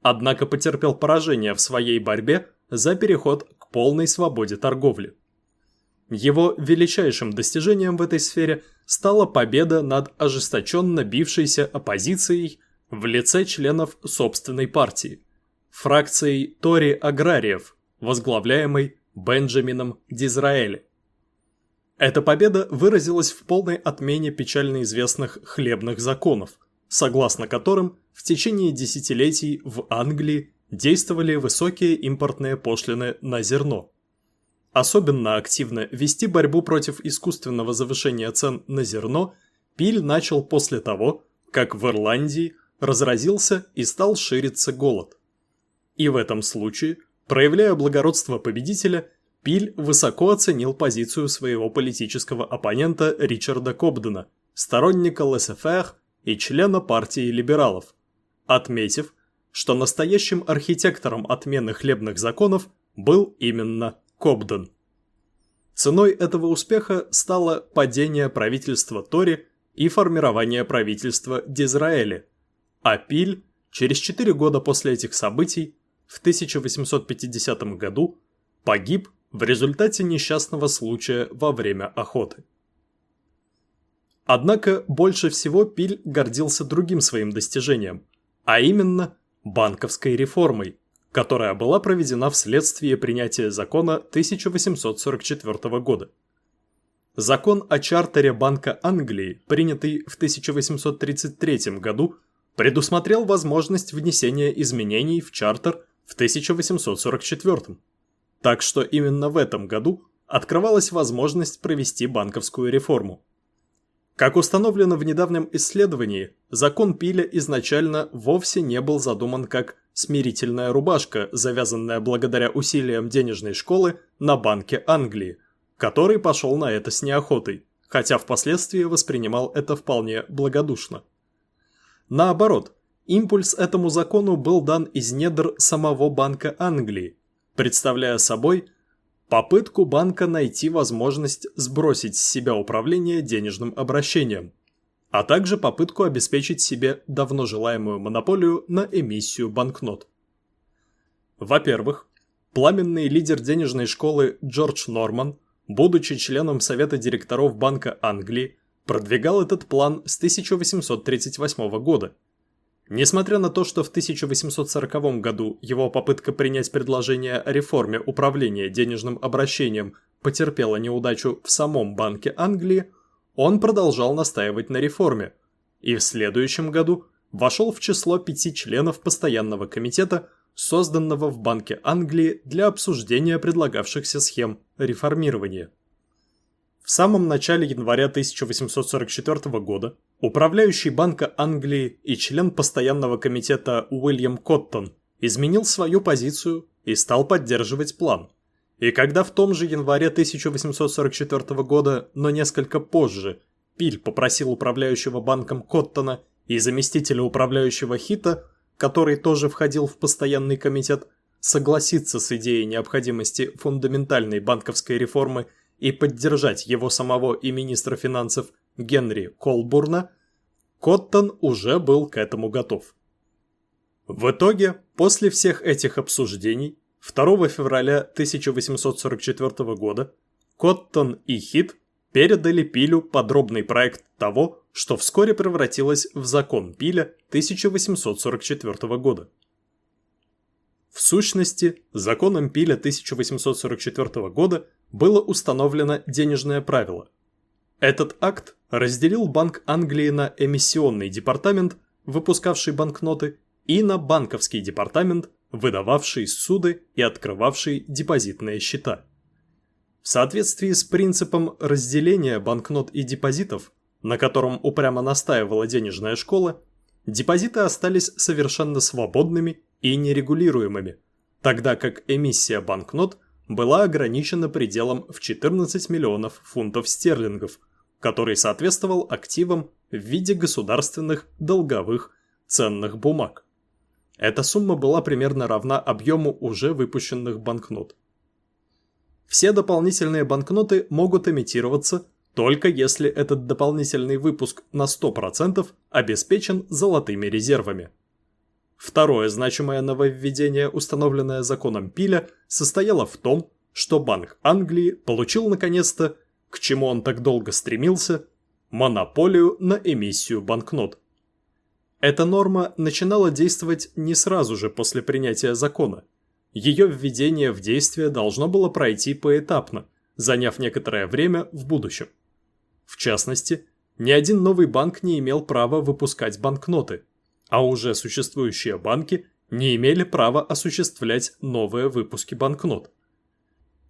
однако потерпел поражение в своей борьбе за переход к полной свободе торговли. Его величайшим достижением в этой сфере стала победа над ожесточенно бившейся оппозицией в лице членов собственной партии, фракцией Тори-аграриев, возглавляемой Бенджамином Дизраэли. Эта победа выразилась в полной отмене печально известных хлебных законов, согласно которым в течение десятилетий в Англии действовали высокие импортные пошлины на зерно – Особенно активно вести борьбу против искусственного завышения цен на зерно Пиль начал после того, как в Ирландии разразился и стал шириться голод. И в этом случае, проявляя благородство победителя, Пиль высоко оценил позицию своего политического оппонента Ричарда Кобдена, сторонника ЛСФР и члена партии либералов, отметив, что настоящим архитектором отмены хлебных законов был именно Кобден. Ценой этого успеха стало падение правительства Тори и формирование правительства Дизраэли, а Пиль через четыре года после этих событий, в 1850 году, погиб в результате несчастного случая во время охоты. Однако больше всего Пиль гордился другим своим достижением, а именно банковской реформой, которая была проведена вследствие принятия закона 1844 года. Закон о чартере Банка Англии, принятый в 1833 году, предусмотрел возможность внесения изменений в чартер в 1844. Так что именно в этом году открывалась возможность провести банковскую реформу. Как установлено в недавнем исследовании, закон Пиля изначально вовсе не был задуман как смирительная рубашка, завязанная благодаря усилиям денежной школы на Банке Англии, который пошел на это с неохотой, хотя впоследствии воспринимал это вполне благодушно. Наоборот, импульс этому закону был дан из недр самого Банка Англии, представляя собой попытку банка найти возможность сбросить с себя управление денежным обращением, а также попытку обеспечить себе давно желаемую монополию на эмиссию банкнот. Во-первых, пламенный лидер денежной школы Джордж Норман, будучи членом Совета директоров Банка Англии, продвигал этот план с 1838 года. Несмотря на то, что в 1840 году его попытка принять предложение о реформе управления денежным обращением потерпела неудачу в самом Банке Англии, он продолжал настаивать на реформе и в следующем году вошел в число пяти членов постоянного комитета, созданного в Банке Англии для обсуждения предлагавшихся схем реформирования. В самом начале января 1844 года управляющий Банка Англии и член постоянного комитета Уильям Коттон изменил свою позицию и стал поддерживать план. И когда в том же январе 1844 года, но несколько позже, Пиль попросил управляющего банком Коттона и заместителя управляющего Хита, который тоже входил в постоянный комитет, согласиться с идеей необходимости фундаментальной банковской реформы – и поддержать его самого и министра финансов Генри Колбурна, Коттон уже был к этому готов. В итоге, после всех этих обсуждений, 2 февраля 1844 года Коттон и Хит передали Пилю подробный проект того, что вскоре превратилось в закон Пиля 1844 года. В сущности, законом Пиля 1844 года было установлено денежное правило. Этот акт разделил Банк Англии на эмиссионный департамент, выпускавший банкноты, и на банковский департамент, выдававший суды и открывавший депозитные счета. В соответствии с принципом разделения банкнот и депозитов, на котором упрямо настаивала денежная школа, депозиты остались совершенно свободными и нерегулируемыми, тогда как эмиссия банкнот была ограничена пределом в 14 миллионов фунтов стерлингов, который соответствовал активам в виде государственных долговых ценных бумаг. Эта сумма была примерно равна объему уже выпущенных банкнот. Все дополнительные банкноты могут эмитироваться только если этот дополнительный выпуск на 100% обеспечен золотыми резервами. Второе значимое нововведение, установленное законом Пиля, состояло в том, что Банк Англии получил наконец-то, к чему он так долго стремился, монополию на эмиссию банкнот. Эта норма начинала действовать не сразу же после принятия закона. Ее введение в действие должно было пройти поэтапно, заняв некоторое время в будущем. В частности, ни один новый банк не имел права выпускать банкноты – а уже существующие банки не имели права осуществлять новые выпуски банкнот.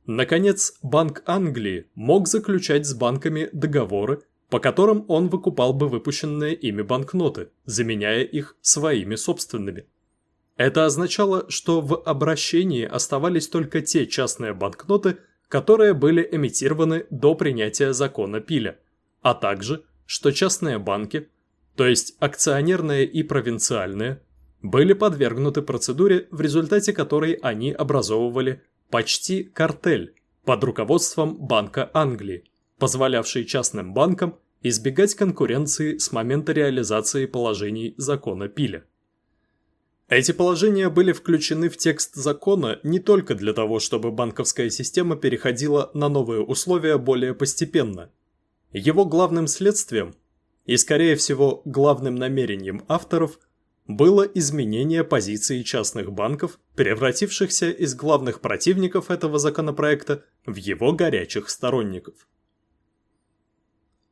Наконец, Банк Англии мог заключать с банками договоры, по которым он выкупал бы выпущенные ими банкноты, заменяя их своими собственными. Это означало, что в обращении оставались только те частные банкноты, которые были эмитированы до принятия закона Пиля, а также, что частные банки то есть акционерные и провинциальные, были подвергнуты процедуре, в результате которой они образовывали почти картель под руководством Банка Англии, позволявший частным банкам избегать конкуренции с момента реализации положений закона Пиля. Эти положения были включены в текст закона не только для того, чтобы банковская система переходила на новые условия более постепенно. Его главным следствием и, скорее всего, главным намерением авторов было изменение позиции частных банков, превратившихся из главных противников этого законопроекта в его горячих сторонников.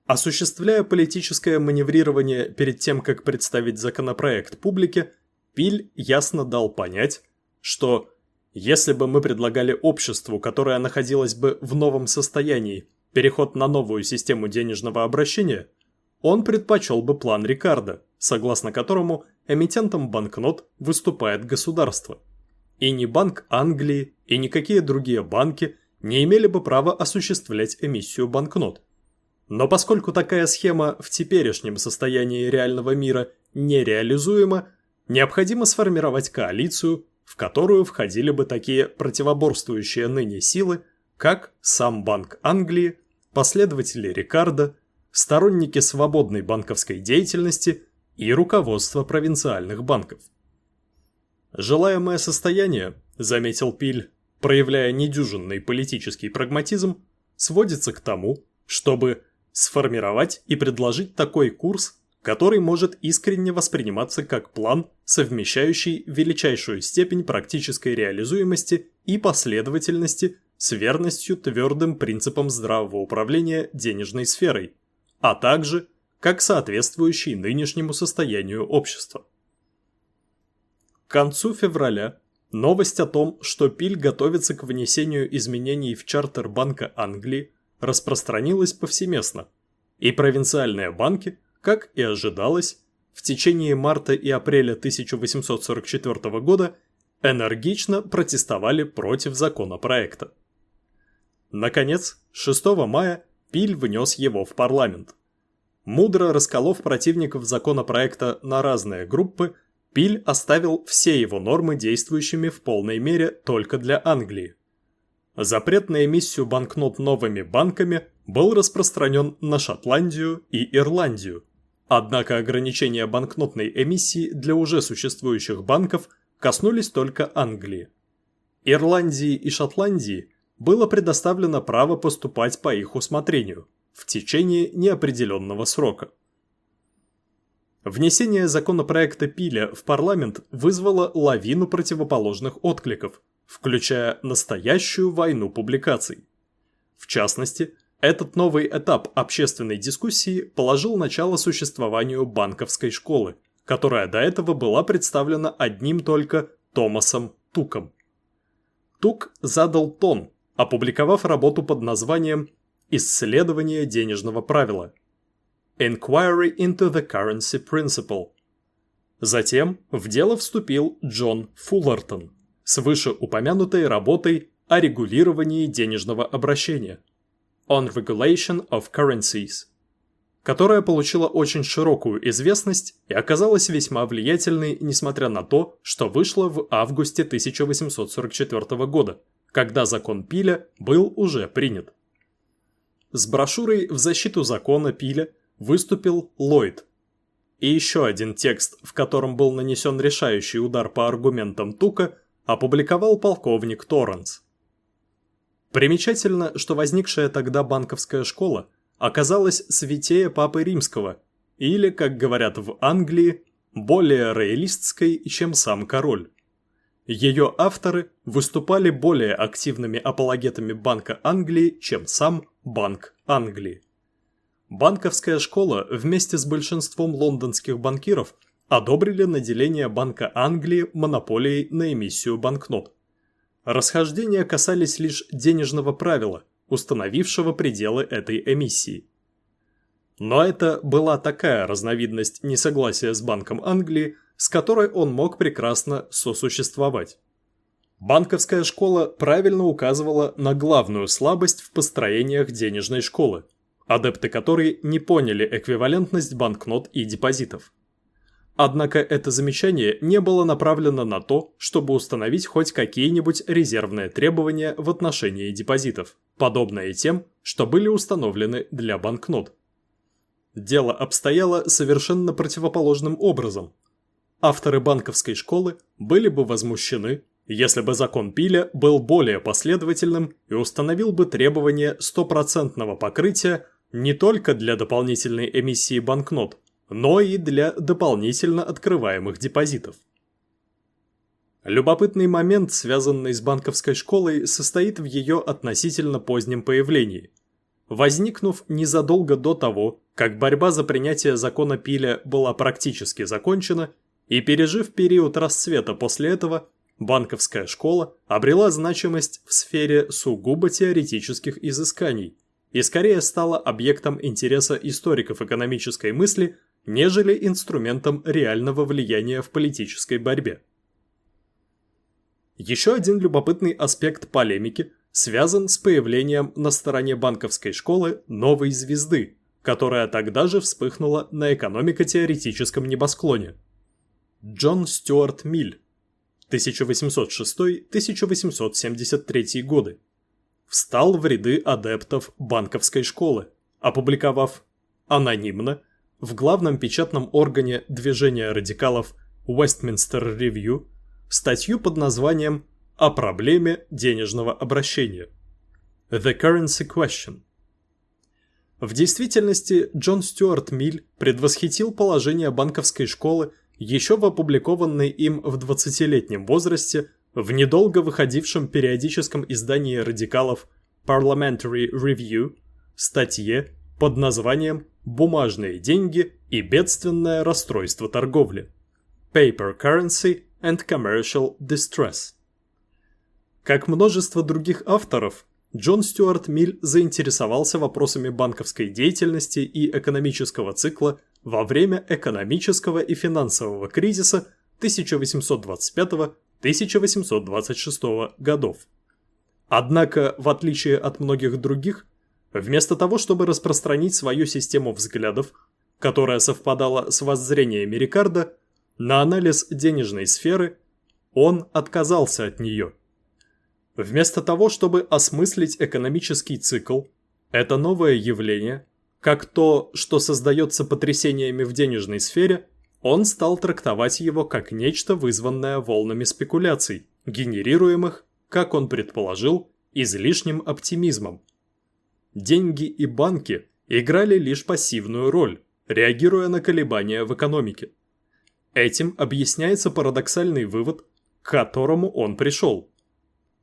Осуществляя политическое маневрирование перед тем, как представить законопроект публике, Пиль ясно дал понять, что если бы мы предлагали обществу, которое находилось бы в новом состоянии, переход на новую систему денежного обращения, он предпочел бы план Рикардо, согласно которому эмитентом банкнот выступает государство. И ни Банк Англии, и никакие другие банки не имели бы права осуществлять эмиссию банкнот. Но поскольку такая схема в теперешнем состоянии реального мира нереализуема, необходимо сформировать коалицию, в которую входили бы такие противоборствующие ныне силы, как сам Банк Англии, последователи Рикардо, сторонники свободной банковской деятельности и руководство провинциальных банков. Желаемое состояние, заметил Пиль, проявляя недюжинный политический прагматизм, сводится к тому, чтобы сформировать и предложить такой курс, который может искренне восприниматься как план, совмещающий величайшую степень практической реализуемости и последовательности с верностью твердым принципам здравого управления денежной сферой, а также как соответствующий нынешнему состоянию общества. К концу февраля новость о том, что Пиль готовится к внесению изменений в чартер Банка Англии, распространилась повсеместно, и провинциальные банки, как и ожидалось, в течение марта и апреля 1844 года энергично протестовали против законопроекта. Наконец, 6 мая Пиль внес его в парламент. Мудро расколов противников законопроекта на разные группы, Пиль оставил все его нормы действующими в полной мере только для Англии. Запрет на эмиссию банкнот новыми банками был распространен на Шотландию и Ирландию. Однако ограничения банкнотной эмиссии для уже существующих банков коснулись только Англии. Ирландии и Шотландии было предоставлено право поступать по их усмотрению в течение неопределенного срока. Внесение законопроекта Пиля в парламент вызвало лавину противоположных откликов, включая настоящую войну публикаций. В частности, этот новый этап общественной дискуссии положил начало существованию банковской школы, которая до этого была представлена одним только Томасом Туком. Тук задал тон, опубликовав работу под названием «Исследование денежного правила» Inquiry into the Currency Principle. Затем в дело вступил Джон Фуллертон с вышеупомянутой работой о регулировании денежного обращения On Regulation of Currencies, которая получила очень широкую известность и оказалась весьма влиятельной, несмотря на то, что вышла в августе 1844 года, когда закон Пиля был уже принят. С брошюрой в защиту закона Пиля выступил Ллойд. И еще один текст, в котором был нанесен решающий удар по аргументам Тука, опубликовал полковник Торренс. Примечательно, что возникшая тогда банковская школа оказалась святее Папы Римского, или, как говорят в Англии, более роялистской, чем сам король. Ее авторы выступали более активными апологетами Банка Англии, чем сам Банк Англии. Банковская школа вместе с большинством лондонских банкиров одобрили наделение Банка Англии монополией на эмиссию банкнот. Расхождения касались лишь денежного правила, установившего пределы этой эмиссии. Но это была такая разновидность несогласия с Банком Англии, с которой он мог прекрасно сосуществовать. Банковская школа правильно указывала на главную слабость в построениях денежной школы – адепты которой не поняли эквивалентность банкнот и депозитов. Однако это замечание не было направлено на то, чтобы установить хоть какие-нибудь резервные требования в отношении депозитов, подобные тем, что были установлены для банкнот. Дело обстояло совершенно противоположным образом. Авторы банковской школы были бы возмущены, если бы закон Пиля был более последовательным и установил бы требование стопроцентного покрытия не только для дополнительной эмиссии банкнот, но и для дополнительно открываемых депозитов. Любопытный момент, связанный с банковской школой, состоит в ее относительно позднем появлении. Возникнув незадолго до того, как борьба за принятие закона Пиля была практически закончена, и пережив период расцвета после этого, банковская школа обрела значимость в сфере сугубо теоретических изысканий и скорее стала объектом интереса историков экономической мысли, нежели инструментом реального влияния в политической борьбе. Еще один любопытный аспект полемики связан с появлением на стороне банковской школы новой звезды, которая тогда же вспыхнула на экономико-теоретическом небосклоне. Джон Стюарт Миль, 1806-1873 годы, встал в ряды адептов банковской школы, опубликовав анонимно в главном печатном органе движения радикалов Westminster Review статью под названием «О проблеме денежного обращения» The Currency Question. В действительности Джон Стюарт Миль предвосхитил положение банковской школы еще в опубликованной им в 20-летнем возрасте в недолго выходившем периодическом издании радикалов Parliamentary Review статье под названием «Бумажные деньги и бедственное расстройство торговли» Paper Currency and Commercial Distress. Как множество других авторов, Джон Стюарт Миль заинтересовался вопросами банковской деятельности и экономического цикла во время экономического и финансового кризиса 1825-1826 годов. Однако, в отличие от многих других, вместо того, чтобы распространить свою систему взглядов, которая совпадала с воззрениями Рикардо, на анализ денежной сферы, он отказался от нее. Вместо того, чтобы осмыслить экономический цикл, это новое явление, как то, что создается потрясениями в денежной сфере, он стал трактовать его как нечто вызванное волнами спекуляций, генерируемых, как он предположил, излишним оптимизмом. Деньги и банки играли лишь пассивную роль, реагируя на колебания в экономике. Этим объясняется парадоксальный вывод, к которому он пришел.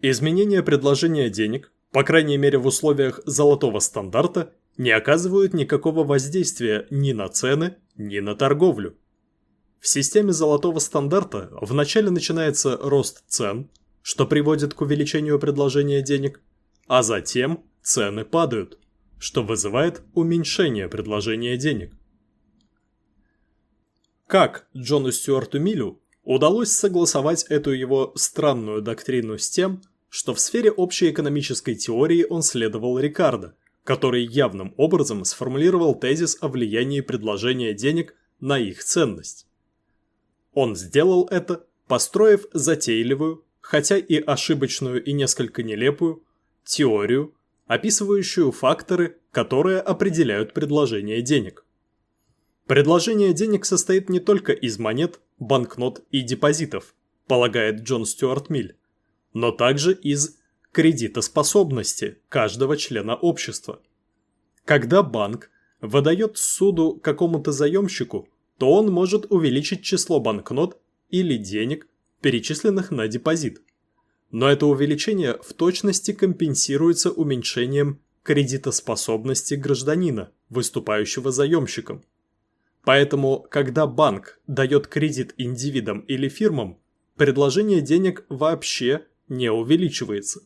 Изменение предложения денег, по крайней мере в условиях золотого стандарта, не оказывают никакого воздействия ни на цены, ни на торговлю. В системе золотого стандарта вначале начинается рост цен, что приводит к увеличению предложения денег, а затем цены падают, что вызывает уменьшение предложения денег. Как Джону Стюарту Милю удалось согласовать эту его странную доктрину с тем, что в сфере общей экономической теории он следовал Рикардо, который явным образом сформулировал тезис о влиянии предложения денег на их ценность. Он сделал это, построив затейливую, хотя и ошибочную и несколько нелепую, теорию, описывающую факторы, которые определяют предложение денег. Предложение денег состоит не только из монет, банкнот и депозитов, полагает Джон Стюарт Миль, но также из кредитоспособности каждого члена общества. Когда банк выдает суду какому-то заемщику, то он может увеличить число банкнот или денег, перечисленных на депозит. Но это увеличение в точности компенсируется уменьшением кредитоспособности гражданина, выступающего заемщиком. Поэтому, когда банк дает кредит индивидам или фирмам, предложение денег вообще не увеличивается.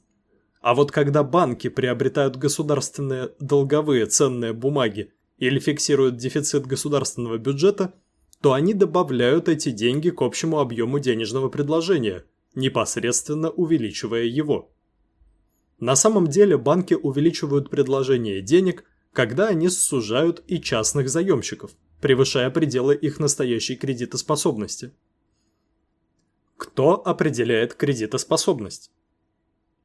А вот когда банки приобретают государственные долговые ценные бумаги или фиксируют дефицит государственного бюджета, то они добавляют эти деньги к общему объему денежного предложения, непосредственно увеличивая его. На самом деле банки увеличивают предложение денег, когда они сужают и частных заемщиков – превышая пределы их настоящей кредитоспособности. Кто определяет кредитоспособность?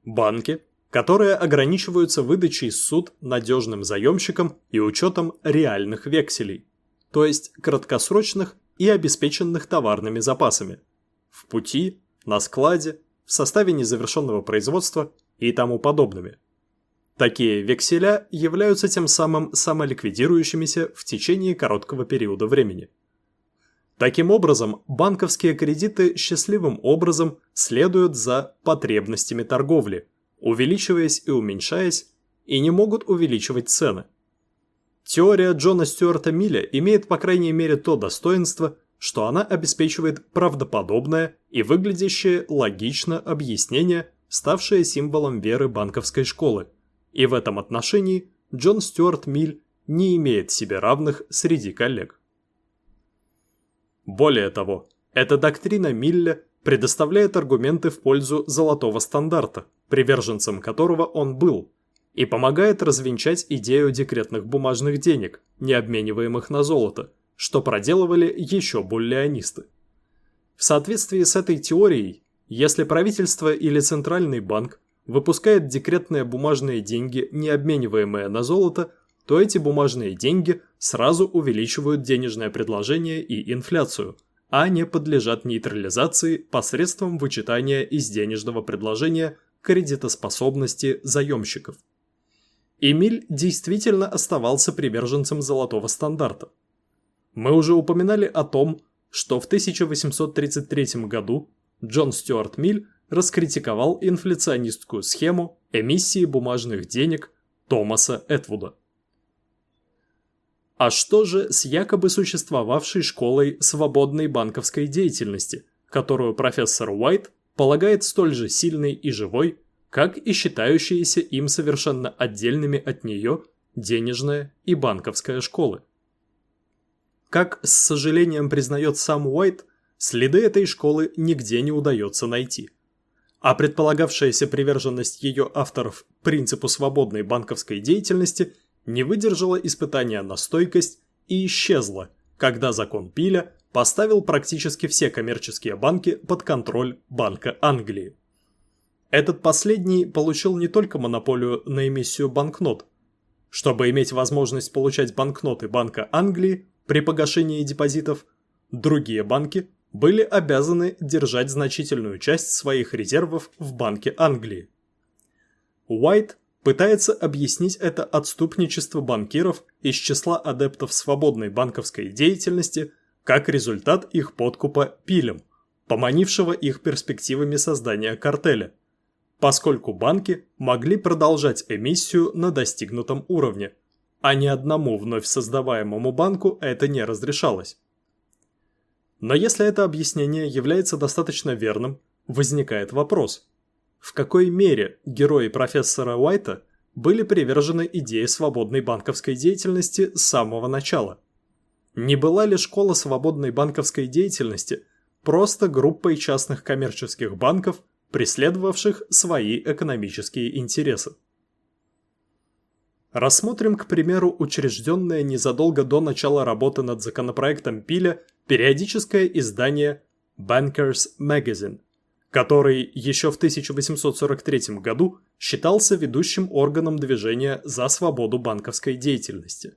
Банки, которые ограничиваются выдачей суд надежным заемщикам и учетом реальных векселей, то есть краткосрочных и обеспеченных товарными запасами, в пути, на складе, в составе незавершенного производства и тому подобными – Такие векселя являются тем самым самоликвидирующимися в течение короткого периода времени. Таким образом, банковские кредиты счастливым образом следуют за потребностями торговли, увеличиваясь и уменьшаясь, и не могут увеличивать цены. Теория Джона Стюарта Милля имеет по крайней мере то достоинство, что она обеспечивает правдоподобное и выглядящее логично объяснение, ставшее символом веры банковской школы, и в этом отношении Джон Стюарт Миль не имеет себе равных среди коллег. Более того, эта доктрина Милля предоставляет аргументы в пользу золотого стандарта, приверженцем которого он был, и помогает развенчать идею декретных бумажных денег, не обмениваемых на золото, что проделывали еще буллионисты. В соответствии с этой теорией, если правительство или центральный банк выпускает декретные бумажные деньги, не обмениваемые на золото, то эти бумажные деньги сразу увеличивают денежное предложение и инфляцию, а не подлежат нейтрализации посредством вычитания из денежного предложения кредитоспособности заемщиков. Эмиль действительно оставался приверженцем золотого стандарта. Мы уже упоминали о том, что в 1833 году Джон Стюарт Миль раскритиковал инфляционистскую схему эмиссии бумажных денег Томаса Этвуда. А что же с якобы существовавшей школой свободной банковской деятельности, которую профессор Уайт полагает столь же сильной и живой, как и считающиеся им совершенно отдельными от нее денежная и банковская школы? Как с сожалением признает сам Уайт, следы этой школы нигде не удается найти – а предполагавшаяся приверженность ее авторов принципу свободной банковской деятельности не выдержала испытания на стойкость и исчезла, когда закон Пиля поставил практически все коммерческие банки под контроль Банка Англии. Этот последний получил не только монополию на эмиссию банкнот. Чтобы иметь возможность получать банкноты Банка Англии при погашении депозитов, другие банки были обязаны держать значительную часть своих резервов в Банке Англии. Уайт пытается объяснить это отступничество банкиров из числа адептов свободной банковской деятельности как результат их подкупа пилем, поманившего их перспективами создания картеля, поскольку банки могли продолжать эмиссию на достигнутом уровне, а ни одному вновь создаваемому банку это не разрешалось. Но если это объяснение является достаточно верным, возникает вопрос. В какой мере герои профессора Уайта были привержены идее свободной банковской деятельности с самого начала? Не была ли школа свободной банковской деятельности просто группой частных коммерческих банков, преследовавших свои экономические интересы? Рассмотрим, к примеру, учрежденное незадолго до начала работы над законопроектом Пиля периодическое издание Bankers Magazine, который еще в 1843 году считался ведущим органом движения за свободу банковской деятельности.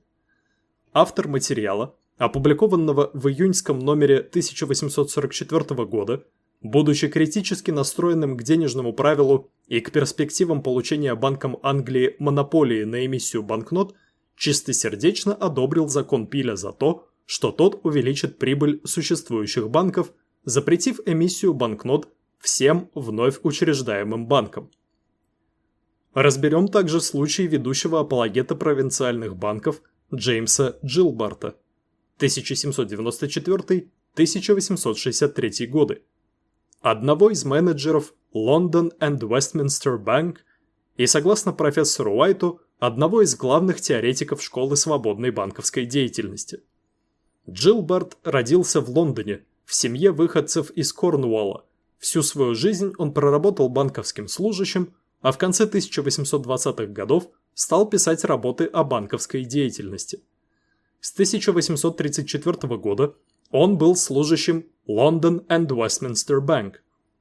Автор материала, опубликованного в июньском номере 1844 года, будучи критически настроенным к денежному правилу и к перспективам получения Банком Англии монополии на эмиссию банкнот, чистосердечно одобрил закон Пиля за то, что тот увеличит прибыль существующих банков, запретив эмиссию банкнот всем вновь учреждаемым банкам. Разберем также случай ведущего апологета провинциальных банков Джеймса Джилбарта 1794-1863 годы, одного из менеджеров London and Westminster Bank и, согласно профессору Уайту, одного из главных теоретиков школы свободной банковской деятельности. Джилбарт родился в Лондоне, в семье выходцев из Корнуолла. Всю свою жизнь он проработал банковским служащим, а в конце 1820-х годов стал писать работы о банковской деятельности. С 1834 года он был служащим London and Westminster Bank,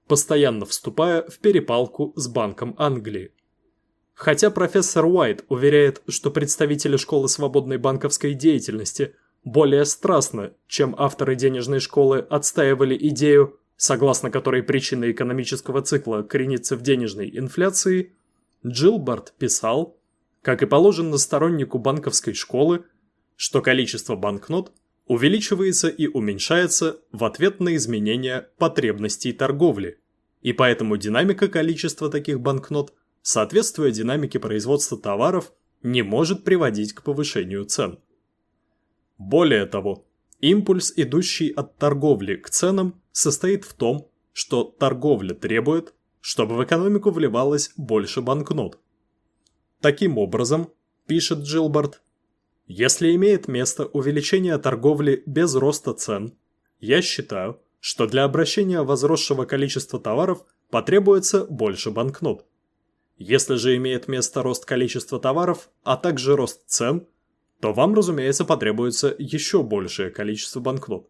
постоянно вступая в перепалку с Банком Англии. Хотя профессор Уайт уверяет, что представители школы свободной банковской деятельности более страстно, чем авторы денежной школы отстаивали идею, согласно которой причина экономического цикла коренится в денежной инфляции, Джилбарт писал, как и положено стороннику банковской школы, что количество банкнот увеличивается и уменьшается в ответ на изменения потребностей торговли, и поэтому динамика количества таких банкнот, соответствуя динамике производства товаров, не может приводить к повышению цен. Более того, импульс, идущий от торговли к ценам, состоит в том, что торговля требует, чтобы в экономику вливалось больше банкнот. Таким образом, пишет Джилбард, если имеет место увеличение торговли без роста цен, я считаю, что для обращения возросшего количества товаров потребуется больше банкнот. Если же имеет место рост количества товаров, а также рост цен, то вам, разумеется, потребуется еще большее количество банкнот.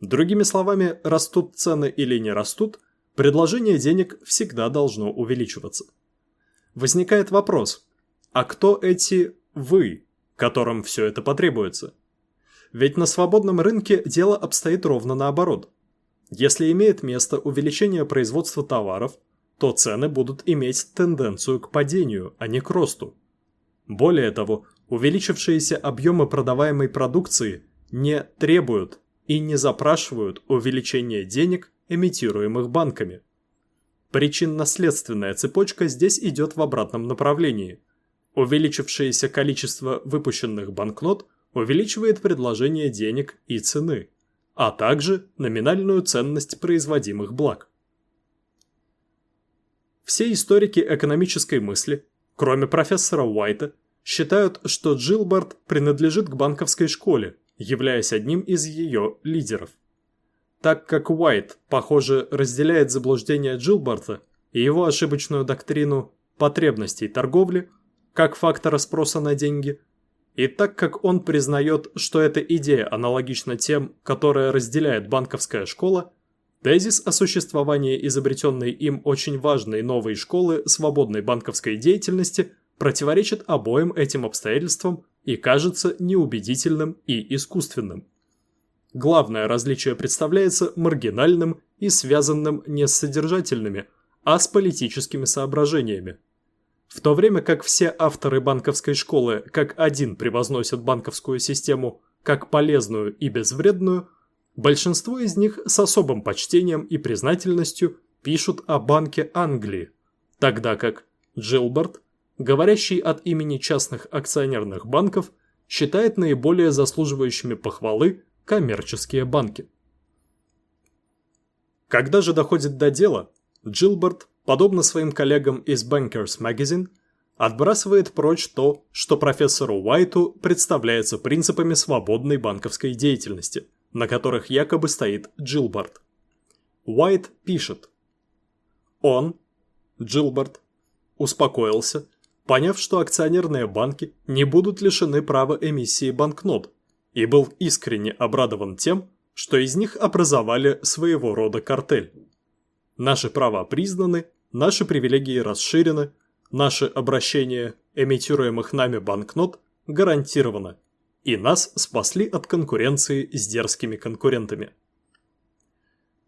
Другими словами, растут цены или не растут, предложение денег всегда должно увеличиваться. Возникает вопрос, а кто эти «вы», которым все это потребуется? Ведь на свободном рынке дело обстоит ровно наоборот. Если имеет место увеличение производства товаров, то цены будут иметь тенденцию к падению, а не к росту. Более того, увеличившиеся объемы продаваемой продукции не требуют и не запрашивают увеличение денег, эмитируемых банками. Причинно-следственная цепочка здесь идет в обратном направлении. Увеличившееся количество выпущенных банкнот увеличивает предложение денег и цены, а также номинальную ценность производимых благ. Все историки экономической мысли, кроме профессора Уайта, считают, что Джилбард принадлежит к банковской школе, являясь одним из ее лидеров. Так как Уайт, похоже, разделяет заблуждение Джилбарта и его ошибочную доктрину потребностей торговли как фактора спроса на деньги, и так как он признает, что эта идея аналогична тем, которые разделяет банковская школа, тезис о существовании изобретенной им очень важной новой школы свободной банковской деятельности противоречит обоим этим обстоятельствам и кажется неубедительным и искусственным. Главное различие представляется маргинальным и связанным не с содержательными, а с политическими соображениями. В то время как все авторы банковской школы как один превозносят банковскую систему как полезную и безвредную, большинство из них с особым почтением и признательностью пишут о Банке Англии, тогда как Джилберт говорящий от имени частных акционерных банков, считает наиболее заслуживающими похвалы коммерческие банки. Когда же доходит до дела, Джилберт, подобно своим коллегам из Bankers Magazine, отбрасывает прочь то, что профессору Уайту представляется принципами свободной банковской деятельности, на которых якобы стоит Джилберт. Уайт пишет. Он, Джилберт, успокоился – поняв, что акционерные банки не будут лишены права эмиссии банкнот, и был искренне обрадован тем, что из них образовали своего рода картель. Наши права признаны, наши привилегии расширены, наше обращение эмитируемых нами банкнот гарантировано, и нас спасли от конкуренции с дерзкими конкурентами.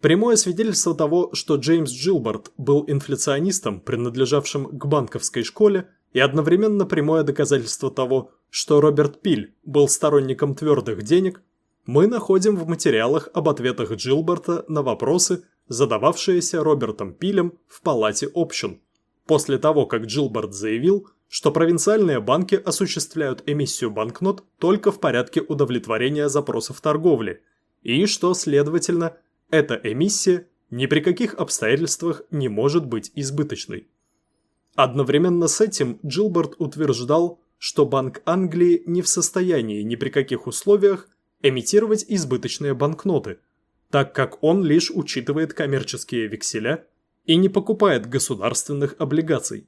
Прямое свидетельство того, что Джеймс Джилбард был инфляционистом, принадлежавшим к банковской школе, и одновременно прямое доказательство того, что Роберт Пиль был сторонником твердых денег, мы находим в материалах об ответах Джилберта на вопросы, задававшиеся Робертом Пилем в палате общин, после того, как Джилберт заявил, что провинциальные банки осуществляют эмиссию банкнот только в порядке удовлетворения запросов торговли, и что, следовательно, эта эмиссия ни при каких обстоятельствах не может быть избыточной. Одновременно с этим Джилберт утверждал, что Банк Англии не в состоянии ни при каких условиях эмитировать избыточные банкноты, так как он лишь учитывает коммерческие векселя и не покупает государственных облигаций.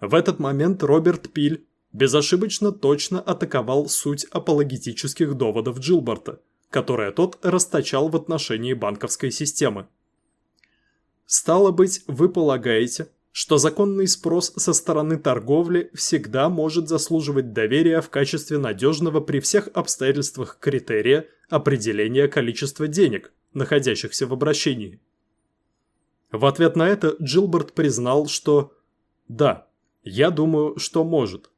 В этот момент Роберт Пиль безошибочно точно атаковал суть апологетических доводов Джилберта, которые тот расточал в отношении банковской системы. Стало быть, вы полагаете, что законный спрос со стороны торговли всегда может заслуживать доверия в качестве надежного при всех обстоятельствах критерия определения количества денег, находящихся в обращении. В ответ на это Джилберт признал, что «да, я думаю, что может».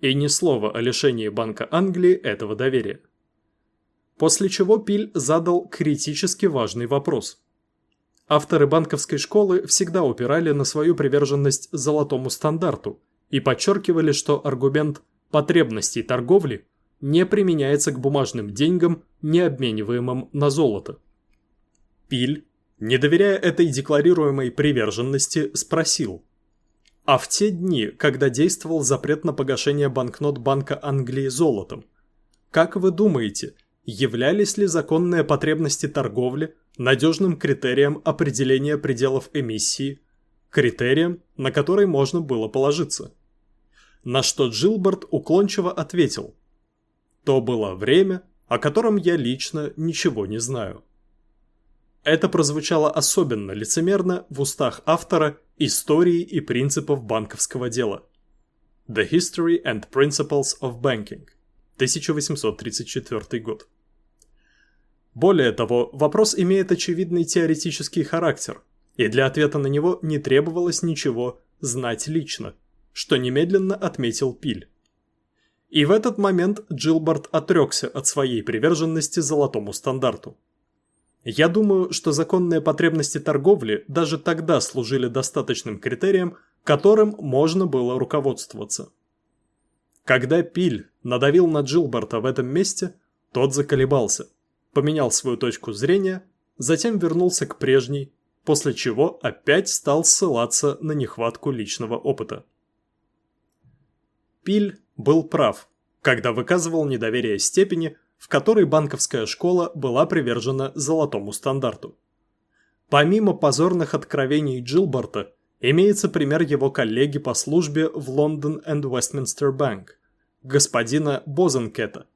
И ни слова о лишении Банка Англии этого доверия. После чего Пиль задал критически важный вопрос – Авторы банковской школы всегда упирали на свою приверженность золотому стандарту и подчеркивали, что аргумент потребностей торговли не применяется к бумажным деньгам, не обмениваемым на золото. Пиль, не доверяя этой декларируемой приверженности, спросил. А в те дни, когда действовал запрет на погашение банкнот Банка Англии золотом, как вы думаете, являлись ли законные потребности торговли надежным критерием определения пределов эмиссии, критерием, на который можно было положиться? На что Джилберт уклончиво ответил. То было время, о котором я лично ничего не знаю. Это прозвучало особенно лицемерно в устах автора истории и принципов банковского дела. The History and Principles of Banking, 1834 год. Более того, вопрос имеет очевидный теоретический характер, и для ответа на него не требовалось ничего знать лично, что немедленно отметил Пиль. И в этот момент Джилбард отрекся от своей приверженности золотому стандарту. Я думаю, что законные потребности торговли даже тогда служили достаточным критерием, которым можно было руководствоваться. Когда Пиль надавил на Джилбарта в этом месте, тот заколебался, поменял свою точку зрения, затем вернулся к прежней, после чего опять стал ссылаться на нехватку личного опыта. Пиль был прав, когда выказывал недоверие степени, в которой банковская школа была привержена золотому стандарту. Помимо позорных откровений Джилборта, имеется пример его коллеги по службе в London and Westminster Bank, господина Бозенкета,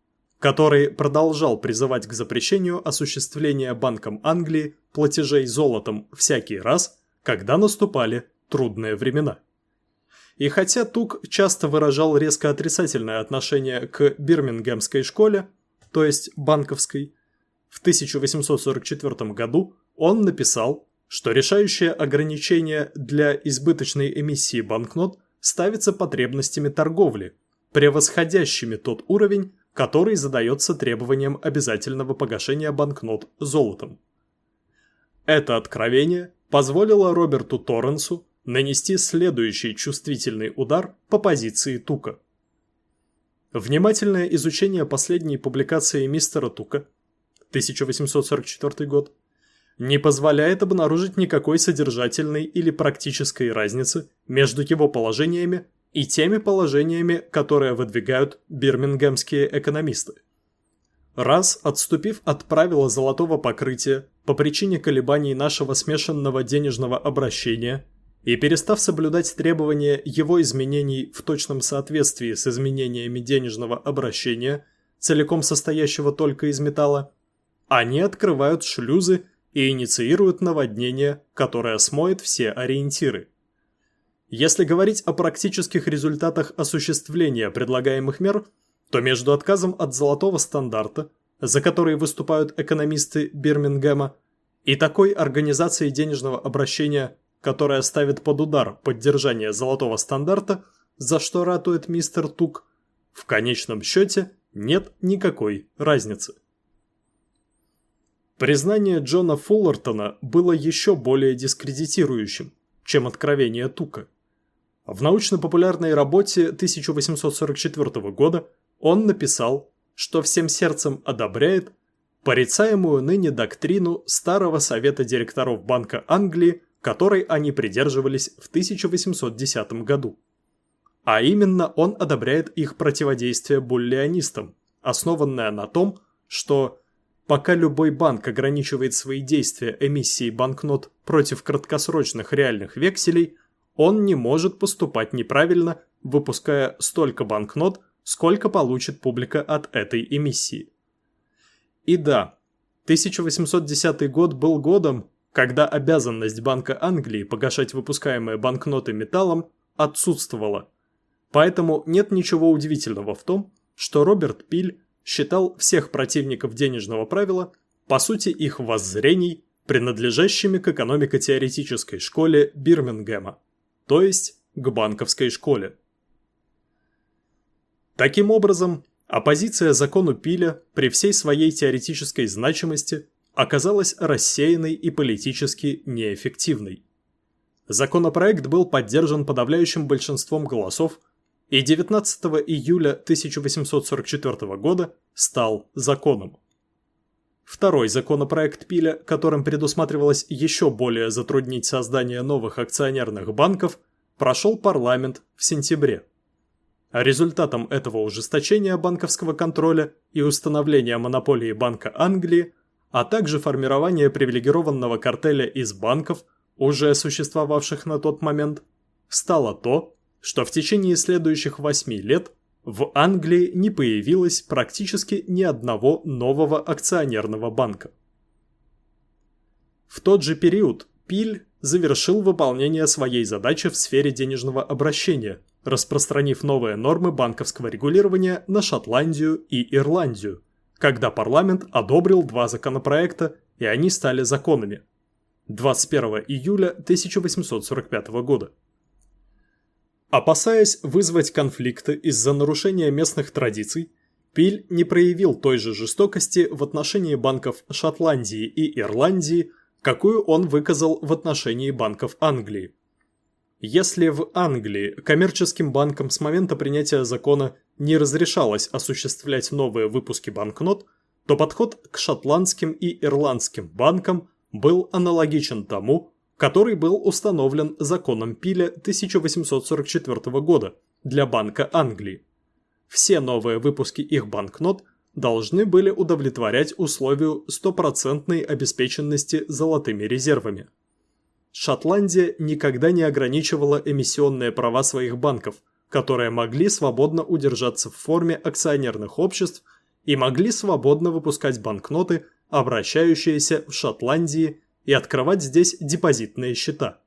который продолжал призывать к запрещению осуществления Банком Англии платежей золотом всякий раз, когда наступали трудные времена. И хотя Тук часто выражал резко отрицательное отношение к Бирмингемской школе, то есть банковской, в 1844 году он написал, что решающее ограничение для избыточной эмиссии банкнот ставится потребностями торговли, превосходящими тот уровень, который задается требованием обязательного погашения банкнот золотом. Это откровение позволило Роберту Торренсу нанести следующий чувствительный удар по позиции Тука. Внимательное изучение последней публикации мистера Тука 1844 год не позволяет обнаружить никакой содержательной или практической разницы между его положениями и теми положениями, которые выдвигают бирмингемские экономисты. Раз отступив от правила золотого покрытия по причине колебаний нашего смешанного денежного обращения и перестав соблюдать требования его изменений в точном соответствии с изменениями денежного обращения, целиком состоящего только из металла, они открывают шлюзы и инициируют наводнение, которое смоет все ориентиры. Если говорить о практических результатах осуществления предлагаемых мер, то между отказом от золотого стандарта, за который выступают экономисты Бирмингема, и такой организацией денежного обращения, которая ставит под удар поддержание золотого стандарта, за что ратует мистер Тук, в конечном счете нет никакой разницы. Признание Джона Фуллертона было еще более дискредитирующим, чем откровение Тука. В научно-популярной работе 1844 года он написал, что всем сердцем одобряет порицаемую ныне доктрину Старого Совета директоров Банка Англии которой они придерживались в 1810 году. А именно он одобряет их противодействие буллионистам, основанное на том, что пока любой банк ограничивает свои действия эмиссией банкнот против краткосрочных реальных векселей, он не может поступать неправильно, выпуская столько банкнот, сколько получит публика от этой эмиссии. И да, 1810 год был годом, когда обязанность Банка Англии погашать выпускаемые банкноты металлом отсутствовала. Поэтому нет ничего удивительного в том, что Роберт Пиль считал всех противников денежного правила, по сути их воззрений, принадлежащими к экономико-теоретической школе Бирмингема, то есть к банковской школе. Таким образом, оппозиция закону Пиля при всей своей теоретической значимости оказалась рассеянной и политически неэффективной. Законопроект был поддержан подавляющим большинством голосов и 19 июля 1844 года стал законом. Второй законопроект Пиля, которым предусматривалось еще более затруднить создание новых акционерных банков, прошел парламент в сентябре. Результатом этого ужесточения банковского контроля и установления монополии Банка Англии, а также формирования привилегированного картеля из банков, уже существовавших на тот момент, стало то, что в течение следующих восьми лет в Англии не появилось практически ни одного нового акционерного банка. В тот же период Пиль завершил выполнение своей задачи в сфере денежного обращения, распространив новые нормы банковского регулирования на Шотландию и Ирландию, когда парламент одобрил два законопроекта, и они стали законами. 21 июля 1845 года. Опасаясь вызвать конфликты из-за нарушения местных традиций, Пиль не проявил той же жестокости в отношении банков Шотландии и Ирландии, какую он выказал в отношении банков Англии. Если в Англии коммерческим банкам с момента принятия закона не разрешалось осуществлять новые выпуски банкнот, то подход к шотландским и ирландским банкам был аналогичен тому, который был установлен законом Пиля 1844 года для Банка Англии. Все новые выпуски их банкнот должны были удовлетворять условию стопроцентной обеспеченности золотыми резервами. Шотландия никогда не ограничивала эмиссионные права своих банков, которые могли свободно удержаться в форме акционерных обществ и могли свободно выпускать банкноты, обращающиеся в Шотландии и открывать здесь депозитные счета.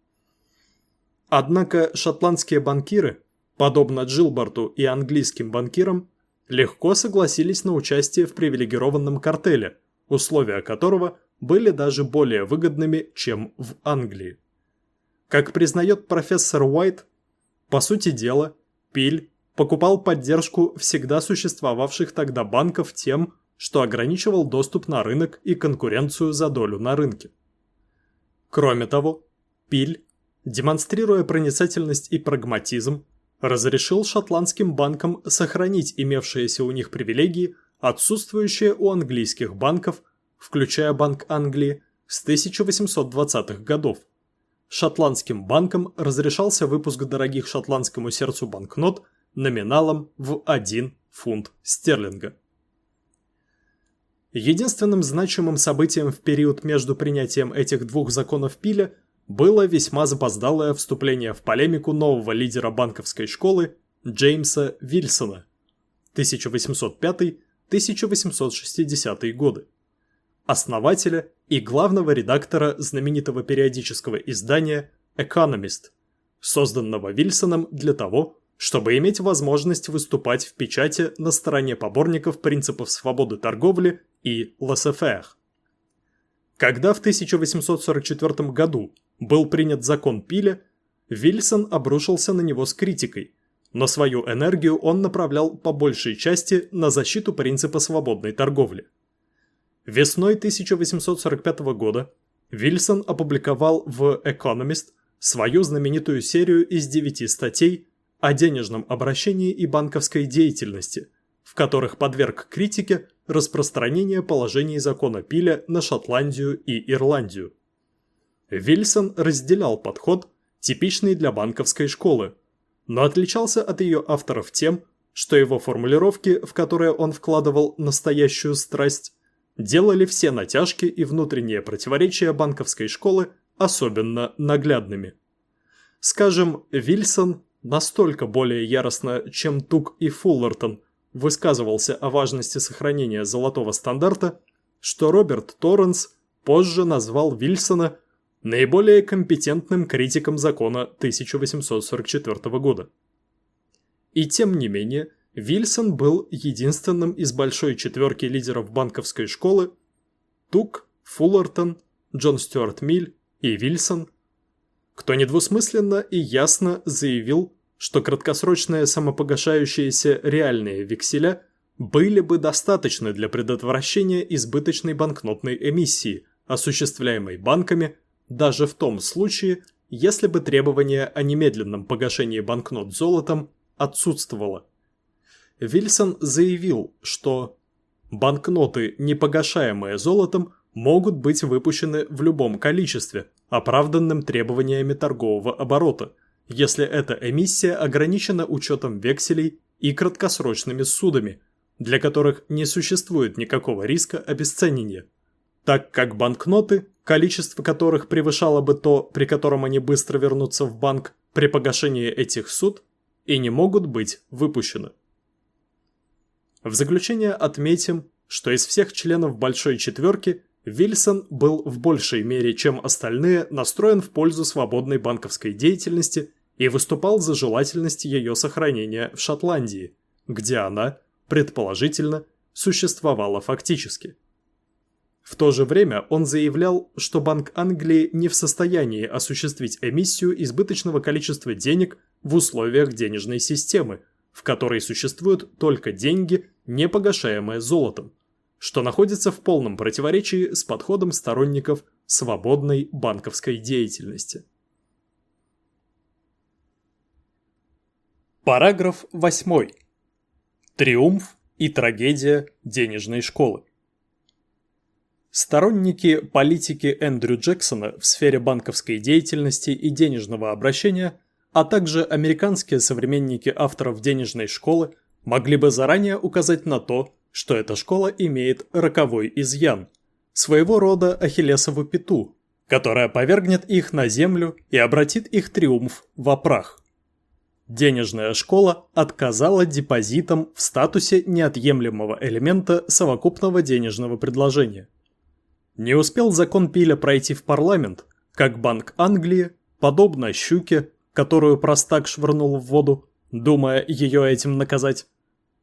Однако шотландские банкиры, подобно Джилбарту и английским банкирам, легко согласились на участие в привилегированном картеле, условия которого были даже более выгодными, чем в Англии. Как признает профессор Уайт, по сути дела, Пиль покупал поддержку всегда существовавших тогда банков тем, что ограничивал доступ на рынок и конкуренцию за долю на рынке. Кроме того, Пиль, демонстрируя проницательность и прагматизм, разрешил шотландским банкам сохранить имевшиеся у них привилегии, отсутствующие у английских банков, включая Банк Англии, с 1820-х годов. Шотландским банкам разрешался выпуск дорогих шотландскому сердцу банкнот номиналом в 1 фунт стерлинга. Единственным значимым событием в период между принятием этих двух законов Пиля было весьма запоздалое вступление в полемику нового лидера банковской школы Джеймса Вильсона 1805-1860 годы, основателя и главного редактора знаменитого периодического издания «Economist», созданного Вильсоном для того, чтобы иметь возможность выступать в печати на стороне поборников принципов свободы торговли и laissez Когда в 1844 году был принят закон Пиля, Вильсон обрушился на него с критикой, но свою энергию он направлял по большей части на защиту принципа свободной торговли. Весной 1845 года Вильсон опубликовал в Economist свою знаменитую серию из девяти статей о денежном обращении и банковской деятельности, в которых подверг критике распространение положений закона Пиля на Шотландию и Ирландию. Вильсон разделял подход, типичный для банковской школы, но отличался от ее авторов тем, что его формулировки, в которые он вкладывал настоящую страсть, делали все натяжки и внутренние противоречия банковской школы особенно наглядными. Скажем, Вильсон настолько более яростно, чем Тук и Фуллертон, высказывался о важности сохранения золотого стандарта, что Роберт Торренс позже назвал Вильсона наиболее компетентным критиком закона 1844 года. И тем не менее, Вильсон был единственным из большой четверки лидеров банковской школы Тук, Фуллертон, Джон Стюарт Миль и Вильсон, кто недвусмысленно и ясно заявил, что краткосрочные самопогашающиеся реальные векселя были бы достаточны для предотвращения избыточной банкнотной эмиссии, осуществляемой банками, даже в том случае, если бы требование о немедленном погашении банкнот золотом отсутствовало. Вильсон заявил, что банкноты, не погашаемые золотом, могут быть выпущены в любом количестве, оправданным требованиями торгового оборота, если эта эмиссия ограничена учетом векселей и краткосрочными судами, для которых не существует никакого риска обесценения. Так как банкноты, количество которых превышало бы то, при котором они быстро вернутся в банк при погашении этих суд, и не могут быть выпущены. В заключение отметим, что из всех членов Большой Четверки Вильсон был в большей мере, чем остальные, настроен в пользу свободной банковской деятельности и выступал за желательность ее сохранения в Шотландии, где она, предположительно, существовала фактически. В то же время он заявлял, что Банк Англии не в состоянии осуществить эмиссию избыточного количества денег в условиях денежной системы, в которой существуют только деньги, не погашаемые золотом, что находится в полном противоречии с подходом сторонников свободной банковской деятельности. Параграф 8. Триумф и трагедия денежной школы. Сторонники политики Эндрю Джексона в сфере банковской деятельности и денежного обращения а также американские современники авторов денежной школы могли бы заранее указать на то, что эта школа имеет роковой изъян, своего рода ахиллесову пету, которая повергнет их на землю и обратит их триумф в прах. Денежная школа отказала депозитам в статусе неотъемлемого элемента совокупного денежного предложения. Не успел закон Пиля пройти в парламент, как Банк Англии, подобно щуке, которую простак швырнул в воду, думая ее этим наказать.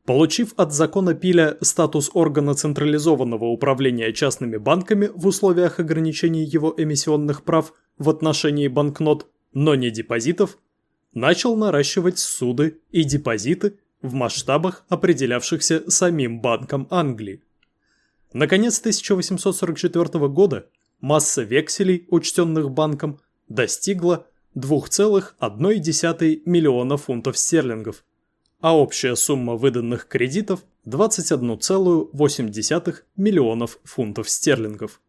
Получив от закона Пиля статус органа централизованного управления частными банками в условиях ограничений его эмиссионных прав в отношении банкнот, но не депозитов, начал наращивать суды и депозиты в масштабах, определявшихся самим Банком Англии. Наконец 1844 года масса векселей, учтенных банком, достигла 2,1 миллиона фунтов стерлингов, а общая сумма выданных кредитов 21,8 миллионов фунтов стерлингов.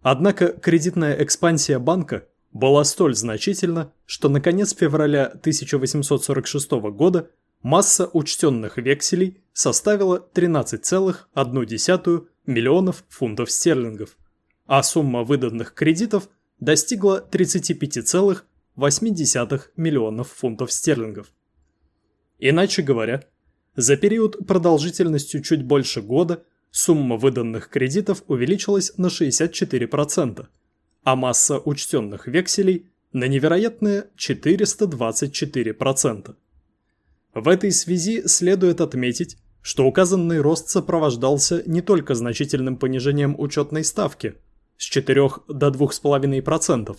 Однако кредитная экспансия банка была столь значительна, что на конец февраля 1846 года масса учтенных векселей составила 13,1 миллионов фунтов стерлингов, а сумма выданных кредитов достигла 35,8 миллионов фунтов стерлингов. Иначе говоря, за период продолжительностью чуть больше года сумма выданных кредитов увеличилась на 64%, а масса учтенных векселей на невероятные 424%. В этой связи следует отметить, что указанный рост сопровождался не только значительным понижением учетной ставки – с 4 до 2,5%,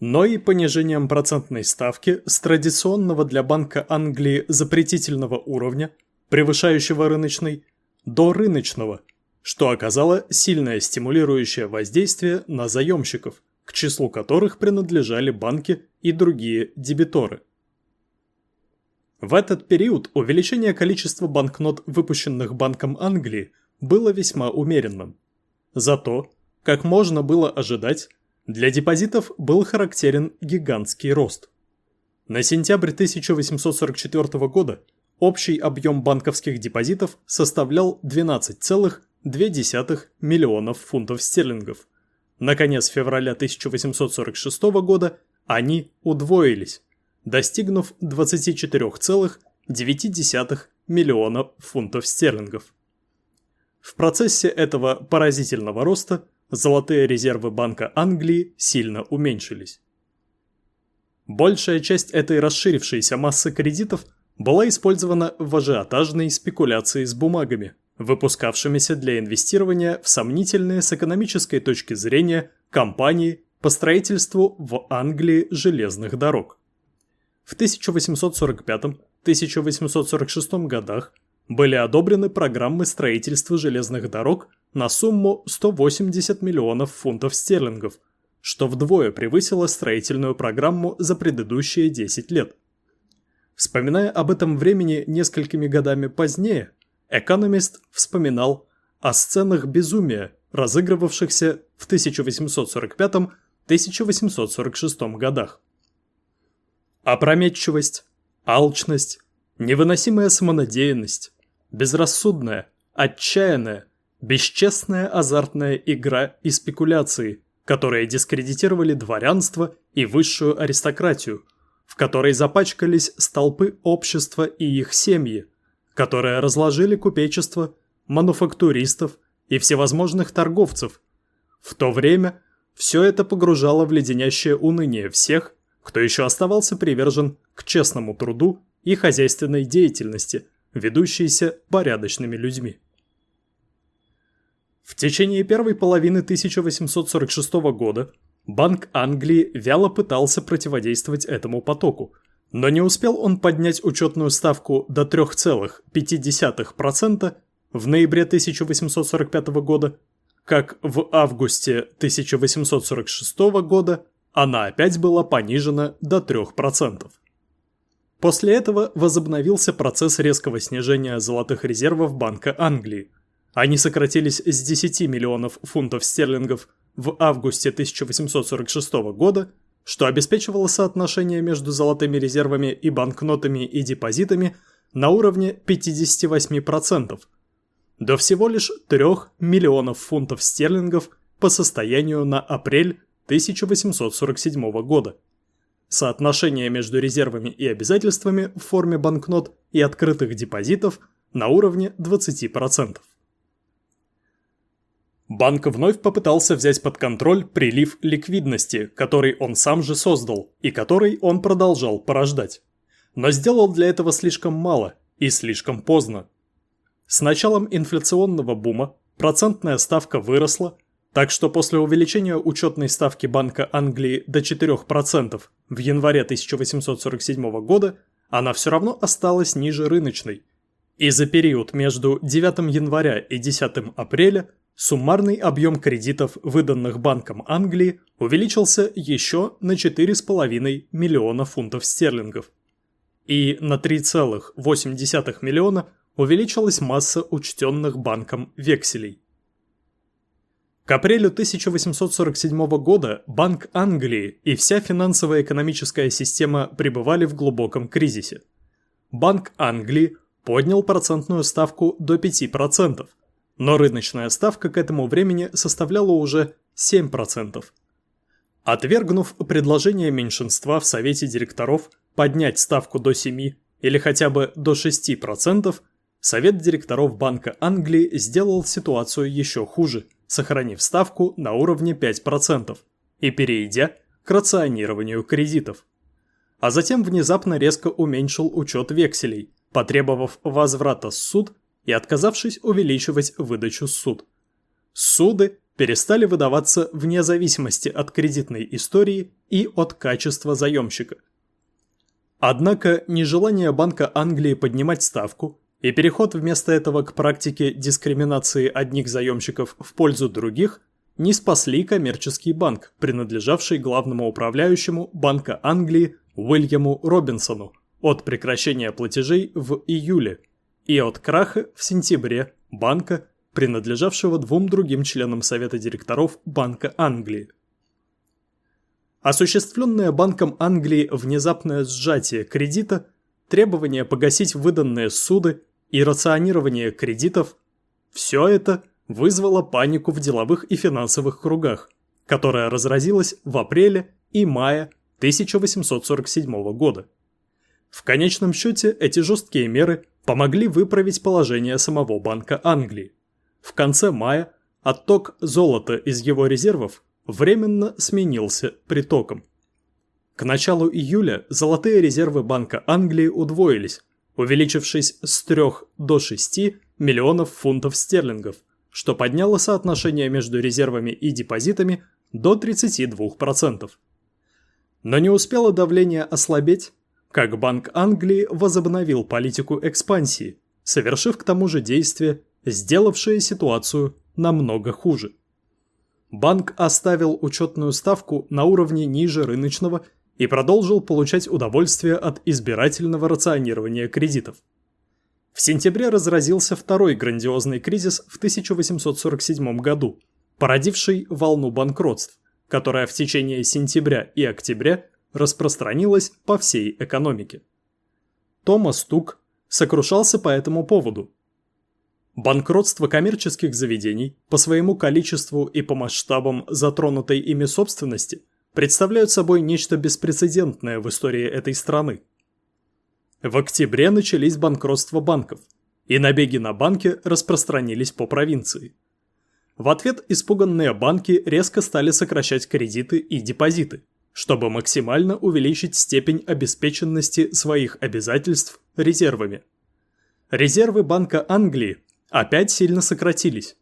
но и понижением процентной ставки с традиционного для Банка Англии запретительного уровня, превышающего рыночный, до рыночного, что оказало сильное стимулирующее воздействие на заемщиков, к числу которых принадлежали банки и другие дебиторы. В этот период увеличение количества банкнот, выпущенных Банком Англии, было весьма умеренным. Зато как можно было ожидать, для депозитов был характерен гигантский рост. На сентябрь 1844 года общий объем банковских депозитов составлял 12,2 миллионов фунтов стерлингов. На конец февраля 1846 года они удвоились, достигнув 24,9 миллиона фунтов стерлингов. В процессе этого поразительного роста золотые резервы Банка Англии сильно уменьшились. Большая часть этой расширившейся массы кредитов была использована в ажиотажной спекуляции с бумагами, выпускавшимися для инвестирования в сомнительные с экономической точки зрения компании по строительству в Англии железных дорог. В 1845-1846 годах были одобрены программы строительства железных дорог на сумму 180 миллионов фунтов стерлингов, что вдвое превысило строительную программу за предыдущие 10 лет. Вспоминая об этом времени несколькими годами позднее, Экономист вспоминал о сценах безумия, разыгрывавшихся в 1845-1846 годах. Опрометчивость, алчность, невыносимая самонадеянность, безрассудная, отчаянная, бесчестная азартная игра и спекуляции, которые дискредитировали дворянство и высшую аристократию, в которой запачкались столпы общества и их семьи, которые разложили купечество, мануфактуристов и всевозможных торговцев. В то время все это погружало в леденящее уныние всех, кто еще оставался привержен к честному труду и хозяйственной деятельности, ведущейся порядочными людьми. В течение первой половины 1846 года Банк Англии вяло пытался противодействовать этому потоку, но не успел он поднять учетную ставку до 3,5% в ноябре 1845 года, как в августе 1846 года она опять была понижена до 3%. После этого возобновился процесс резкого снижения золотых резервов Банка Англии. Они сократились с 10 миллионов фунтов стерлингов в августе 1846 года, что обеспечивало соотношение между золотыми резервами и банкнотами и депозитами на уровне 58%, до всего лишь 3 миллионов фунтов стерлингов по состоянию на апрель 1847 года. Соотношение между резервами и обязательствами в форме банкнот и открытых депозитов на уровне 20%. Банк вновь попытался взять под контроль прилив ликвидности, который он сам же создал и который он продолжал порождать. Но сделал для этого слишком мало и слишком поздно. С началом инфляционного бума процентная ставка выросла, так что после увеличения учетной ставки Банка Англии до 4% в январе 1847 года она все равно осталась ниже рыночной. И за период между 9 января и 10 апреля суммарный объем кредитов, выданных Банком Англии, увеличился еще на 4,5 миллиона фунтов стерлингов. И на 3,8 миллиона увеличилась масса учтенных банком векселей. К апрелю 1847 года Банк Англии и вся финансовая экономическая система пребывали в глубоком кризисе. Банк Англии поднял процентную ставку до 5%, но рыночная ставка к этому времени составляла уже 7%. Отвергнув предложение меньшинства в Совете директоров поднять ставку до 7 или хотя бы до 6%, Совет директоров Банка Англии сделал ситуацию еще хуже, сохранив ставку на уровне 5% и перейдя к рационированию кредитов. А затем внезапно резко уменьшил учет векселей, потребовав возврата суд и отказавшись увеличивать выдачу суд. Суды перестали выдаваться вне зависимости от кредитной истории и от качества заемщика. Однако нежелание Банка Англии поднимать ставку и переход вместо этого к практике дискриминации одних заемщиков в пользу других не спасли коммерческий банк, принадлежавший главному управляющему Банка Англии Уильяму Робинсону от прекращения платежей в июле и от краха в сентябре банка, принадлежавшего двум другим членам Совета директоров Банка Англии. Осуществленное Банком Англии внезапное сжатие кредита, требование погасить выданные суды и рационирование кредитов – все это вызвало панику в деловых и финансовых кругах, которая разразилась в апреле и мае 1847 года. В конечном счете эти жесткие меры помогли выправить положение самого Банка Англии. В конце мая отток золота из его резервов временно сменился притоком. К началу июля золотые резервы Банка Англии удвоились, увеличившись с 3 до 6 миллионов фунтов стерлингов, что подняло соотношение между резервами и депозитами до 32%. Но не успело давление ослабеть, как Банк Англии возобновил политику экспансии, совершив к тому же действие, сделавшее ситуацию намного хуже. Банк оставил учетную ставку на уровне ниже рыночного и продолжил получать удовольствие от избирательного рационирования кредитов. В сентябре разразился второй грандиозный кризис в 1847 году, породивший волну банкротств, которая в течение сентября и октября распространилась по всей экономике. Томас Тук сокрушался по этому поводу. Банкротство коммерческих заведений по своему количеству и по масштабам затронутой ими собственности представляют собой нечто беспрецедентное в истории этой страны. В октябре начались банкротства банков, и набеги на банки распространились по провинции. В ответ испуганные банки резко стали сокращать кредиты и депозиты, чтобы максимально увеличить степень обеспеченности своих обязательств резервами. Резервы Банка Англии опять сильно сократились.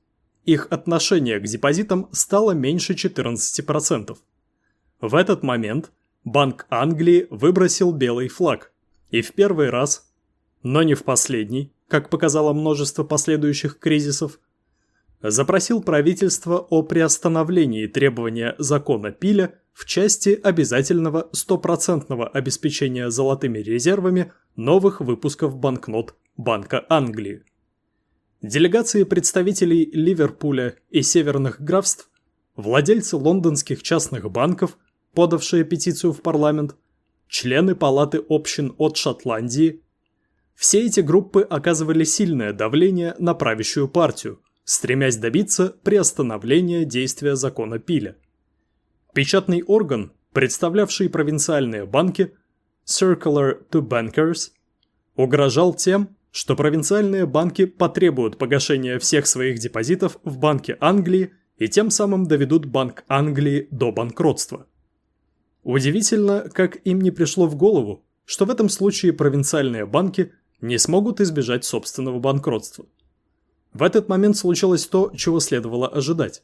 Их отношение к депозитам стало меньше 14%. В этот момент Банк Англии выбросил белый флаг, и в первый раз, но не в последний, как показало множество последующих кризисов, запросил правительство о приостановлении требования закона Пиля в части обязательного стопроцентного обеспечения золотыми резервами новых выпусков банкнот Банка Англии. Делегации представителей Ливерпуля и северных графств, владельцы лондонских частных банков, подавшие петицию в парламент, члены Палаты общин от Шотландии. Все эти группы оказывали сильное давление на правящую партию, стремясь добиться приостановления действия закона Пиля. Печатный орган, представлявший провинциальные банки, Circular to Bankers, угрожал тем, что провинциальные банки потребуют погашения всех своих депозитов в Банке Англии и тем самым доведут Банк Англии до банкротства. Удивительно, как им не пришло в голову, что в этом случае провинциальные банки не смогут избежать собственного банкротства. В этот момент случилось то, чего следовало ожидать.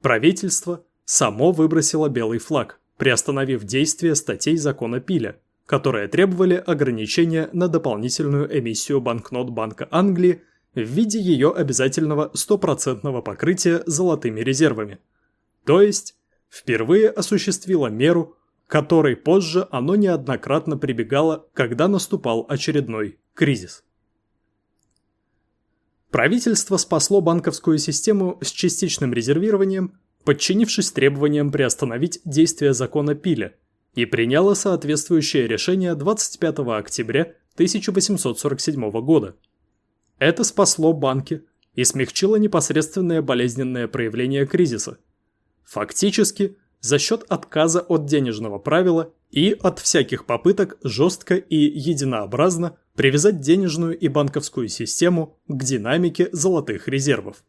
Правительство само выбросило белый флаг, приостановив действие статей закона Пиля, которые требовали ограничения на дополнительную эмиссию банкнот Банка Англии в виде ее обязательного стопроцентного покрытия золотыми резервами. То есть, впервые осуществило меру, которой позже оно неоднократно прибегало, когда наступал очередной кризис. Правительство спасло банковскую систему с частичным резервированием, подчинившись требованиям приостановить действие закона Пиля, и приняло соответствующее решение 25 октября 1847 года. Это спасло банки и смягчило непосредственное болезненное проявление кризиса. Фактически – за счет отказа от денежного правила и от всяких попыток жестко и единообразно привязать денежную и банковскую систему к динамике золотых резервов.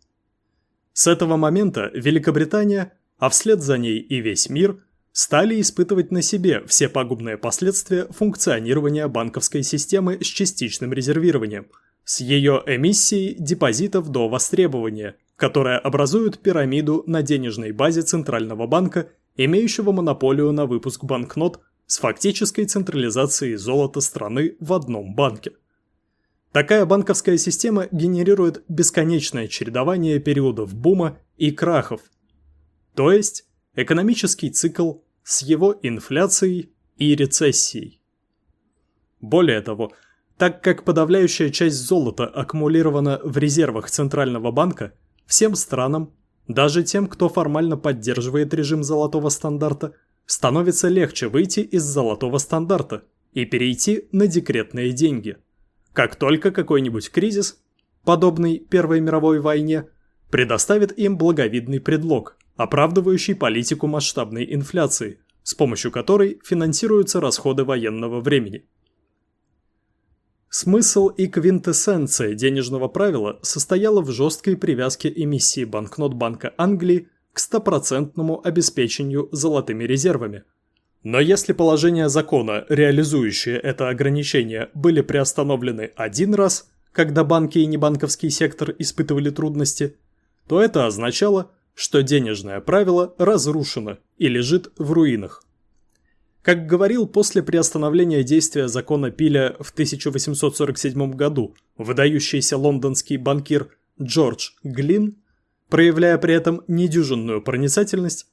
С этого момента Великобритания, а вслед за ней и весь мир, стали испытывать на себе все пагубные последствия функционирования банковской системы с частичным резервированием, с ее эмиссией депозитов до востребования, которая образует пирамиду на денежной базе Центрального банка имеющего монополию на выпуск банкнот с фактической централизацией золота страны в одном банке. Такая банковская система генерирует бесконечное чередование периодов бума и крахов, то есть экономический цикл с его инфляцией и рецессией. Более того, так как подавляющая часть золота аккумулирована в резервах Центрального банка, всем странам даже тем, кто формально поддерживает режим золотого стандарта, становится легче выйти из золотого стандарта и перейти на декретные деньги. Как только какой-нибудь кризис, подобный Первой мировой войне, предоставит им благовидный предлог, оправдывающий политику масштабной инфляции, с помощью которой финансируются расходы военного времени. Смысл и квинтэссенция денежного правила состояла в жесткой привязке эмиссии банкнот Банка Англии к стопроцентному обеспечению золотыми резервами. Но если положения закона, реализующие это ограничение, были приостановлены один раз, когда банки и небанковский сектор испытывали трудности, то это означало, что денежное правило разрушено и лежит в руинах. Как говорил после приостановления действия закона Пиля в 1847 году выдающийся лондонский банкир Джордж Глин, проявляя при этом недюжинную проницательность,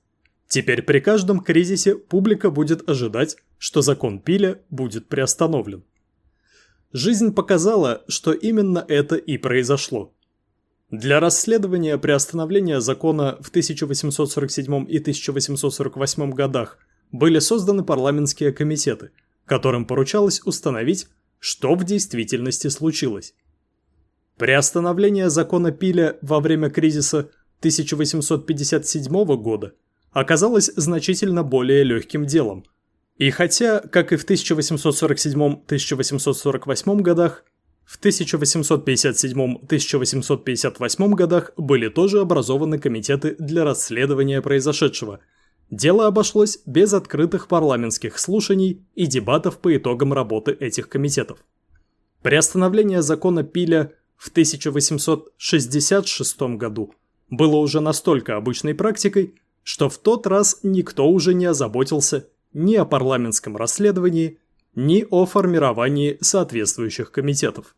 теперь при каждом кризисе публика будет ожидать, что закон Пиля будет приостановлен. жизнь показала, что именно это и произошло. Для расследования приостановления закона в 1847 и 1848 годах были созданы парламентские комитеты, которым поручалось установить, что в действительности случилось. Приостановление закона Пиля во время кризиса 1857 года оказалось значительно более легким делом. И хотя, как и в 1847-1848 годах, в 1857-1858 годах были тоже образованы комитеты для расследования произошедшего. Дело обошлось без открытых парламентских слушаний и дебатов по итогам работы этих комитетов. Приостановление закона Пиля в 1866 году было уже настолько обычной практикой, что в тот раз никто уже не озаботился ни о парламентском расследовании, ни о формировании соответствующих комитетов.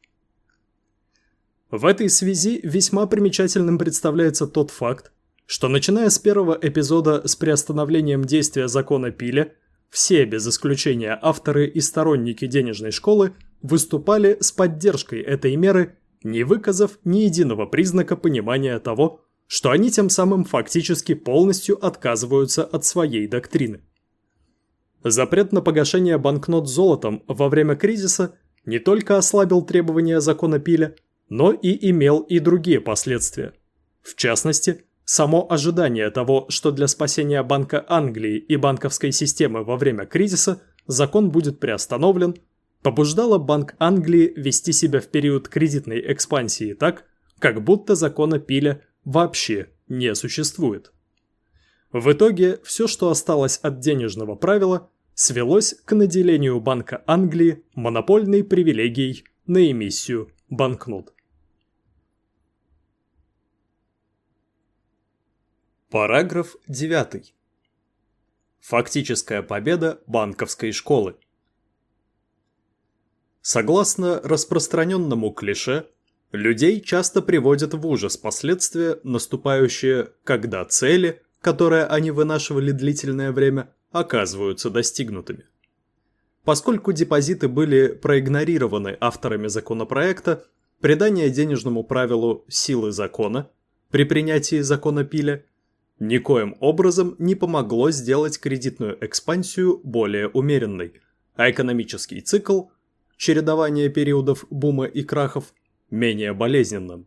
В этой связи весьма примечательным представляется тот факт, что начиная с первого эпизода с приостановлением действия закона Пиля, все без исключения авторы и сторонники денежной школы выступали с поддержкой этой меры, не выказав ни единого признака понимания того, что они тем самым фактически полностью отказываются от своей доктрины. Запрет на погашение банкнот золотом во время кризиса не только ослабил требования закона Пиля, но и имел и другие последствия. В частности, само ожидание того, что для спасения Банка Англии и банковской системы во время кризиса закон будет приостановлен, побуждало Банк Англии вести себя в период кредитной экспансии так, как будто закона Пиля вообще не существует. В итоге все, что осталось от денежного правила, свелось к наделению Банка Англии монопольной привилегией на эмиссию банкнот. Параграф 9. Фактическая победа банковской школы. Согласно распространенному клише, людей часто приводят в ужас последствия, наступающие, когда цели, которые они вынашивали длительное время, оказываются достигнутыми. Поскольку депозиты были проигнорированы авторами законопроекта, придание денежному правилу силы закона при принятии закона Пиля никоим образом не помогло сделать кредитную экспансию более умеренной, а экономический цикл – чередование периодов бума и крахов менее болезненным.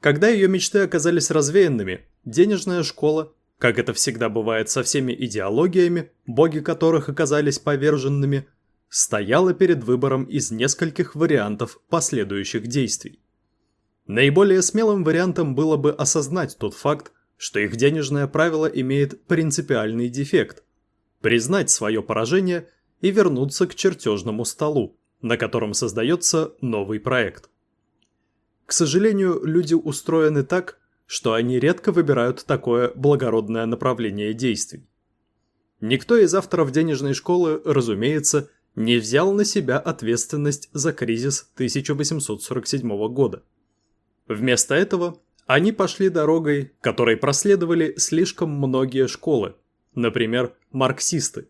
Когда ее мечты оказались развеянными, денежная школа, как это всегда бывает со всеми идеологиями, боги которых оказались поверженными, стояла перед выбором из нескольких вариантов последующих действий. Наиболее смелым вариантом было бы осознать тот факт, что их денежное правило имеет принципиальный дефект, признать свое поражение и вернуться к чертежному столу, на котором создается новый проект. К сожалению, люди устроены так, что они редко выбирают такое благородное направление действий. Никто из авторов денежной школы, разумеется, не взял на себя ответственность за кризис 1847 года. Вместо этого они пошли дорогой, которой проследовали слишком многие школы, например, марксисты,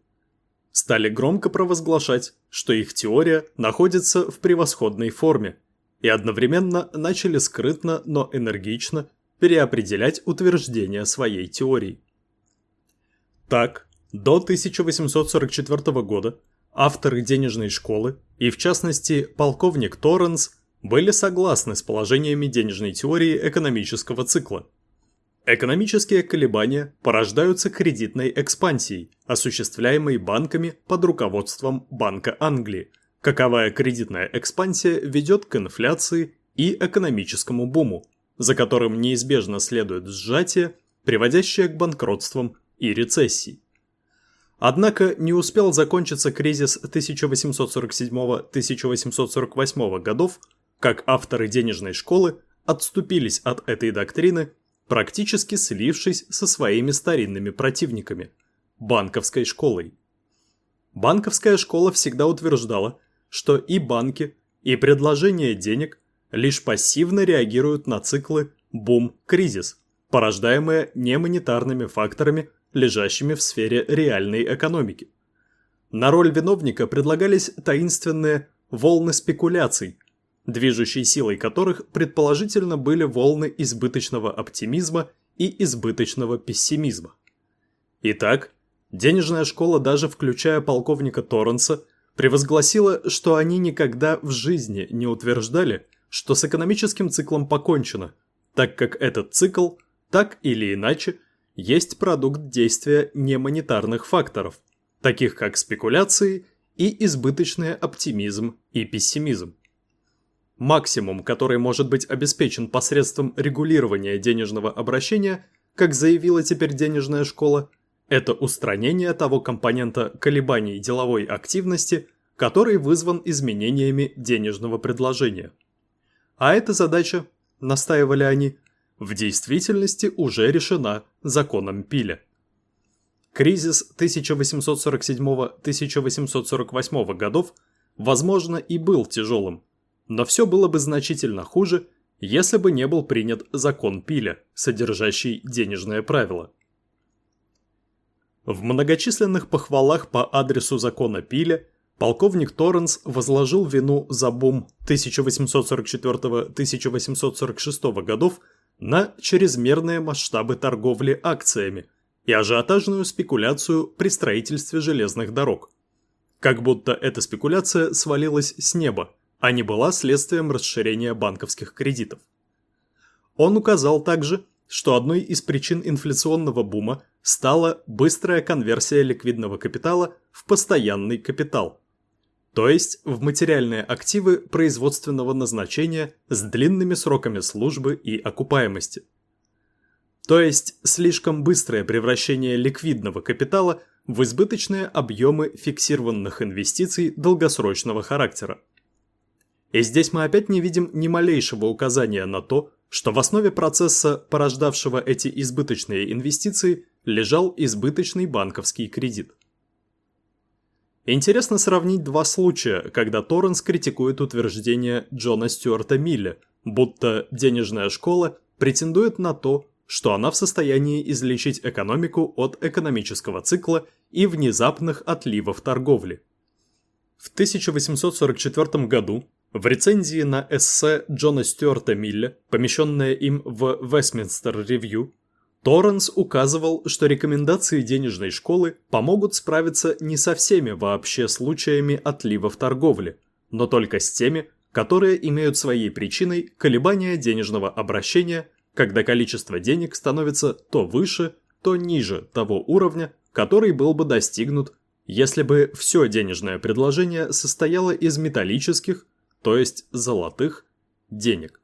стали громко провозглашать, что их теория находится в превосходной форме, и одновременно начали скрытно, но энергично переопределять утверждения своей теории. Так, до 1844 года авторы денежной школы, и в частности полковник Торренс, были согласны с положениями денежной теории экономического цикла – Экономические колебания порождаются кредитной экспансией, осуществляемой банками под руководством Банка Англии. Каковая кредитная экспансия ведет к инфляции и экономическому буму, за которым неизбежно следует сжатие, приводящее к банкротствам и рецессии. Однако не успел закончиться кризис 1847-1848 годов, как авторы денежной школы отступились от этой доктрины практически слившись со своими старинными противниками – банковской школой. Банковская школа всегда утверждала, что и банки, и предложение денег лишь пассивно реагируют на циклы бум-кризис, порождаемые немонетарными факторами, лежащими в сфере реальной экономики. На роль виновника предлагались таинственные волны спекуляций, движущей силой которых предположительно были волны избыточного оптимизма и избыточного пессимизма. Итак, денежная школа, даже включая полковника Торренса, превозгласила, что они никогда в жизни не утверждали, что с экономическим циклом покончено, так как этот цикл, так или иначе, есть продукт действия немонетарных факторов, таких как спекуляции и избыточный оптимизм и пессимизм. Максимум, который может быть обеспечен посредством регулирования денежного обращения, как заявила теперь денежная школа, это устранение того компонента колебаний деловой активности, который вызван изменениями денежного предложения. А эта задача, настаивали они, в действительности уже решена законом Пиля. Кризис 1847-1848 годов, возможно, и был тяжелым, но все было бы значительно хуже, если бы не был принят закон Пиля, содержащий денежное правило. В многочисленных похвалах по адресу закона Пиля полковник Торренс возложил вину за бум 1844-1846 годов на чрезмерные масштабы торговли акциями и ажиотажную спекуляцию при строительстве железных дорог. Как будто эта спекуляция свалилась с неба, а не была следствием расширения банковских кредитов. Он указал также, что одной из причин инфляционного бума стала быстрая конверсия ликвидного капитала в постоянный капитал, то есть в материальные активы производственного назначения с длинными сроками службы и окупаемости. То есть слишком быстрое превращение ликвидного капитала в избыточные объемы фиксированных инвестиций долгосрочного характера. И здесь мы опять не видим ни малейшего указания на то, что в основе процесса, порождавшего эти избыточные инвестиции, лежал избыточный банковский кредит. Интересно сравнить два случая, когда Торренс критикует утверждение Джона Стюарта Милля, будто денежная школа претендует на то, что она в состоянии излечить экономику от экономического цикла и внезапных отливов торговли. В 1844 году в рецензии на эссе Джона Стюарта Милля, помещенное им в Westminster Review, Торренс указывал, что рекомендации денежной школы помогут справиться не со всеми вообще случаями отлива в торговле, но только с теми, которые имеют своей причиной колебания денежного обращения, когда количество денег становится то выше, то ниже того уровня, который был бы достигнут, если бы все денежное предложение состояло из металлических, то есть золотых, денег.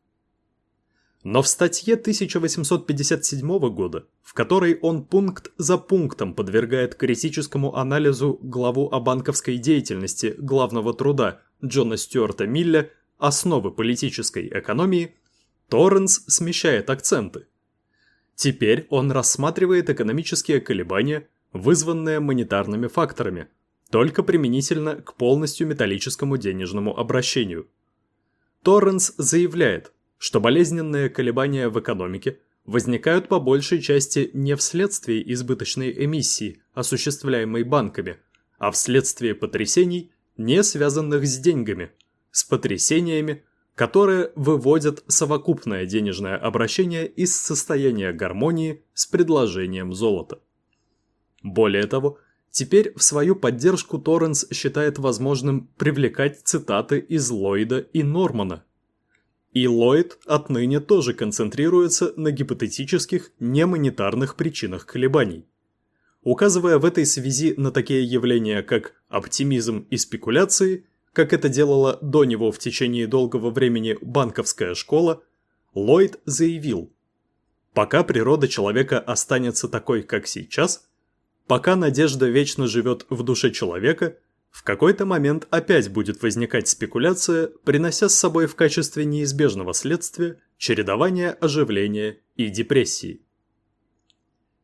Но в статье 1857 года, в которой он пункт за пунктом подвергает критическому анализу главу о банковской деятельности главного труда Джона Стюарта Милля «Основы политической экономии», Торренс смещает акценты. Теперь он рассматривает экономические колебания, вызванные монетарными факторами – только применительно к полностью металлическому денежному обращению. Торренс заявляет, что болезненные колебания в экономике возникают по большей части не вследствие избыточной эмиссии, осуществляемой банками, а вследствие потрясений, не связанных с деньгами, с потрясениями, которые выводят совокупное денежное обращение из состояния гармонии с предложением золота. Более того, Теперь в свою поддержку Торренс считает возможным привлекать цитаты из Ллойда и Нормана. И Ллойд отныне тоже концентрируется на гипотетических немонетарных причинах колебаний. Указывая в этой связи на такие явления, как оптимизм и спекуляции, как это делала до него в течение долгого времени банковская школа, Ллойд заявил, «Пока природа человека останется такой, как сейчас – Пока надежда вечно живет в душе человека, в какой-то момент опять будет возникать спекуляция, принося с собой в качестве неизбежного следствия чередование оживления и депрессии.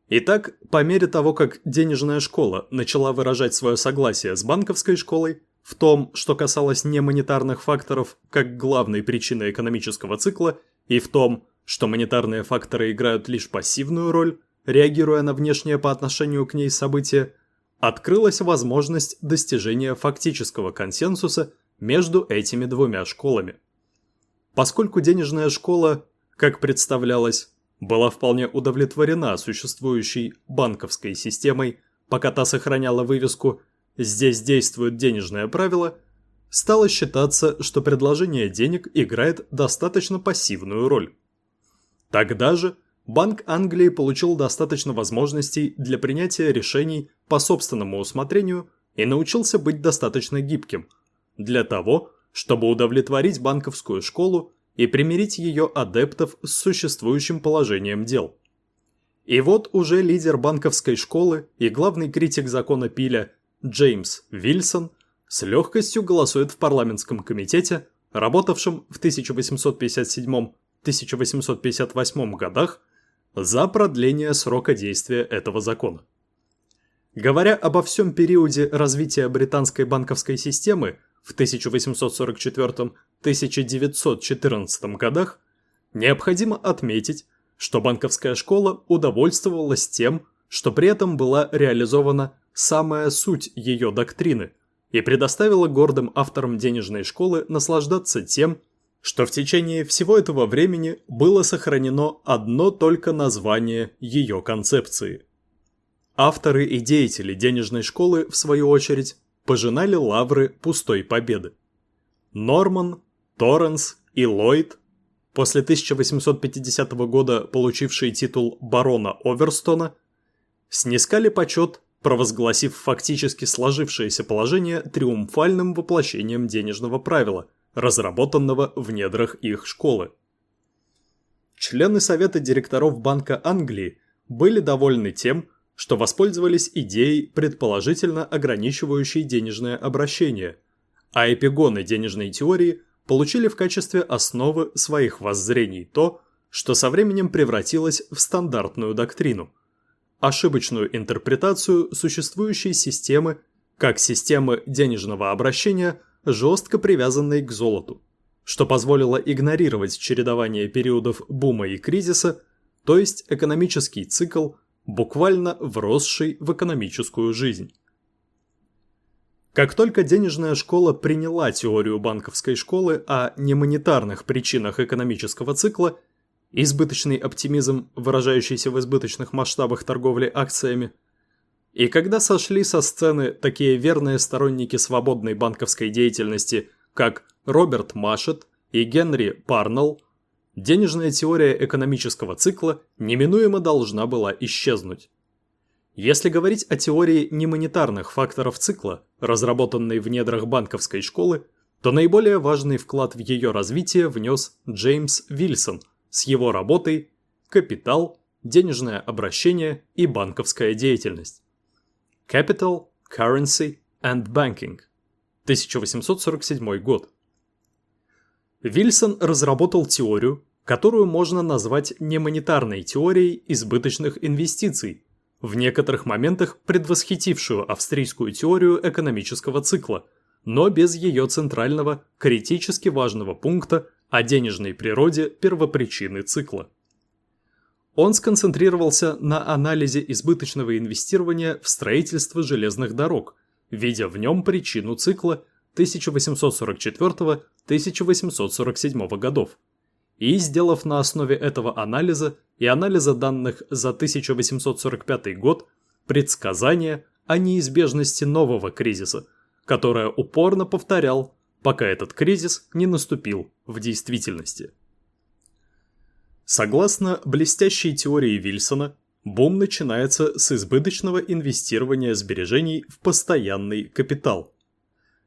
Итак, по мере того, как денежная школа начала выражать свое согласие с банковской школой в том, что касалось немонетарных факторов как главной причины экономического цикла, и в том, что монетарные факторы играют лишь пассивную роль, реагируя на внешнее по отношению к ней события, открылась возможность достижения фактического консенсуса между этими двумя школами. Поскольку денежная школа, как представлялось, была вполне удовлетворена существующей банковской системой, пока та сохраняла вывеску «Здесь действует денежное правило», стало считаться, что предложение денег играет достаточно пассивную роль. Тогда же Банк Англии получил достаточно возможностей для принятия решений по собственному усмотрению и научился быть достаточно гибким для того, чтобы удовлетворить банковскую школу и примирить ее адептов с существующим положением дел. И вот уже лидер банковской школы и главный критик закона Пиля Джеймс Вильсон с легкостью голосует в парламентском комитете, работавшем в 1857-1858 годах, за продление срока действия этого закона. Говоря обо всем периоде развития британской банковской системы в 1844-1914 годах, необходимо отметить, что банковская школа удовольствовалась тем, что при этом была реализована самая суть ее доктрины и предоставила гордым авторам денежной школы наслаждаться тем, что в течение всего этого времени было сохранено одно только название ее концепции. Авторы и деятели денежной школы, в свою очередь, пожинали лавры пустой победы. Норман, Торренс и Ллойд, после 1850 года получившие титул барона Оверстона, снискали почет, провозгласив фактически сложившееся положение триумфальным воплощением денежного правила – разработанного в недрах их школы. Члены Совета директоров Банка Англии были довольны тем, что воспользовались идеей, предположительно ограничивающей денежное обращение, а эпигоны денежной теории получили в качестве основы своих воззрений то, что со временем превратилось в стандартную доктрину – ошибочную интерпретацию существующей системы как системы денежного обращения – жестко привязанной к золоту, что позволило игнорировать чередование периодов бума и кризиса, то есть экономический цикл, буквально вросший в экономическую жизнь. Как только денежная школа приняла теорию банковской школы о немонетарных причинах экономического цикла, избыточный оптимизм, выражающийся в избыточных масштабах торговли акциями – и когда сошли со сцены такие верные сторонники свободной банковской деятельности, как Роберт Машет и Генри Парнелл, денежная теория экономического цикла неминуемо должна была исчезнуть. Если говорить о теории немонетарных факторов цикла, разработанной в недрах банковской школы, то наиболее важный вклад в ее развитие внес Джеймс Вильсон с его работой «Капитал, денежное обращение и банковская деятельность». Capital, Currency and Banking, 1847 год. Вильсон разработал теорию, которую можно назвать немонетарной теорией избыточных инвестиций, в некоторых моментах предвосхитившую австрийскую теорию экономического цикла, но без ее центрального, критически важного пункта о денежной природе первопричины цикла. Он сконцентрировался на анализе избыточного инвестирования в строительство железных дорог, видя в нем причину цикла 1844-1847 годов. И сделав на основе этого анализа и анализа данных за 1845 год предсказание о неизбежности нового кризиса, которое упорно повторял, пока этот кризис не наступил в действительности. Согласно блестящей теории Вильсона, бум начинается с избыточного инвестирования сбережений в постоянный капитал.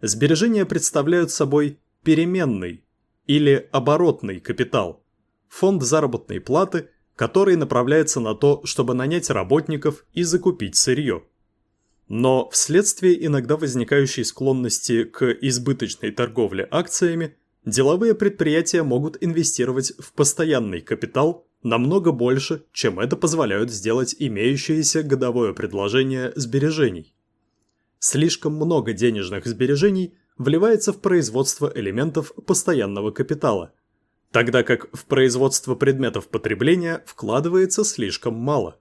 Сбережения представляют собой переменный или оборотный капитал, фонд заработной платы, который направляется на то, чтобы нанять работников и закупить сырье. Но вследствие иногда возникающей склонности к избыточной торговле акциями, деловые предприятия могут инвестировать в постоянный капитал намного больше, чем это позволяют сделать имеющиеся годовое предложение сбережений. Слишком много денежных сбережений вливается в производство элементов постоянного капитала, тогда как в производство предметов потребления вкладывается слишком мало.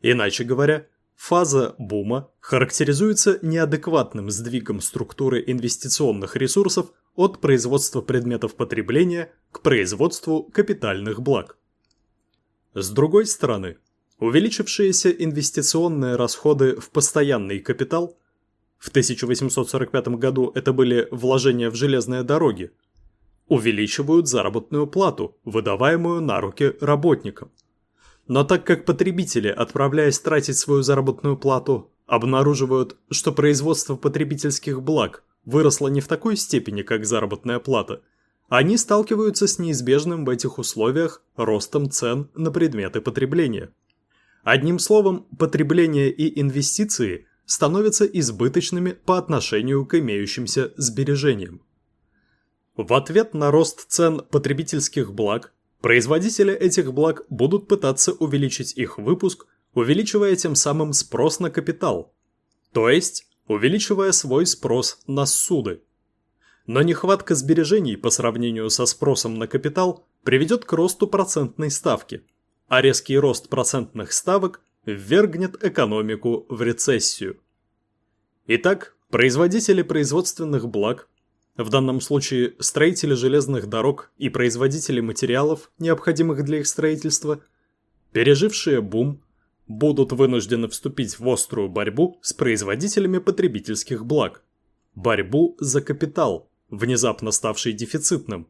Иначе говоря, Фаза бума характеризуется неадекватным сдвигом структуры инвестиционных ресурсов от производства предметов потребления к производству капитальных благ. С другой стороны, увеличившиеся инвестиционные расходы в постоянный капитал в 1845 году это были вложения в железные дороги, увеличивают заработную плату, выдаваемую на руки работникам. Но так как потребители, отправляясь тратить свою заработную плату, обнаруживают, что производство потребительских благ выросло не в такой степени, как заработная плата, они сталкиваются с неизбежным в этих условиях ростом цен на предметы потребления. Одним словом, потребление и инвестиции становятся избыточными по отношению к имеющимся сбережениям. В ответ на рост цен потребительских благ Производители этих благ будут пытаться увеличить их выпуск, увеличивая тем самым спрос на капитал, то есть увеличивая свой спрос на суды. Но нехватка сбережений по сравнению со спросом на капитал приведет к росту процентной ставки, а резкий рост процентных ставок ввергнет экономику в рецессию. Итак, производители производственных благ в данном случае строители железных дорог и производители материалов, необходимых для их строительства, пережившие бум, будут вынуждены вступить в острую борьбу с производителями потребительских благ. Борьбу за капитал, внезапно ставший дефицитным.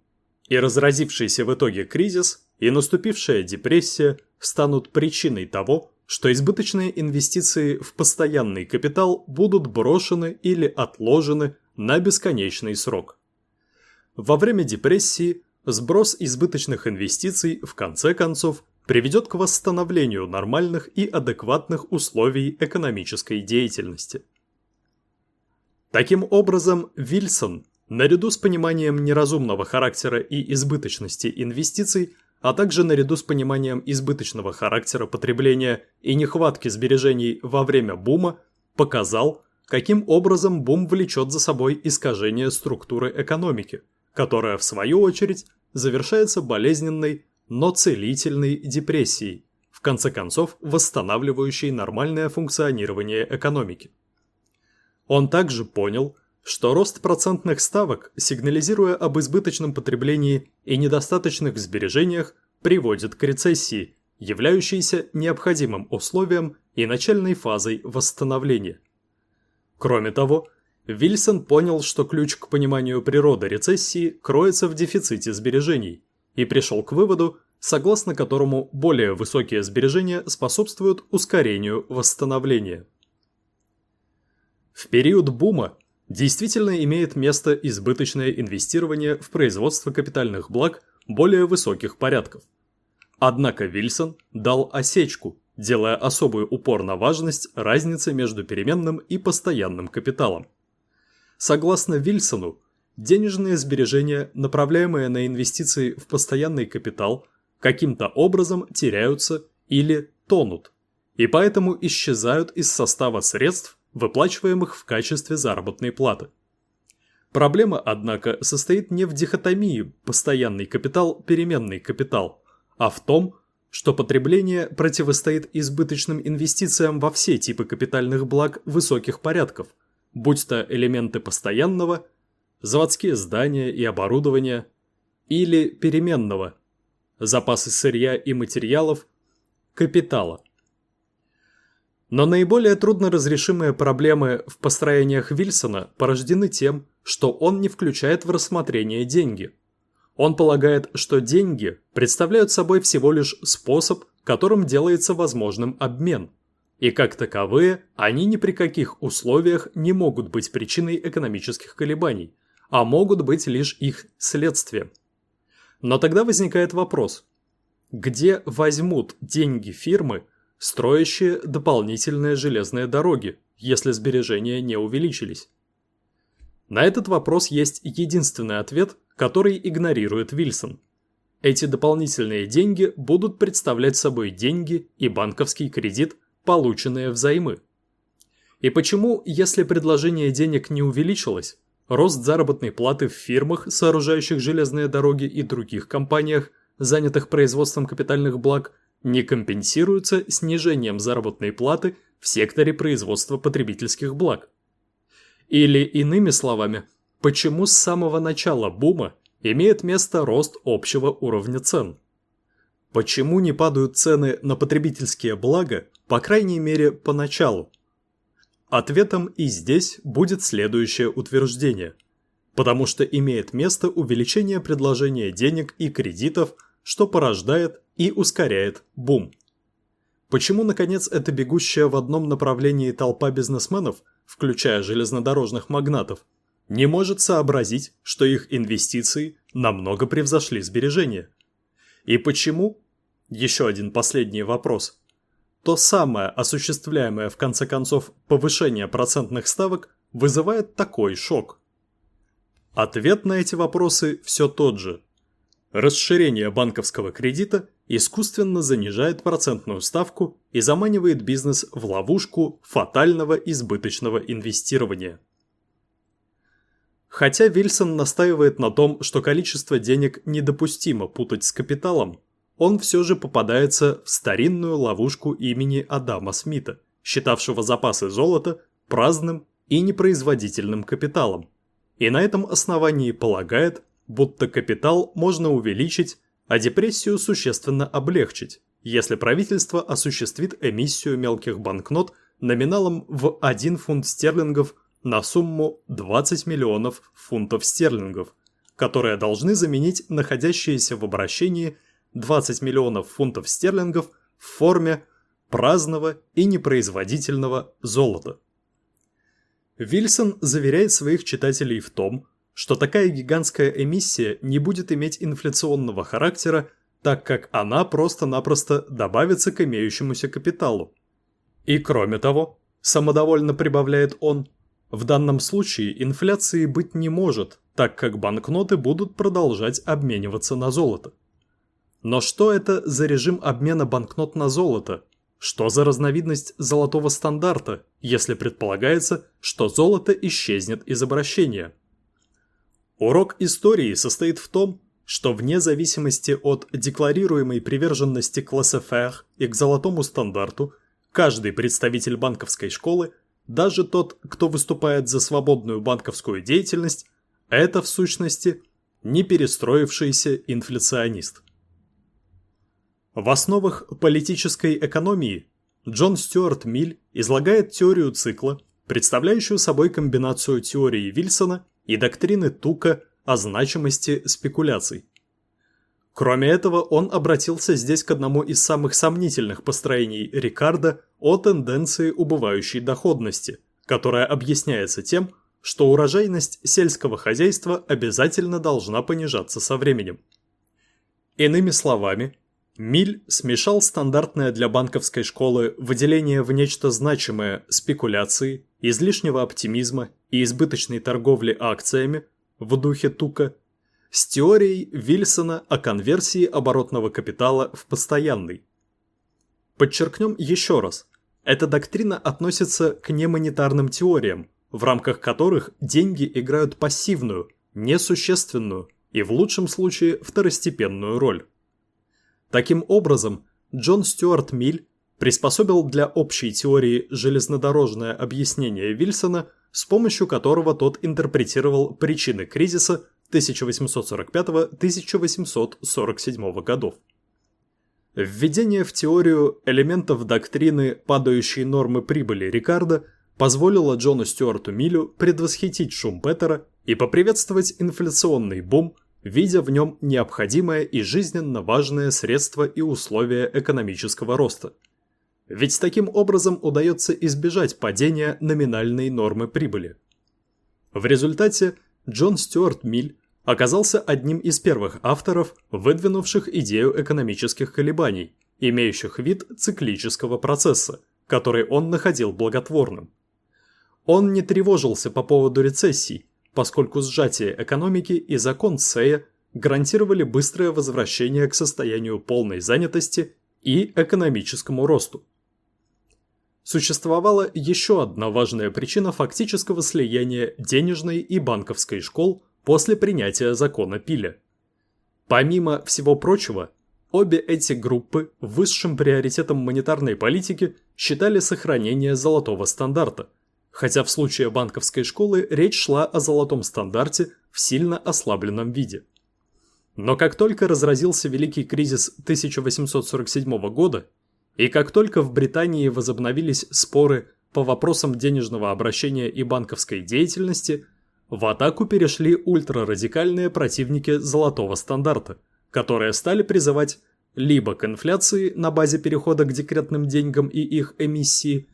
И разразившийся в итоге кризис и наступившая депрессия станут причиной того, что избыточные инвестиции в постоянный капитал будут брошены или отложены на бесконечный срок. Во время депрессии сброс избыточных инвестиций в конце концов приведет к восстановлению нормальных и адекватных условий экономической деятельности. Таким образом, Вильсон, наряду с пониманием неразумного характера и избыточности инвестиций, а также наряду с пониманием избыточного характера потребления и нехватки сбережений во время бума, показал, каким образом бум влечет за собой искажение структуры экономики, которая, в свою очередь, завершается болезненной, но целительной депрессией, в конце концов восстанавливающей нормальное функционирование экономики. Он также понял, что рост процентных ставок, сигнализируя об избыточном потреблении и недостаточных сбережениях, приводит к рецессии, являющейся необходимым условием и начальной фазой восстановления – Кроме того, Вильсон понял, что ключ к пониманию природы рецессии кроется в дефиците сбережений, и пришел к выводу, согласно которому более высокие сбережения способствуют ускорению восстановления. В период бума действительно имеет место избыточное инвестирование в производство капитальных благ более высоких порядков. Однако Вильсон дал осечку, делая особый упор на важность разницы между переменным и постоянным капиталом. Согласно Вильсону, денежные сбережения, направляемые на инвестиции в постоянный капитал, каким-то образом теряются или тонут, и поэтому исчезают из состава средств, выплачиваемых в качестве заработной платы. Проблема, однако, состоит не в дихотомии постоянный капитал-переменный капитал, а в том, что потребление противостоит избыточным инвестициям во все типы капитальных благ высоких порядков, будь то элементы постоянного, заводские здания и оборудование, или переменного, запасы сырья и материалов, капитала. Но наиболее трудноразрешимые проблемы в построениях Вильсона порождены тем, что он не включает в рассмотрение деньги – он полагает, что деньги представляют собой всего лишь способ, которым делается возможным обмен. И как таковые, они ни при каких условиях не могут быть причиной экономических колебаний, а могут быть лишь их следствием. Но тогда возникает вопрос, где возьмут деньги фирмы, строящие дополнительные железные дороги, если сбережения не увеличились? На этот вопрос есть единственный ответ – который игнорирует Вильсон. Эти дополнительные деньги будут представлять собой деньги и банковский кредит, полученные взаймы. И почему, если предложение денег не увеличилось, рост заработной платы в фирмах, сооружающих железные дороги и других компаниях, занятых производством капитальных благ, не компенсируется снижением заработной платы в секторе производства потребительских благ. Или иными словами, почему с самого начала бума имеет место рост общего уровня цен? Почему не падают цены на потребительские блага, по крайней мере, поначалу? Ответом и здесь будет следующее утверждение. Потому что имеет место увеличение предложения денег и кредитов, что порождает и ускоряет бум. Почему, наконец, эта бегущая в одном направлении толпа бизнесменов, включая железнодорожных магнатов, не может сообразить, что их инвестиции намного превзошли сбережения? И почему? Еще один последний вопрос. То самое осуществляемое в конце концов повышение процентных ставок вызывает такой шок. Ответ на эти вопросы все тот же. Расширение банковского кредита искусственно занижает процентную ставку и заманивает бизнес в ловушку фатального избыточного инвестирования. Хотя Вильсон настаивает на том, что количество денег недопустимо путать с капиталом, он все же попадается в старинную ловушку имени Адама Смита, считавшего запасы золота праздным и непроизводительным капиталом, и на этом основании полагает, будто капитал можно увеличить, а депрессию существенно облегчить, если правительство осуществит эмиссию мелких банкнот номиналом в 1 фунт стерлингов на сумму 20 миллионов фунтов стерлингов, которые должны заменить находящиеся в обращении 20 миллионов фунтов стерлингов в форме праздного и непроизводительного золота. Вильсон заверяет своих читателей в том, что такая гигантская эмиссия не будет иметь инфляционного характера, так как она просто-напросто добавится к имеющемуся капиталу. И кроме того, самодовольно прибавляет он, в данном случае инфляции быть не может, так как банкноты будут продолжать обмениваться на золото. Но что это за режим обмена банкнот на золото? Что за разновидность золотого стандарта, если предполагается, что золото исчезнет из обращения? Урок истории состоит в том, что вне зависимости от декларируемой приверженности к лассефер и к золотому стандарту, каждый представитель банковской школы, даже тот, кто выступает за свободную банковскую деятельность, это в сущности не перестроившийся инфляционист. В основах политической экономии Джон Стюарт Миль излагает теорию цикла, представляющую собой комбинацию теории Вильсона и доктрины Тука о значимости спекуляций. Кроме этого, он обратился здесь к одному из самых сомнительных построений Рикардо о тенденции убывающей доходности, которая объясняется тем, что урожайность сельского хозяйства обязательно должна понижаться со временем. Иными словами, Миль смешал стандартное для банковской школы выделение в нечто значимое спекуляции, излишнего оптимизма и избыточной торговли акциями в духе Тука с теорией Вильсона о конверсии оборотного капитала в постоянный. Подчеркнем еще раз, эта доктрина относится к немонетарным теориям, в рамках которых деньги играют пассивную, несущественную и в лучшем случае второстепенную роль. Таким образом, Джон Стюарт Миль приспособил для общей теории железнодорожное объяснение Вильсона, с помощью которого тот интерпретировал причины кризиса 1845-1847 годов. Введение в теорию элементов доктрины падающей нормы прибыли Рикардо позволило Джону Стюарту Милю предвосхитить Шумпетера и поприветствовать инфляционный бум – видя в нем необходимое и жизненно важное средство и условие экономического роста. Ведь таким образом удается избежать падения номинальной нормы прибыли. В результате Джон Стюарт Миль оказался одним из первых авторов, выдвинувших идею экономических колебаний, имеющих вид циклического процесса, который он находил благотворным. Он не тревожился по поводу рецессий, поскольку сжатие экономики и закон Сея гарантировали быстрое возвращение к состоянию полной занятости и экономическому росту. Существовала еще одна важная причина фактического слияния денежной и банковской школ после принятия закона Пиля. Помимо всего прочего, Обе эти группы высшим приоритетом монетарной политики считали сохранение золотого стандарта, хотя в случае банковской школы речь шла о золотом стандарте в сильно ослабленном виде. Но как только разразился Великий кризис 1847 года, и как только в Британии возобновились споры по вопросам денежного обращения и банковской деятельности, в атаку перешли ультрарадикальные противники золотого стандарта – которые стали призывать либо к инфляции на базе перехода к декретным деньгам и их эмиссии,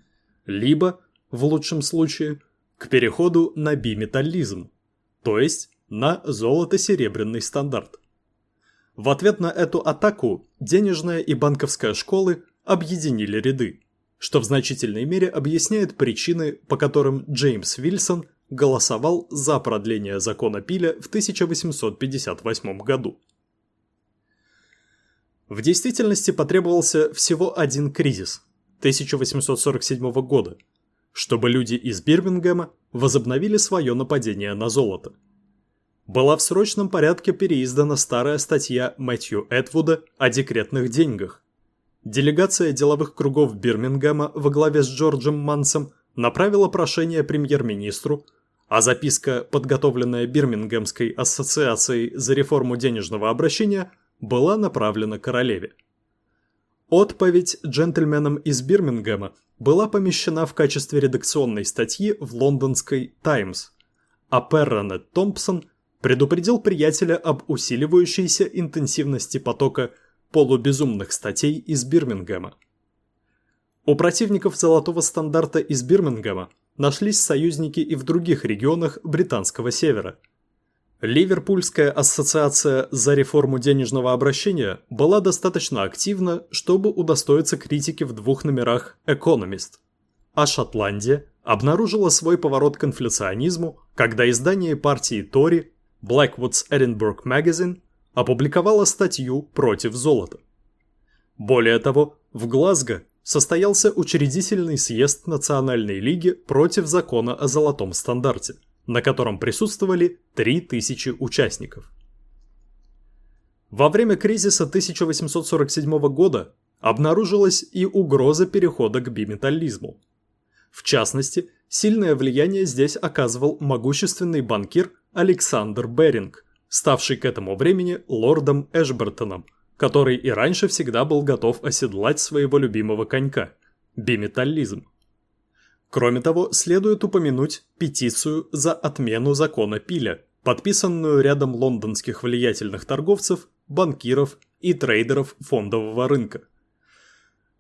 либо, в лучшем случае, к переходу на биметаллизм, то есть на золото-серебряный стандарт. В ответ на эту атаку денежная и банковская школы объединили ряды, что в значительной мере объясняет причины, по которым Джеймс Вильсон голосовал за продление закона Пиля в 1858 году. В действительности потребовался всего один кризис 1847 года, чтобы люди из Бирмингема возобновили свое нападение на золото. Была в срочном порядке переиздана старая статья Мэтью Эдвуда о декретных деньгах. Делегация деловых кругов Бирмингема во главе с Джорджем Мансом направила прошение премьер-министру, а записка, подготовленная Бирмингемской ассоциацией за реформу денежного обращения – была направлена королеве. Отповедь джентльменам из Бирмингема была помещена в качестве редакционной статьи в лондонской «Таймс», а Перронет Томпсон предупредил приятеля об усиливающейся интенсивности потока полубезумных статей из Бирмингема. У противников золотого стандарта из Бирмингема нашлись союзники и в других регионах британского севера – Ливерпульская ассоциация за реформу денежного обращения была достаточно активна, чтобы удостоиться критики в двух номерах «Экономист». А Шотландия обнаружила свой поворот к инфляционизму, когда издание партии Тори Blackwood's Edinburgh Magazine опубликовало статью против золота. Более того, в Глазго состоялся учредительный съезд Национальной лиги против закона о золотом стандарте – на котором присутствовали 3000 участников. Во время кризиса 1847 года обнаружилась и угроза перехода к биметаллизму. В частности, сильное влияние здесь оказывал могущественный банкир Александр Беринг, ставший к этому времени лордом Эшбертоном, который и раньше всегда был готов оседлать своего любимого конька – биметаллизм. Кроме того, следует упомянуть петицию за отмену закона Пиля, подписанную рядом лондонских влиятельных торговцев, банкиров и трейдеров фондового рынка.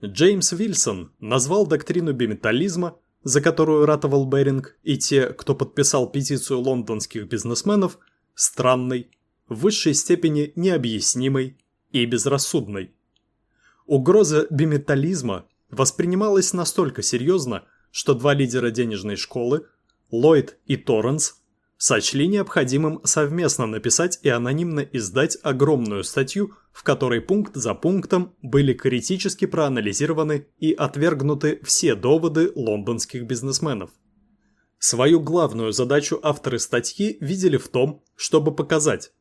Джеймс Вильсон назвал доктрину биметаллизма, за которую ратовал Беринг и те, кто подписал петицию лондонских бизнесменов, странной, в высшей степени необъяснимой и безрассудной. Угроза биметаллизма воспринималась настолько серьезно, что два лидера денежной школы, Ллойд и Торренс, сочли необходимым совместно написать и анонимно издать огромную статью, в которой пункт за пунктом были критически проанализированы и отвергнуты все доводы лондонских бизнесменов. Свою главную задачу авторы статьи видели в том, чтобы показать,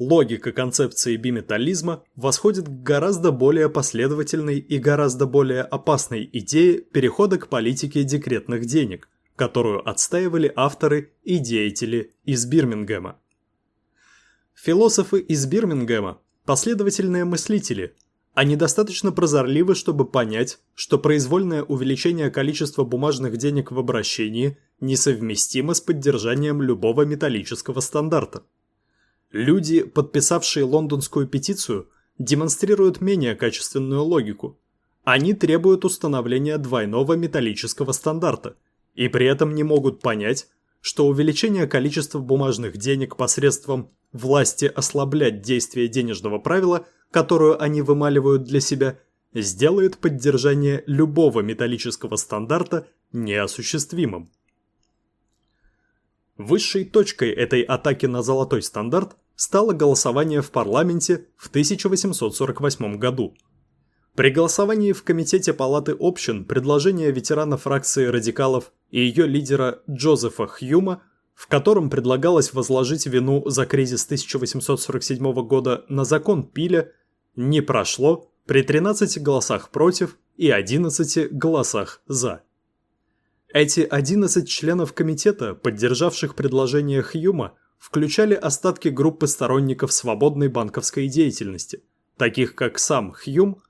логика концепции биметаллизма восходит к гораздо более последовательной и гораздо более опасной идее перехода к политике декретных денег, которую отстаивали авторы и деятели из Бирмингема. Философы из Бирмингема – последовательные мыслители. Они достаточно прозорливы, чтобы понять, что произвольное увеличение количества бумажных денег в обращении несовместимо с поддержанием любого металлического стандарта. Люди, подписавшие лондонскую петицию, демонстрируют менее качественную логику. Они требуют установления двойного металлического стандарта и при этом не могут понять, что увеличение количества бумажных денег посредством власти ослаблять действие денежного правила, которую они вымаливают для себя, сделает поддержание любого металлического стандарта неосуществимым. Высшей точкой этой атаки на золотой стандарт стало голосование в парламенте в 1848 году. При голосовании в Комитете Палаты общин предложение ветерана фракции радикалов и ее лидера Джозефа Хьюма, в котором предлагалось возложить вину за кризис 1847 года на закон Пиля, не прошло при 13 голосах против и 11 голосах «за». Эти 11 членов комитета, поддержавших предложение Хьюма, включали остатки группы сторонников свободной банковской деятельности, таких как сам Хьюм,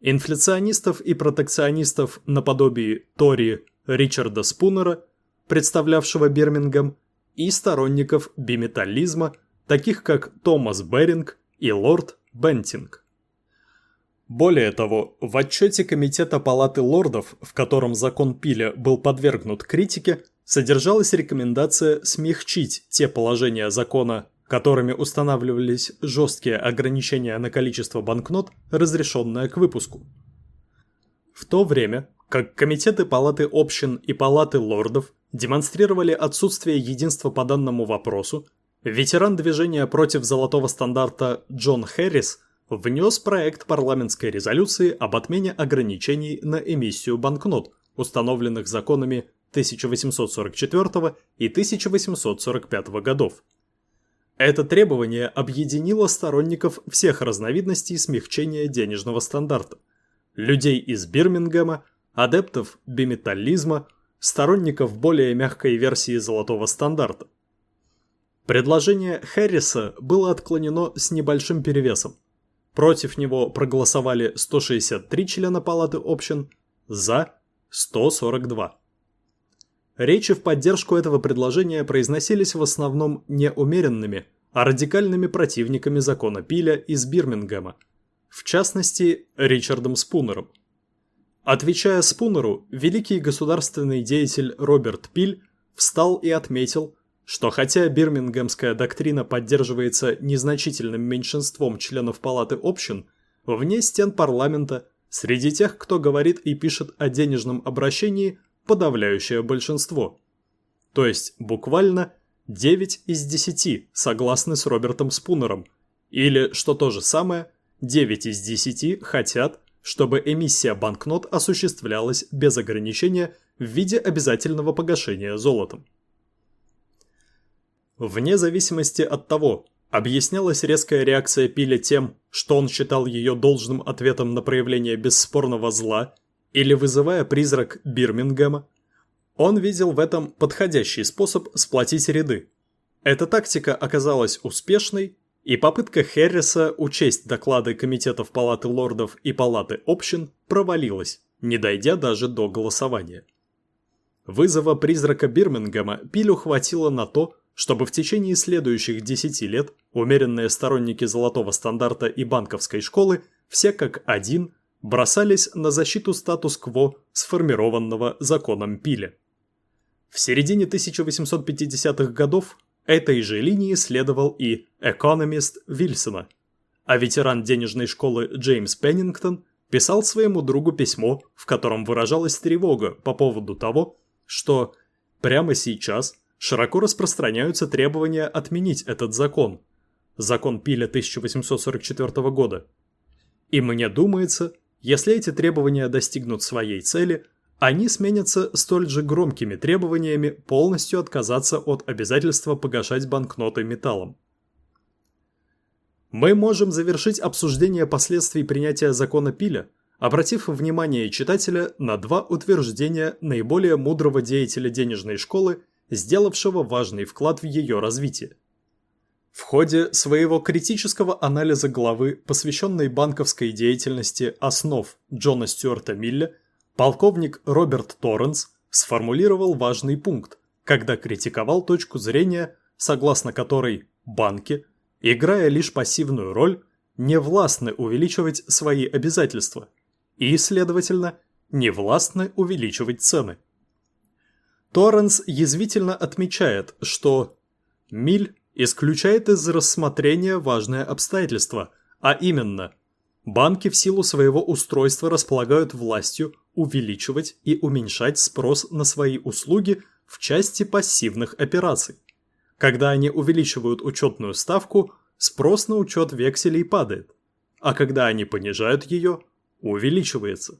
инфляционистов и протекционистов наподобие Тори Ричарда Спунера, представлявшего Бирмингем, и сторонников биметаллизма, таких как Томас Беринг и лорд Бентинг. Более того, в отчете Комитета Палаты лордов, в котором закон Пиля был подвергнут критике, содержалась рекомендация смягчить те положения закона, которыми устанавливались жесткие ограничения на количество банкнот, разрешенное к выпуску. В то время, как комитеты Палаты общин и Палаты лордов демонстрировали отсутствие единства по данному вопросу, ветеран движения против золотого стандарта Джон Хэррис внес проект парламентской резолюции об отмене ограничений на эмиссию банкнот, установленных законами 1844 и 1845 годов. Это требование объединило сторонников всех разновидностей смягчения денежного стандарта. Людей из Бирмингема, адептов биметаллизма, сторонников более мягкой версии золотого стандарта. Предложение Хэрриса было отклонено с небольшим перевесом. Против него проголосовали 163 члена палаты общин, за 142. Речи в поддержку этого предложения произносились в основном не умеренными, а радикальными противниками закона Пиля из Бирмингема, в частности, Ричардом Спунером. Отвечая Спунеру, великий государственный деятель Роберт Пиль встал и отметил, что хотя бирмингемская доктрина поддерживается незначительным меньшинством членов палаты общин, вне стен парламента, среди тех, кто говорит и пишет о денежном обращении, подавляющее большинство. То есть, буквально, 9 из 10 согласны с Робертом Спунером, или, что то же самое, 9 из 10 хотят, чтобы эмиссия банкнот осуществлялась без ограничения в виде обязательного погашения золотом. Вне зависимости от того, объяснялась резкая реакция Пиля тем, что он считал ее должным ответом на проявление бесспорного зла, или вызывая призрак Бирмингема, он видел в этом подходящий способ сплотить ряды. Эта тактика оказалась успешной, и попытка Хэрриса учесть доклады комитетов Палаты лордов и Палаты общин провалилась, не дойдя даже до голосования. Вызова призрака Бирмингема Пилю хватило на то, чтобы в течение следующих 10 лет умеренные сторонники золотого стандарта и банковской школы все как один бросались на защиту статус-кво, сформированного законом Пиля. В середине 1850-х годов этой же линии следовал и экономист Вильсона, а ветеран денежной школы Джеймс Пеннингтон писал своему другу письмо, в котором выражалась тревога по поводу того, что прямо сейчас – широко распространяются требования отменить этот закон, закон Пиля 1844 года. И мне думается, если эти требования достигнут своей цели, они сменятся столь же громкими требованиями полностью отказаться от обязательства погашать банкноты металлом. Мы можем завершить обсуждение последствий принятия закона Пиля, обратив внимание читателя на два утверждения наиболее мудрого деятеля денежной школы – сделавшего важный вклад в ее развитие. В ходе своего критического анализа главы, посвященной банковской деятельности основ Джона Стюарта Милля, полковник Роберт Торренс сформулировал важный пункт, когда критиковал точку зрения, согласно которой банки, играя лишь пассивную роль, не властны увеличивать свои обязательства и, следовательно, не властны увеличивать цены. Торренс язвительно отмечает, что Миль исключает из рассмотрения важное обстоятельство, а именно, банки в силу своего устройства располагают властью увеличивать и уменьшать спрос на свои услуги в части пассивных операций. Когда они увеличивают учетную ставку, спрос на учет векселей падает, а когда они понижают ее, увеличивается.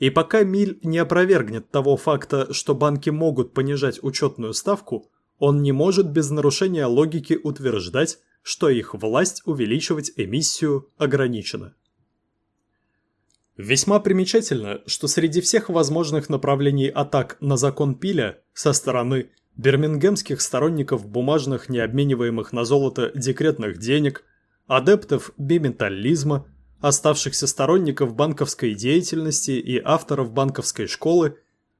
И пока Миль не опровергнет того факта, что банки могут понижать учетную ставку, он не может без нарушения логики утверждать, что их власть увеличивать эмиссию ограничена. Весьма примечательно, что среди всех возможных направлений атак на закон Пиля со стороны бирмингемских сторонников бумажных, необмениваемых на золото декретных денег, адептов биметаллизма, оставшихся сторонников банковской деятельности и авторов банковской школы,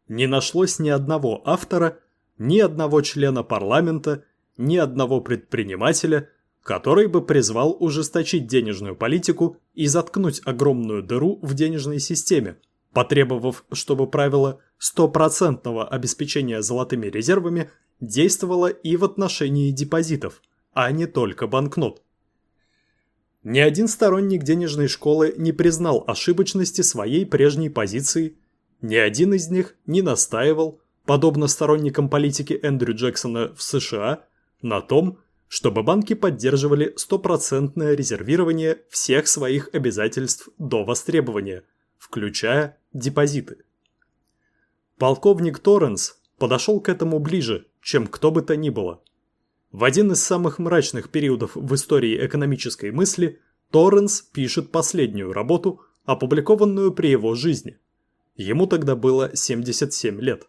не нашлось ни одного автора, ни одного члена парламента, ни одного предпринимателя – который бы призвал ужесточить денежную политику и заткнуть огромную дыру в денежной системе, потребовав, чтобы правило стопроцентного обеспечения золотыми резервами действовало и в отношении депозитов, а не только банкнот. Ни один сторонник денежной школы не признал ошибочности своей прежней позиции, ни один из них не настаивал, подобно сторонникам политики Эндрю Джексона в США, на том, чтобы банки поддерживали стопроцентное резервирование всех своих обязательств до востребования, включая депозиты. Полковник Торренс подошел к этому ближе, чем кто бы то ни было. В один из самых мрачных периодов в истории экономической мысли Торренс пишет последнюю работу, опубликованную при его жизни. Ему тогда было 77 лет.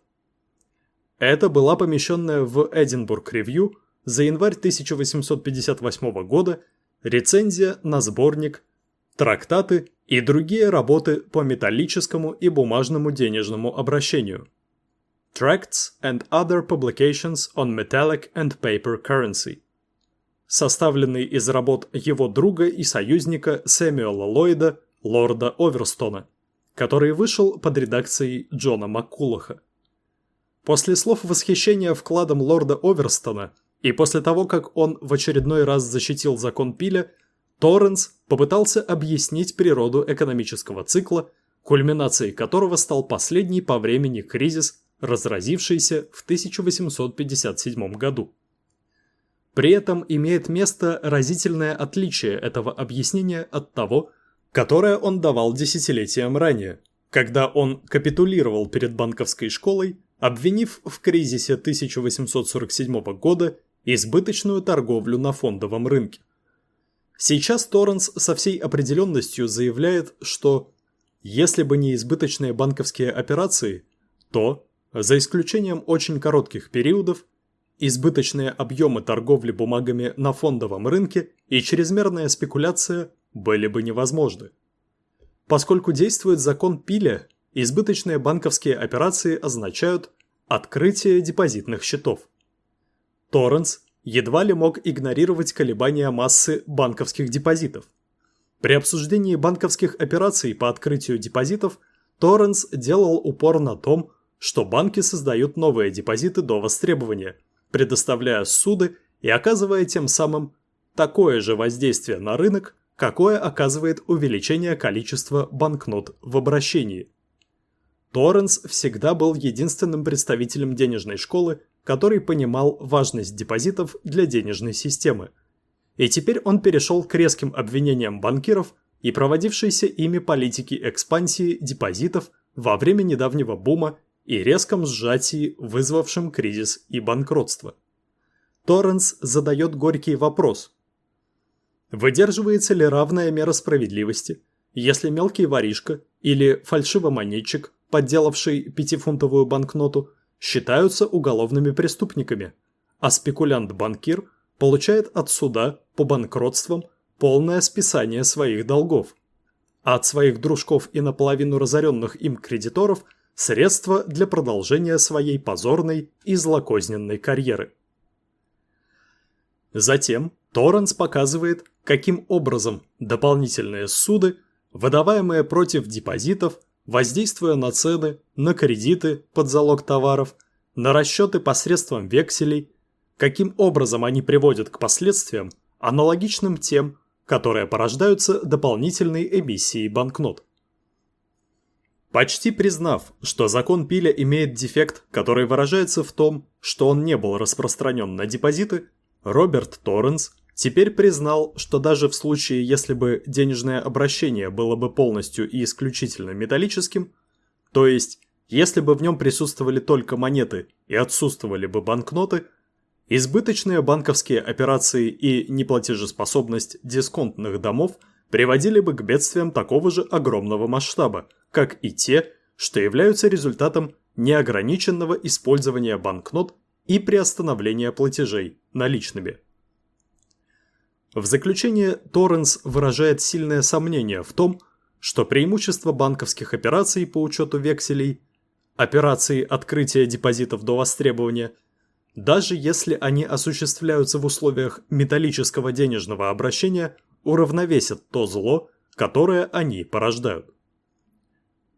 Это была помещенная в Эдинбург Ревью за январь 1858 года рецензия на сборник, трактаты и другие работы по металлическому и бумажному денежному обращению. Tracts and other publications on metallic and paper currency. Составленный из работ его друга и союзника Сэмюэла Ллойда, лорда Оверстона, который вышел под редакцией Джона Маккулаха. После слов восхищения вкладом лорда Оверстона и после того, как он в очередной раз защитил закон Пиля, Торренс попытался объяснить природу экономического цикла, кульминацией которого стал последний по времени кризис, разразившийся в 1857 году. При этом имеет место разительное отличие этого объяснения от того, которое он давал десятилетиям ранее, когда он капитулировал перед банковской школой, обвинив в кризисе 1847 года избыточную торговлю на фондовом рынке. Сейчас Торренс со всей определенностью заявляет, что если бы не избыточные банковские операции, то, за исключением очень коротких периодов, избыточные объемы торговли бумагами на фондовом рынке и чрезмерная спекуляция были бы невозможны. Поскольку действует закон Пиля, избыточные банковские операции означают открытие депозитных счетов. Торренс едва ли мог игнорировать колебания массы банковских депозитов. При обсуждении банковских операций по открытию депозитов Торренс делал упор на том, что банки создают новые депозиты до востребования, предоставляя суды и оказывая тем самым такое же воздействие на рынок, какое оказывает увеличение количества банкнот в обращении. Торренс всегда был единственным представителем денежной школы, который понимал важность депозитов для денежной системы. И теперь он перешел к резким обвинениям банкиров и проводившейся ими политики экспансии депозитов во время недавнего бума и резком сжатии, вызвавшем кризис и банкротство. Торренс задает горький вопрос. Выдерживается ли равная мера справедливости, если мелкий воришка или фальшивомонетчик, подделавший пятифунтовую банкноту, считаются уголовными преступниками, а спекулянт-банкир получает от суда по банкротствам полное списание своих долгов, а от своих дружков и наполовину разоренных им кредиторов средства для продолжения своей позорной и злокозненной карьеры. Затем Торренс показывает, каким образом дополнительные суды, выдаваемые против депозитов, воздействуя на цены, на кредиты под залог товаров, на расчеты посредством векселей, каким образом они приводят к последствиям, аналогичным тем, которые порождаются дополнительной эмиссией банкнот. Почти признав, что закон Пиля имеет дефект, который выражается в том, что он не был распространен на депозиты, Роберт Торренс теперь признал, что даже в случае, если бы денежное обращение было бы полностью и исключительно металлическим, то есть, если бы в нем присутствовали только монеты и отсутствовали бы банкноты, Избыточные банковские операции и неплатежеспособность дисконтных домов приводили бы к бедствиям такого же огромного масштаба, как и те, что являются результатом неограниченного использования банкнот и приостановления платежей наличными. В заключение Торренс выражает сильное сомнение в том, что преимущество банковских операций по учету векселей, операции открытия депозитов до востребования, даже если они осуществляются в условиях металлического денежного обращения, уравновесят то зло, которое они порождают.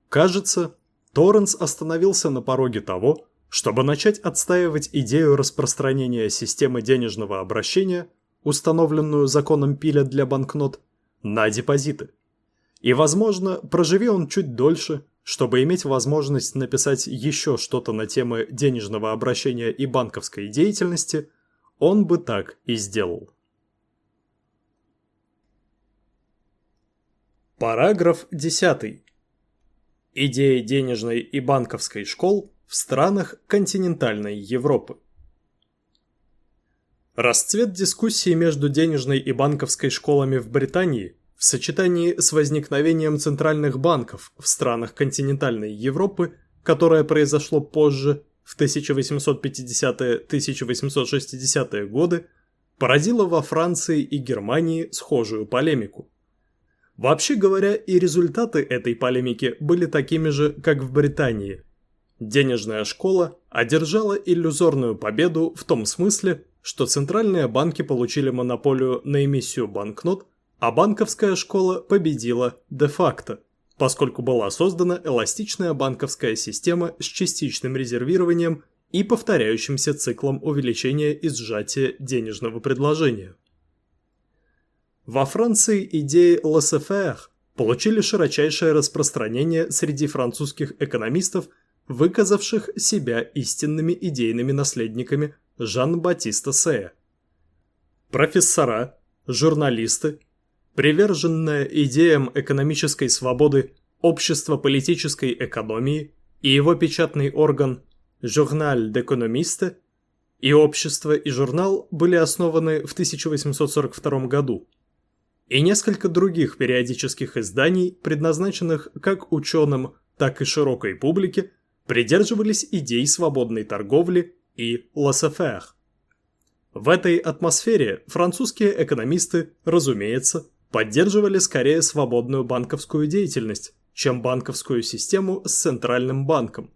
Кажется, Торренс остановился на пороге того, чтобы начать отстаивать идею распространения системы денежного обращения, установленную законом Пиля для банкнот, на депозиты. И, возможно, проживи он чуть дольше, чтобы иметь возможность написать еще что-то на темы денежного обращения и банковской деятельности, он бы так и сделал. Параграф 10. Идеи денежной и банковской школ в странах континентальной Европы. Расцвет дискуссии между денежной и банковской школами в Британии в сочетании с возникновением центральных банков в странах континентальной Европы, которое произошло позже, в 1850-1860-е годы, породило во Франции и Германии схожую полемику. Вообще говоря, и результаты этой полемики были такими же, как в Британии – Денежная школа одержала иллюзорную победу в том смысле, что центральные банки получили монополию на эмиссию банкнот, а банковская школа победила де-факто, поскольку была создана эластичная банковская система с частичным резервированием и повторяющимся циклом увеличения и сжатия денежного предложения. Во Франции идеи laissez получили широчайшее распространение среди французских экономистов – выказавших себя истинными идейными наследниками Жан-Батиста Сея. Профессора, журналисты, приверженное идеям экономической свободы Общество политической экономии и его печатный орган «Журналь d'Economiste» и общество и журнал были основаны в 1842 году. И несколько других периодических изданий, предназначенных как ученым, так и широкой публике, придерживались идей свободной торговли и laissez-faire. В этой атмосфере французские экономисты, разумеется, поддерживали скорее свободную банковскую деятельность, чем банковскую систему с центральным банком.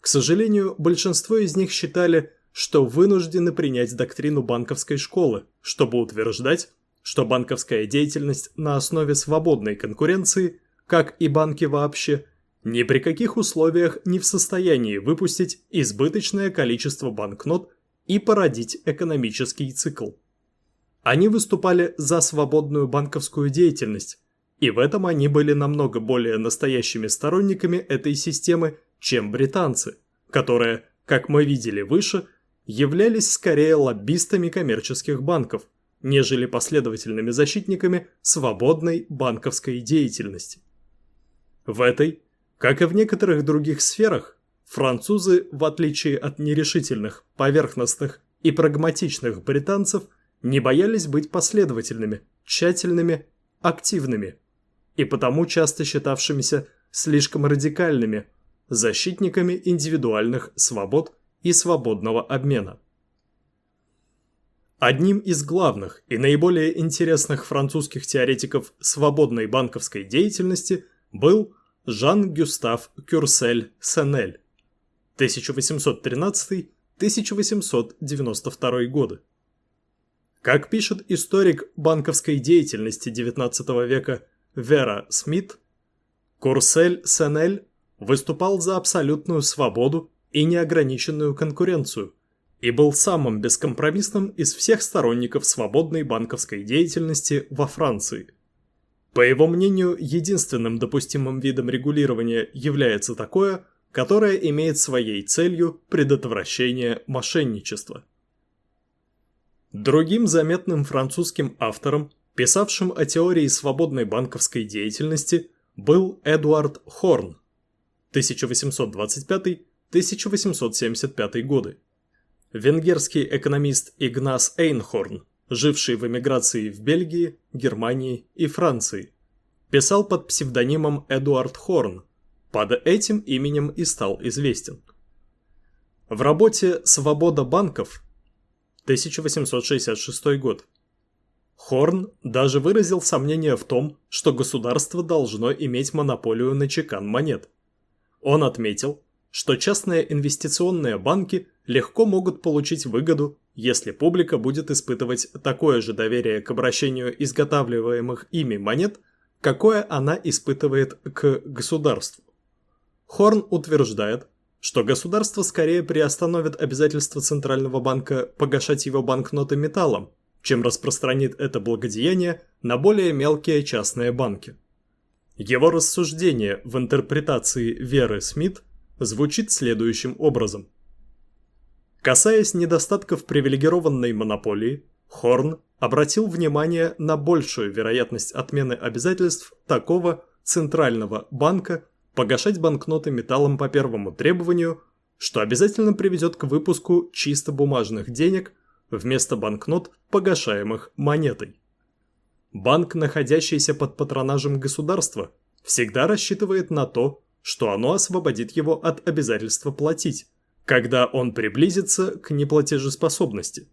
К сожалению, большинство из них считали, что вынуждены принять доктрину банковской школы, чтобы утверждать, что банковская деятельность на основе свободной конкуренции, как и банки вообще, ни при каких условиях не в состоянии выпустить избыточное количество банкнот и породить экономический цикл. Они выступали за свободную банковскую деятельность, и в этом они были намного более настоящими сторонниками этой системы, чем британцы, которые, как мы видели выше, являлись скорее лоббистами коммерческих банков, нежели последовательными защитниками свободной банковской деятельности. В этой как и в некоторых других сферах, французы, в отличие от нерешительных, поверхностных и прагматичных британцев, не боялись быть последовательными, тщательными, активными и потому часто считавшимися слишком радикальными защитниками индивидуальных свобод и свободного обмена. Одним из главных и наиболее интересных французских теоретиков свободной банковской деятельности был Жан-Гюстав Кюрсель Сенель 1813-1892 годы. Как пишет историк банковской деятельности XIX века Вера Смит, Курсель Сенель выступал за абсолютную свободу и неограниченную конкуренцию и был самым бескомпромиссным из всех сторонников свободной банковской деятельности во Франции. По его мнению, единственным допустимым видом регулирования является такое, которое имеет своей целью предотвращение мошенничества. Другим заметным французским автором, писавшим о теории свободной банковской деятельности, был Эдуард Хорн 1825-1875 годы. Венгерский экономист Игнас Эйнхорн, живший в эмиграции в Бельгии, Германии и Франции, писал под псевдонимом Эдуард Хорн, под этим именем и стал известен. В работе «Свобода банков» 1866 год Хорн даже выразил сомнение в том, что государство должно иметь монополию на чекан монет. Он отметил, что частные инвестиционные банки легко могут получить выгоду, если публика будет испытывать такое же доверие к обращению изготавливаемых ими монет, какое она испытывает к государству. Хорн утверждает, что государство скорее приостановит обязательство Центрального банка погашать его банкноты металлом, чем распространит это благодеяние на более мелкие частные банки. Его рассуждение в интерпретации Веры Смит звучит следующим образом. Касаясь недостатков привилегированной монополии, Хорн обратил внимание на большую вероятность отмены обязательств такого центрального банка погашать банкноты металлом по первому требованию, что обязательно приведет к выпуску чисто бумажных денег вместо банкнот, погашаемых монетой. Банк, находящийся под патронажем государства, всегда рассчитывает на то, что оно освободит его от обязательства платить, когда он приблизится к неплатежеспособности.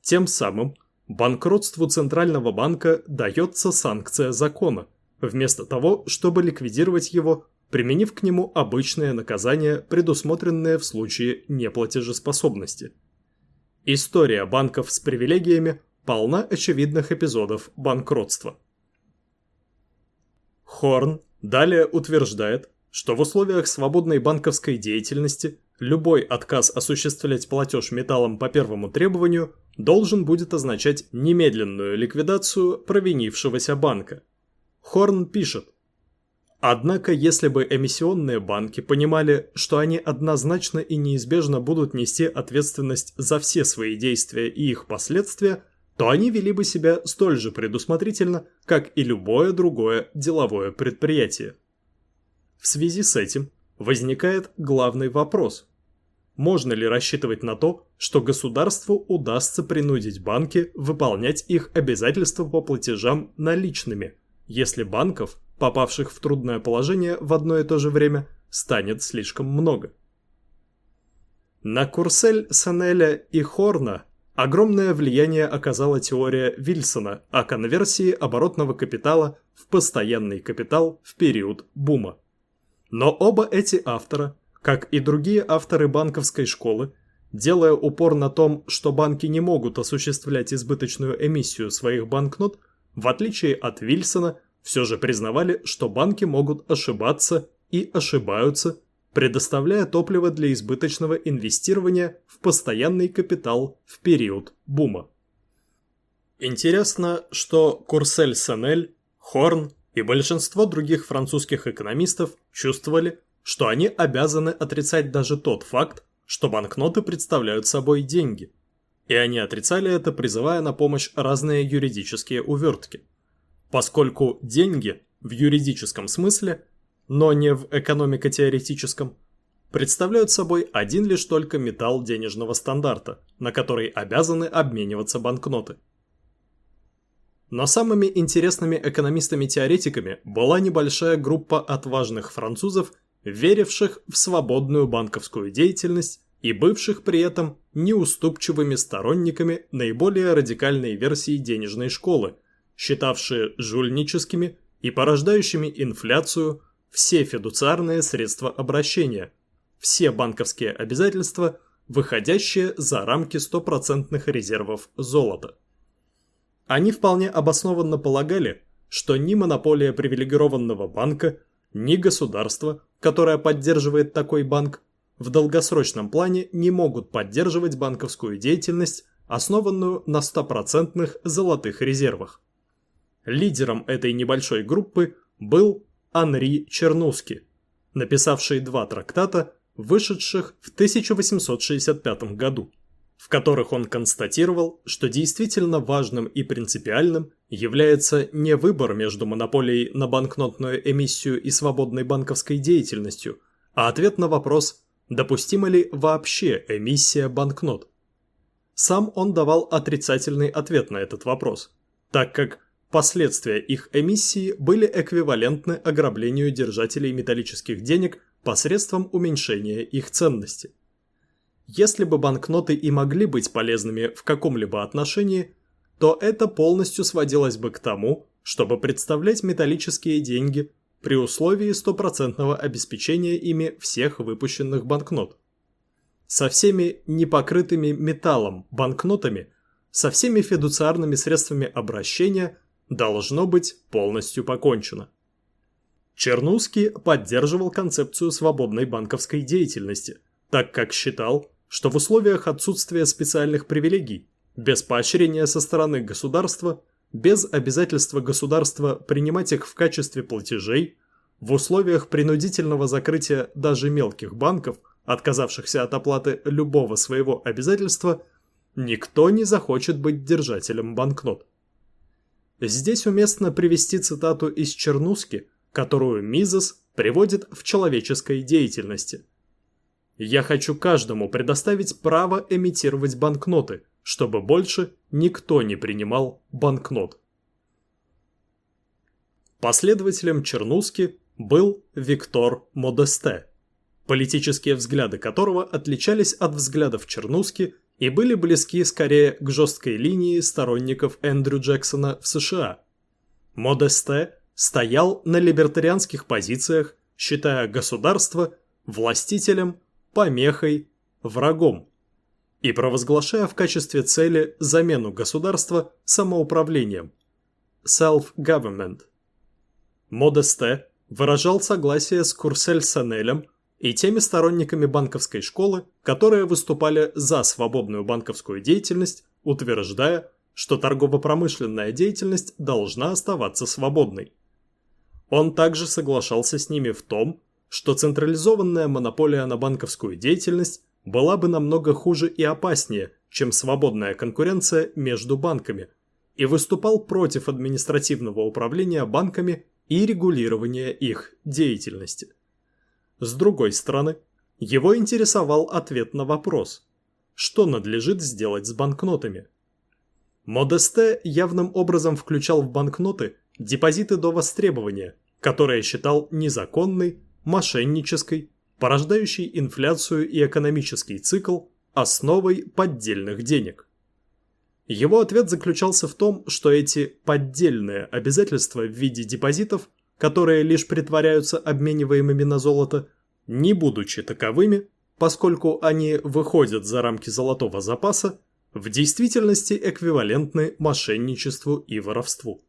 Тем самым банкротству Центрального банка дается санкция закона, вместо того, чтобы ликвидировать его, применив к нему обычное наказание, предусмотренное в случае неплатежеспособности. История банков с привилегиями полна очевидных эпизодов банкротства. Хорн далее утверждает, что в условиях свободной банковской деятельности любой отказ осуществлять платеж металлом по первому требованию должен будет означать немедленную ликвидацию провинившегося банка. Хорн пишет, Однако, если бы эмиссионные банки понимали, что они однозначно и неизбежно будут нести ответственность за все свои действия и их последствия, то они вели бы себя столь же предусмотрительно, как и любое другое деловое предприятие. В связи с этим возникает главный вопрос. Можно ли рассчитывать на то, что государству удастся принудить банки выполнять их обязательства по платежам наличными, если банков, попавших в трудное положение в одно и то же время, станет слишком много? На Курсель, Санеля и Хорна огромное влияние оказала теория Вильсона о конверсии оборотного капитала в постоянный капитал в период бума. Но оба эти автора, как и другие авторы банковской школы, делая упор на том, что банки не могут осуществлять избыточную эмиссию своих банкнот, в отличие от Вильсона, все же признавали, что банки могут ошибаться и ошибаются, предоставляя топливо для избыточного инвестирования в постоянный капитал в период бума. Интересно, что Курсель-Сенель, Хорн и большинство других французских экономистов чувствовали, что они обязаны отрицать даже тот факт, что банкноты представляют собой деньги. И они отрицали это, призывая на помощь разные юридические увертки. Поскольку деньги в юридическом смысле, но не в экономико-теоретическом, представляют собой один лишь только металл денежного стандарта, на который обязаны обмениваться банкноты. Но самыми интересными экономистами-теоретиками была небольшая группа отважных французов, веривших в свободную банковскую деятельность и бывших при этом неуступчивыми сторонниками наиболее радикальной версии денежной школы, считавшие жульническими и порождающими инфляцию все федуциарные средства обращения, все банковские обязательства, выходящие за рамки стопроцентных резервов золота. Они вполне обоснованно полагали, что ни монополия привилегированного банка, ни государство, которое поддерживает такой банк, в долгосрочном плане не могут поддерживать банковскую деятельность, основанную на стопроцентных золотых резервах. Лидером этой небольшой группы был Анри Чернуски, написавший два трактата, вышедших в 1865 году в которых он констатировал, что действительно важным и принципиальным является не выбор между монополией на банкнотную эмиссию и свободной банковской деятельностью, а ответ на вопрос, допустима ли вообще эмиссия банкнот. сам он давал отрицательный ответ на этот вопрос, так как последствия их эмиссии были эквивалентны ограблению держателей металлических денег посредством уменьшения их ценности. Если бы банкноты и могли быть полезными в каком-либо отношении, то это полностью сводилось бы к тому, чтобы представлять металлические деньги при условии стопроцентного обеспечения ими всех выпущенных банкнот. Со всеми непокрытыми металлом банкнотами, со всеми фидуциарными средствами обращения должно быть полностью покончено. Чернузский поддерживал концепцию свободной банковской деятельности, так как считал, что в условиях отсутствия специальных привилегий, без поощрения со стороны государства, без обязательства государства принимать их в качестве платежей, в условиях принудительного закрытия даже мелких банков, отказавшихся от оплаты любого своего обязательства, никто не захочет быть держателем банкнот. Здесь уместно привести цитату из Чернуски, которую Мизес приводит в человеческой деятельности. «Я хочу каждому предоставить право эмитировать банкноты, чтобы больше никто не принимал банкнот». Последователем Чернуски был Виктор Модесте, политические взгляды которого отличались от взглядов Чернуски и были близки скорее к жесткой линии сторонников Эндрю Джексона в США. Модесте стоял на либертарианских позициях, считая государство властителем, помехой, врагом и провозглашая в качестве цели замену государства самоуправлением – self-government. Модесте выражал согласие с Курсель-Санелем и теми сторонниками банковской школы, которые выступали за свободную банковскую деятельность, утверждая, что торгово-промышленная деятельность должна оставаться свободной. Он также соглашался с ними в том, что централизованная монополия на банковскую деятельность была бы намного хуже и опаснее, чем свободная конкуренция между банками, и выступал против административного управления банками и регулирования их деятельности. С другой стороны, его интересовал ответ на вопрос, что надлежит сделать с банкнотами. Модесте явным образом включал в банкноты депозиты до востребования, которые считал незаконной, мошеннической, порождающей инфляцию и экономический цикл основой поддельных денег. Его ответ заключался в том, что эти поддельные обязательства в виде депозитов которые лишь притворяются обмениваемыми на золото, не будучи таковыми, поскольку они выходят за рамки золотого запаса, в действительности эквивалентны мошенничеству и воровству.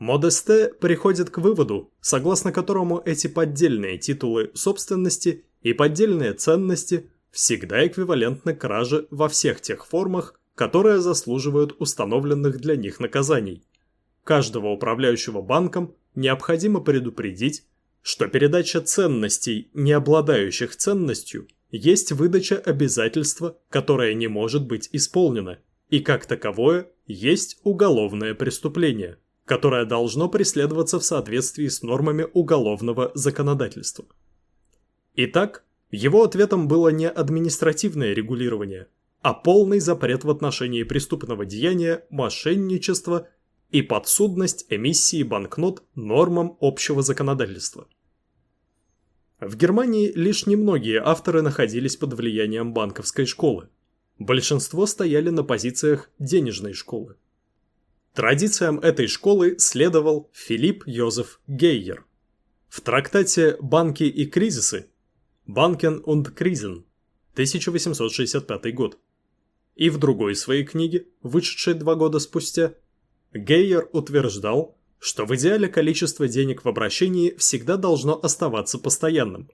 Модесте приходит к выводу, согласно которому эти поддельные титулы собственности и поддельные ценности всегда эквивалентны краже во всех тех формах, которые заслуживают установленных для них наказаний. Каждого управляющего банком необходимо предупредить, что передача ценностей, не обладающих ценностью, есть выдача обязательства, которое не может быть исполнено, и как таковое есть уголовное преступление, которое должно преследоваться в соответствии с нормами уголовного законодательства. Итак, его ответом было не административное регулирование, а полный запрет в отношении преступного деяния мошенничества и подсудность эмиссии банкнот нормам общего законодательства. В Германии лишь немногие авторы находились под влиянием банковской школы. Большинство стояли на позициях денежной школы. Традициям этой школы следовал Филипп Йозеф Гейер. В трактате «Банки и кризисы» «Банкен und Krisen» 1865 год и в другой своей книге, вышедшей два года спустя, Гейер утверждал, что в идеале количество денег в обращении всегда должно оставаться постоянным.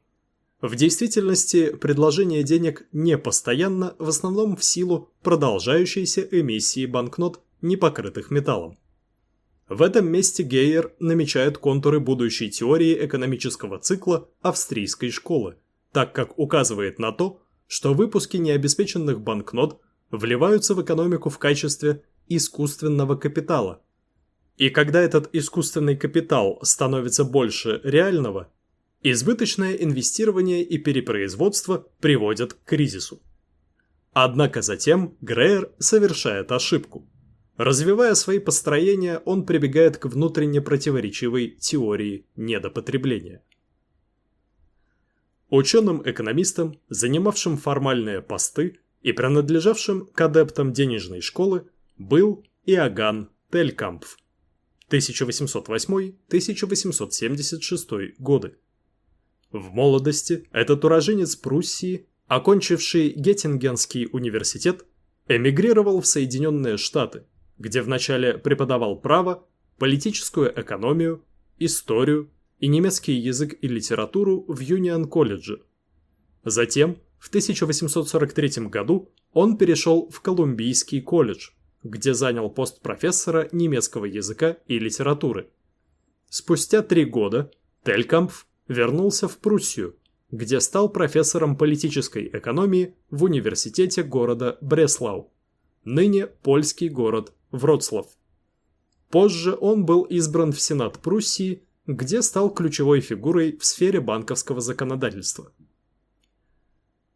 В действительности предложение денег не постоянно, в основном в силу продолжающейся эмиссии банкнот, не покрытых металлом. В этом месте Гейер намечает контуры будущей теории экономического цикла австрийской школы, так как указывает на то, что выпуски необеспеченных банкнот вливаются в экономику в качестве искусственного капитала. И когда этот искусственный капитал становится больше реального, избыточное инвестирование и перепроизводство приводят к кризису. Однако затем Грейер совершает ошибку. Развивая свои построения, он прибегает к внутренне противоречивой теории недопотребления. Ученым-экономистам, занимавшим формальные посты и принадлежавшим к адептам денежной школы, был Иоганн Телькампф 1808-1876 годы. В молодости этот уроженец Пруссии, окончивший Геттингенский университет, эмигрировал в Соединенные Штаты, где вначале преподавал право, политическую экономию, историю и немецкий язык и литературу в Юнион-колледже. Затем, в 1843 году, он перешел в Колумбийский колледж, где занял пост профессора немецкого языка и литературы. Спустя три года Телькампф вернулся в Пруссию, где стал профессором политической экономии в университете города Бреслау, ныне польский город Вроцлав. Позже он был избран в Сенат Пруссии, где стал ключевой фигурой в сфере банковского законодательства.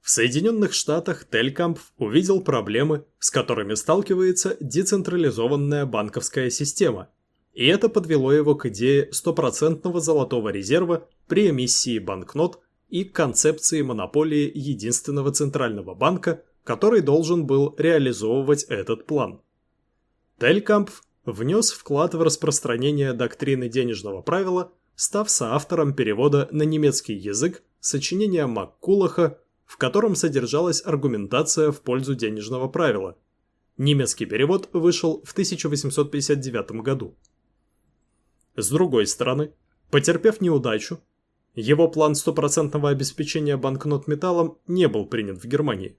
В Соединенных Штатах Телькампф увидел проблемы, с которыми сталкивается децентрализованная банковская система, и это подвело его к идее стопроцентного золотого резерва при эмиссии банкнот и концепции монополии единственного центрального банка, который должен был реализовывать этот план. Телькампф внес вклад в распространение доктрины денежного правила, став соавтором перевода на немецкий язык сочинения Маккулаха в котором содержалась аргументация в пользу денежного правила. Немецкий перевод вышел в 1859 году. С другой стороны, потерпев неудачу, его план стопроцентного обеспечения банкнот металлом не был принят в Германии.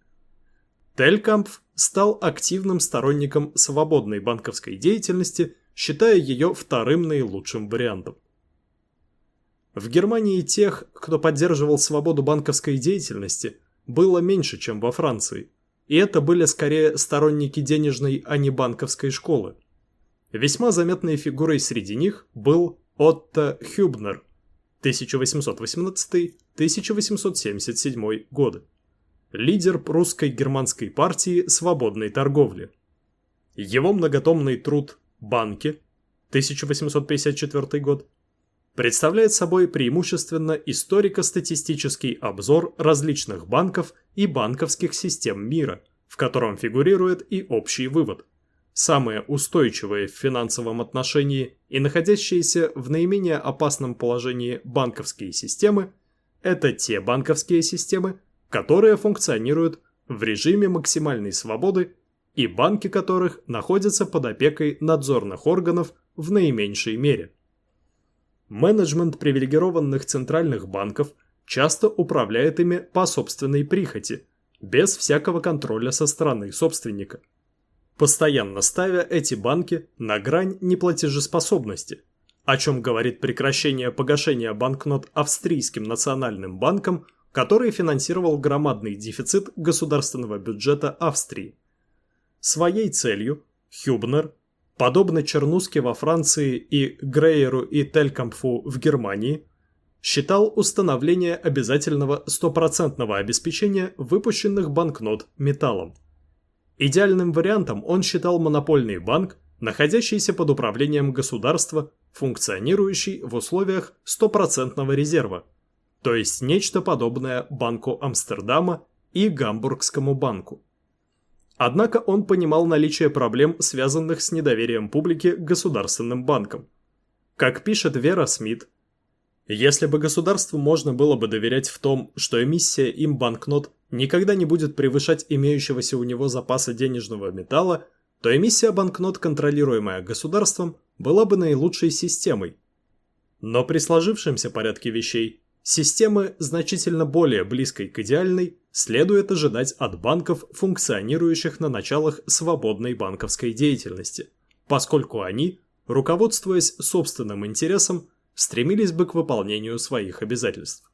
Телькампф стал активным сторонником свободной банковской деятельности, считая ее вторым наилучшим вариантом. В Германии тех, кто поддерживал свободу банковской деятельности, было меньше, чем во Франции, и это были скорее сторонники денежной, а не банковской школы. Весьма заметной фигурой среди них был Отто Хюбнер 1818-1877 годы, лидер прусской германской партии свободной торговли. Его многотомный труд «Банки» 1854 год представляет собой преимущественно историко-статистический обзор различных банков и банковских систем мира, в котором фигурирует и общий вывод. Самые устойчивые в финансовом отношении и находящиеся в наименее опасном положении банковские системы – это те банковские системы, которые функционируют в режиме максимальной свободы и банки которых находятся под опекой надзорных органов в наименьшей мере. Менеджмент привилегированных центральных банков часто управляет ими по собственной прихоти, без всякого контроля со стороны собственника. Постоянно ставя эти банки на грань неплатежеспособности, о чем говорит прекращение погашения банкнот австрийским национальным банком, который финансировал громадный дефицит государственного бюджета Австрии. Своей целью Хюбнер подобно Чернуске во Франции и Грейеру и Телькампфу в Германии, считал установление обязательного стопроцентного обеспечения выпущенных банкнот металлом. Идеальным вариантом он считал монопольный банк, находящийся под управлением государства, функционирующий в условиях стопроцентного резерва, то есть нечто подобное Банку Амстердама и Гамбургскому банку. Однако он понимал наличие проблем, связанных с недоверием публики к государственным банкам. Как пишет Вера Смит, если бы государству можно было бы доверять в том, что эмиссия им банкнот никогда не будет превышать имеющегося у него запаса денежного металла, то эмиссия банкнот, контролируемая государством, была бы наилучшей системой. Но при сложившемся порядке вещей Системы, значительно более близкой к идеальной, следует ожидать от банков, функционирующих на началах свободной банковской деятельности, поскольку они, руководствуясь собственным интересом, стремились бы к выполнению своих обязательств.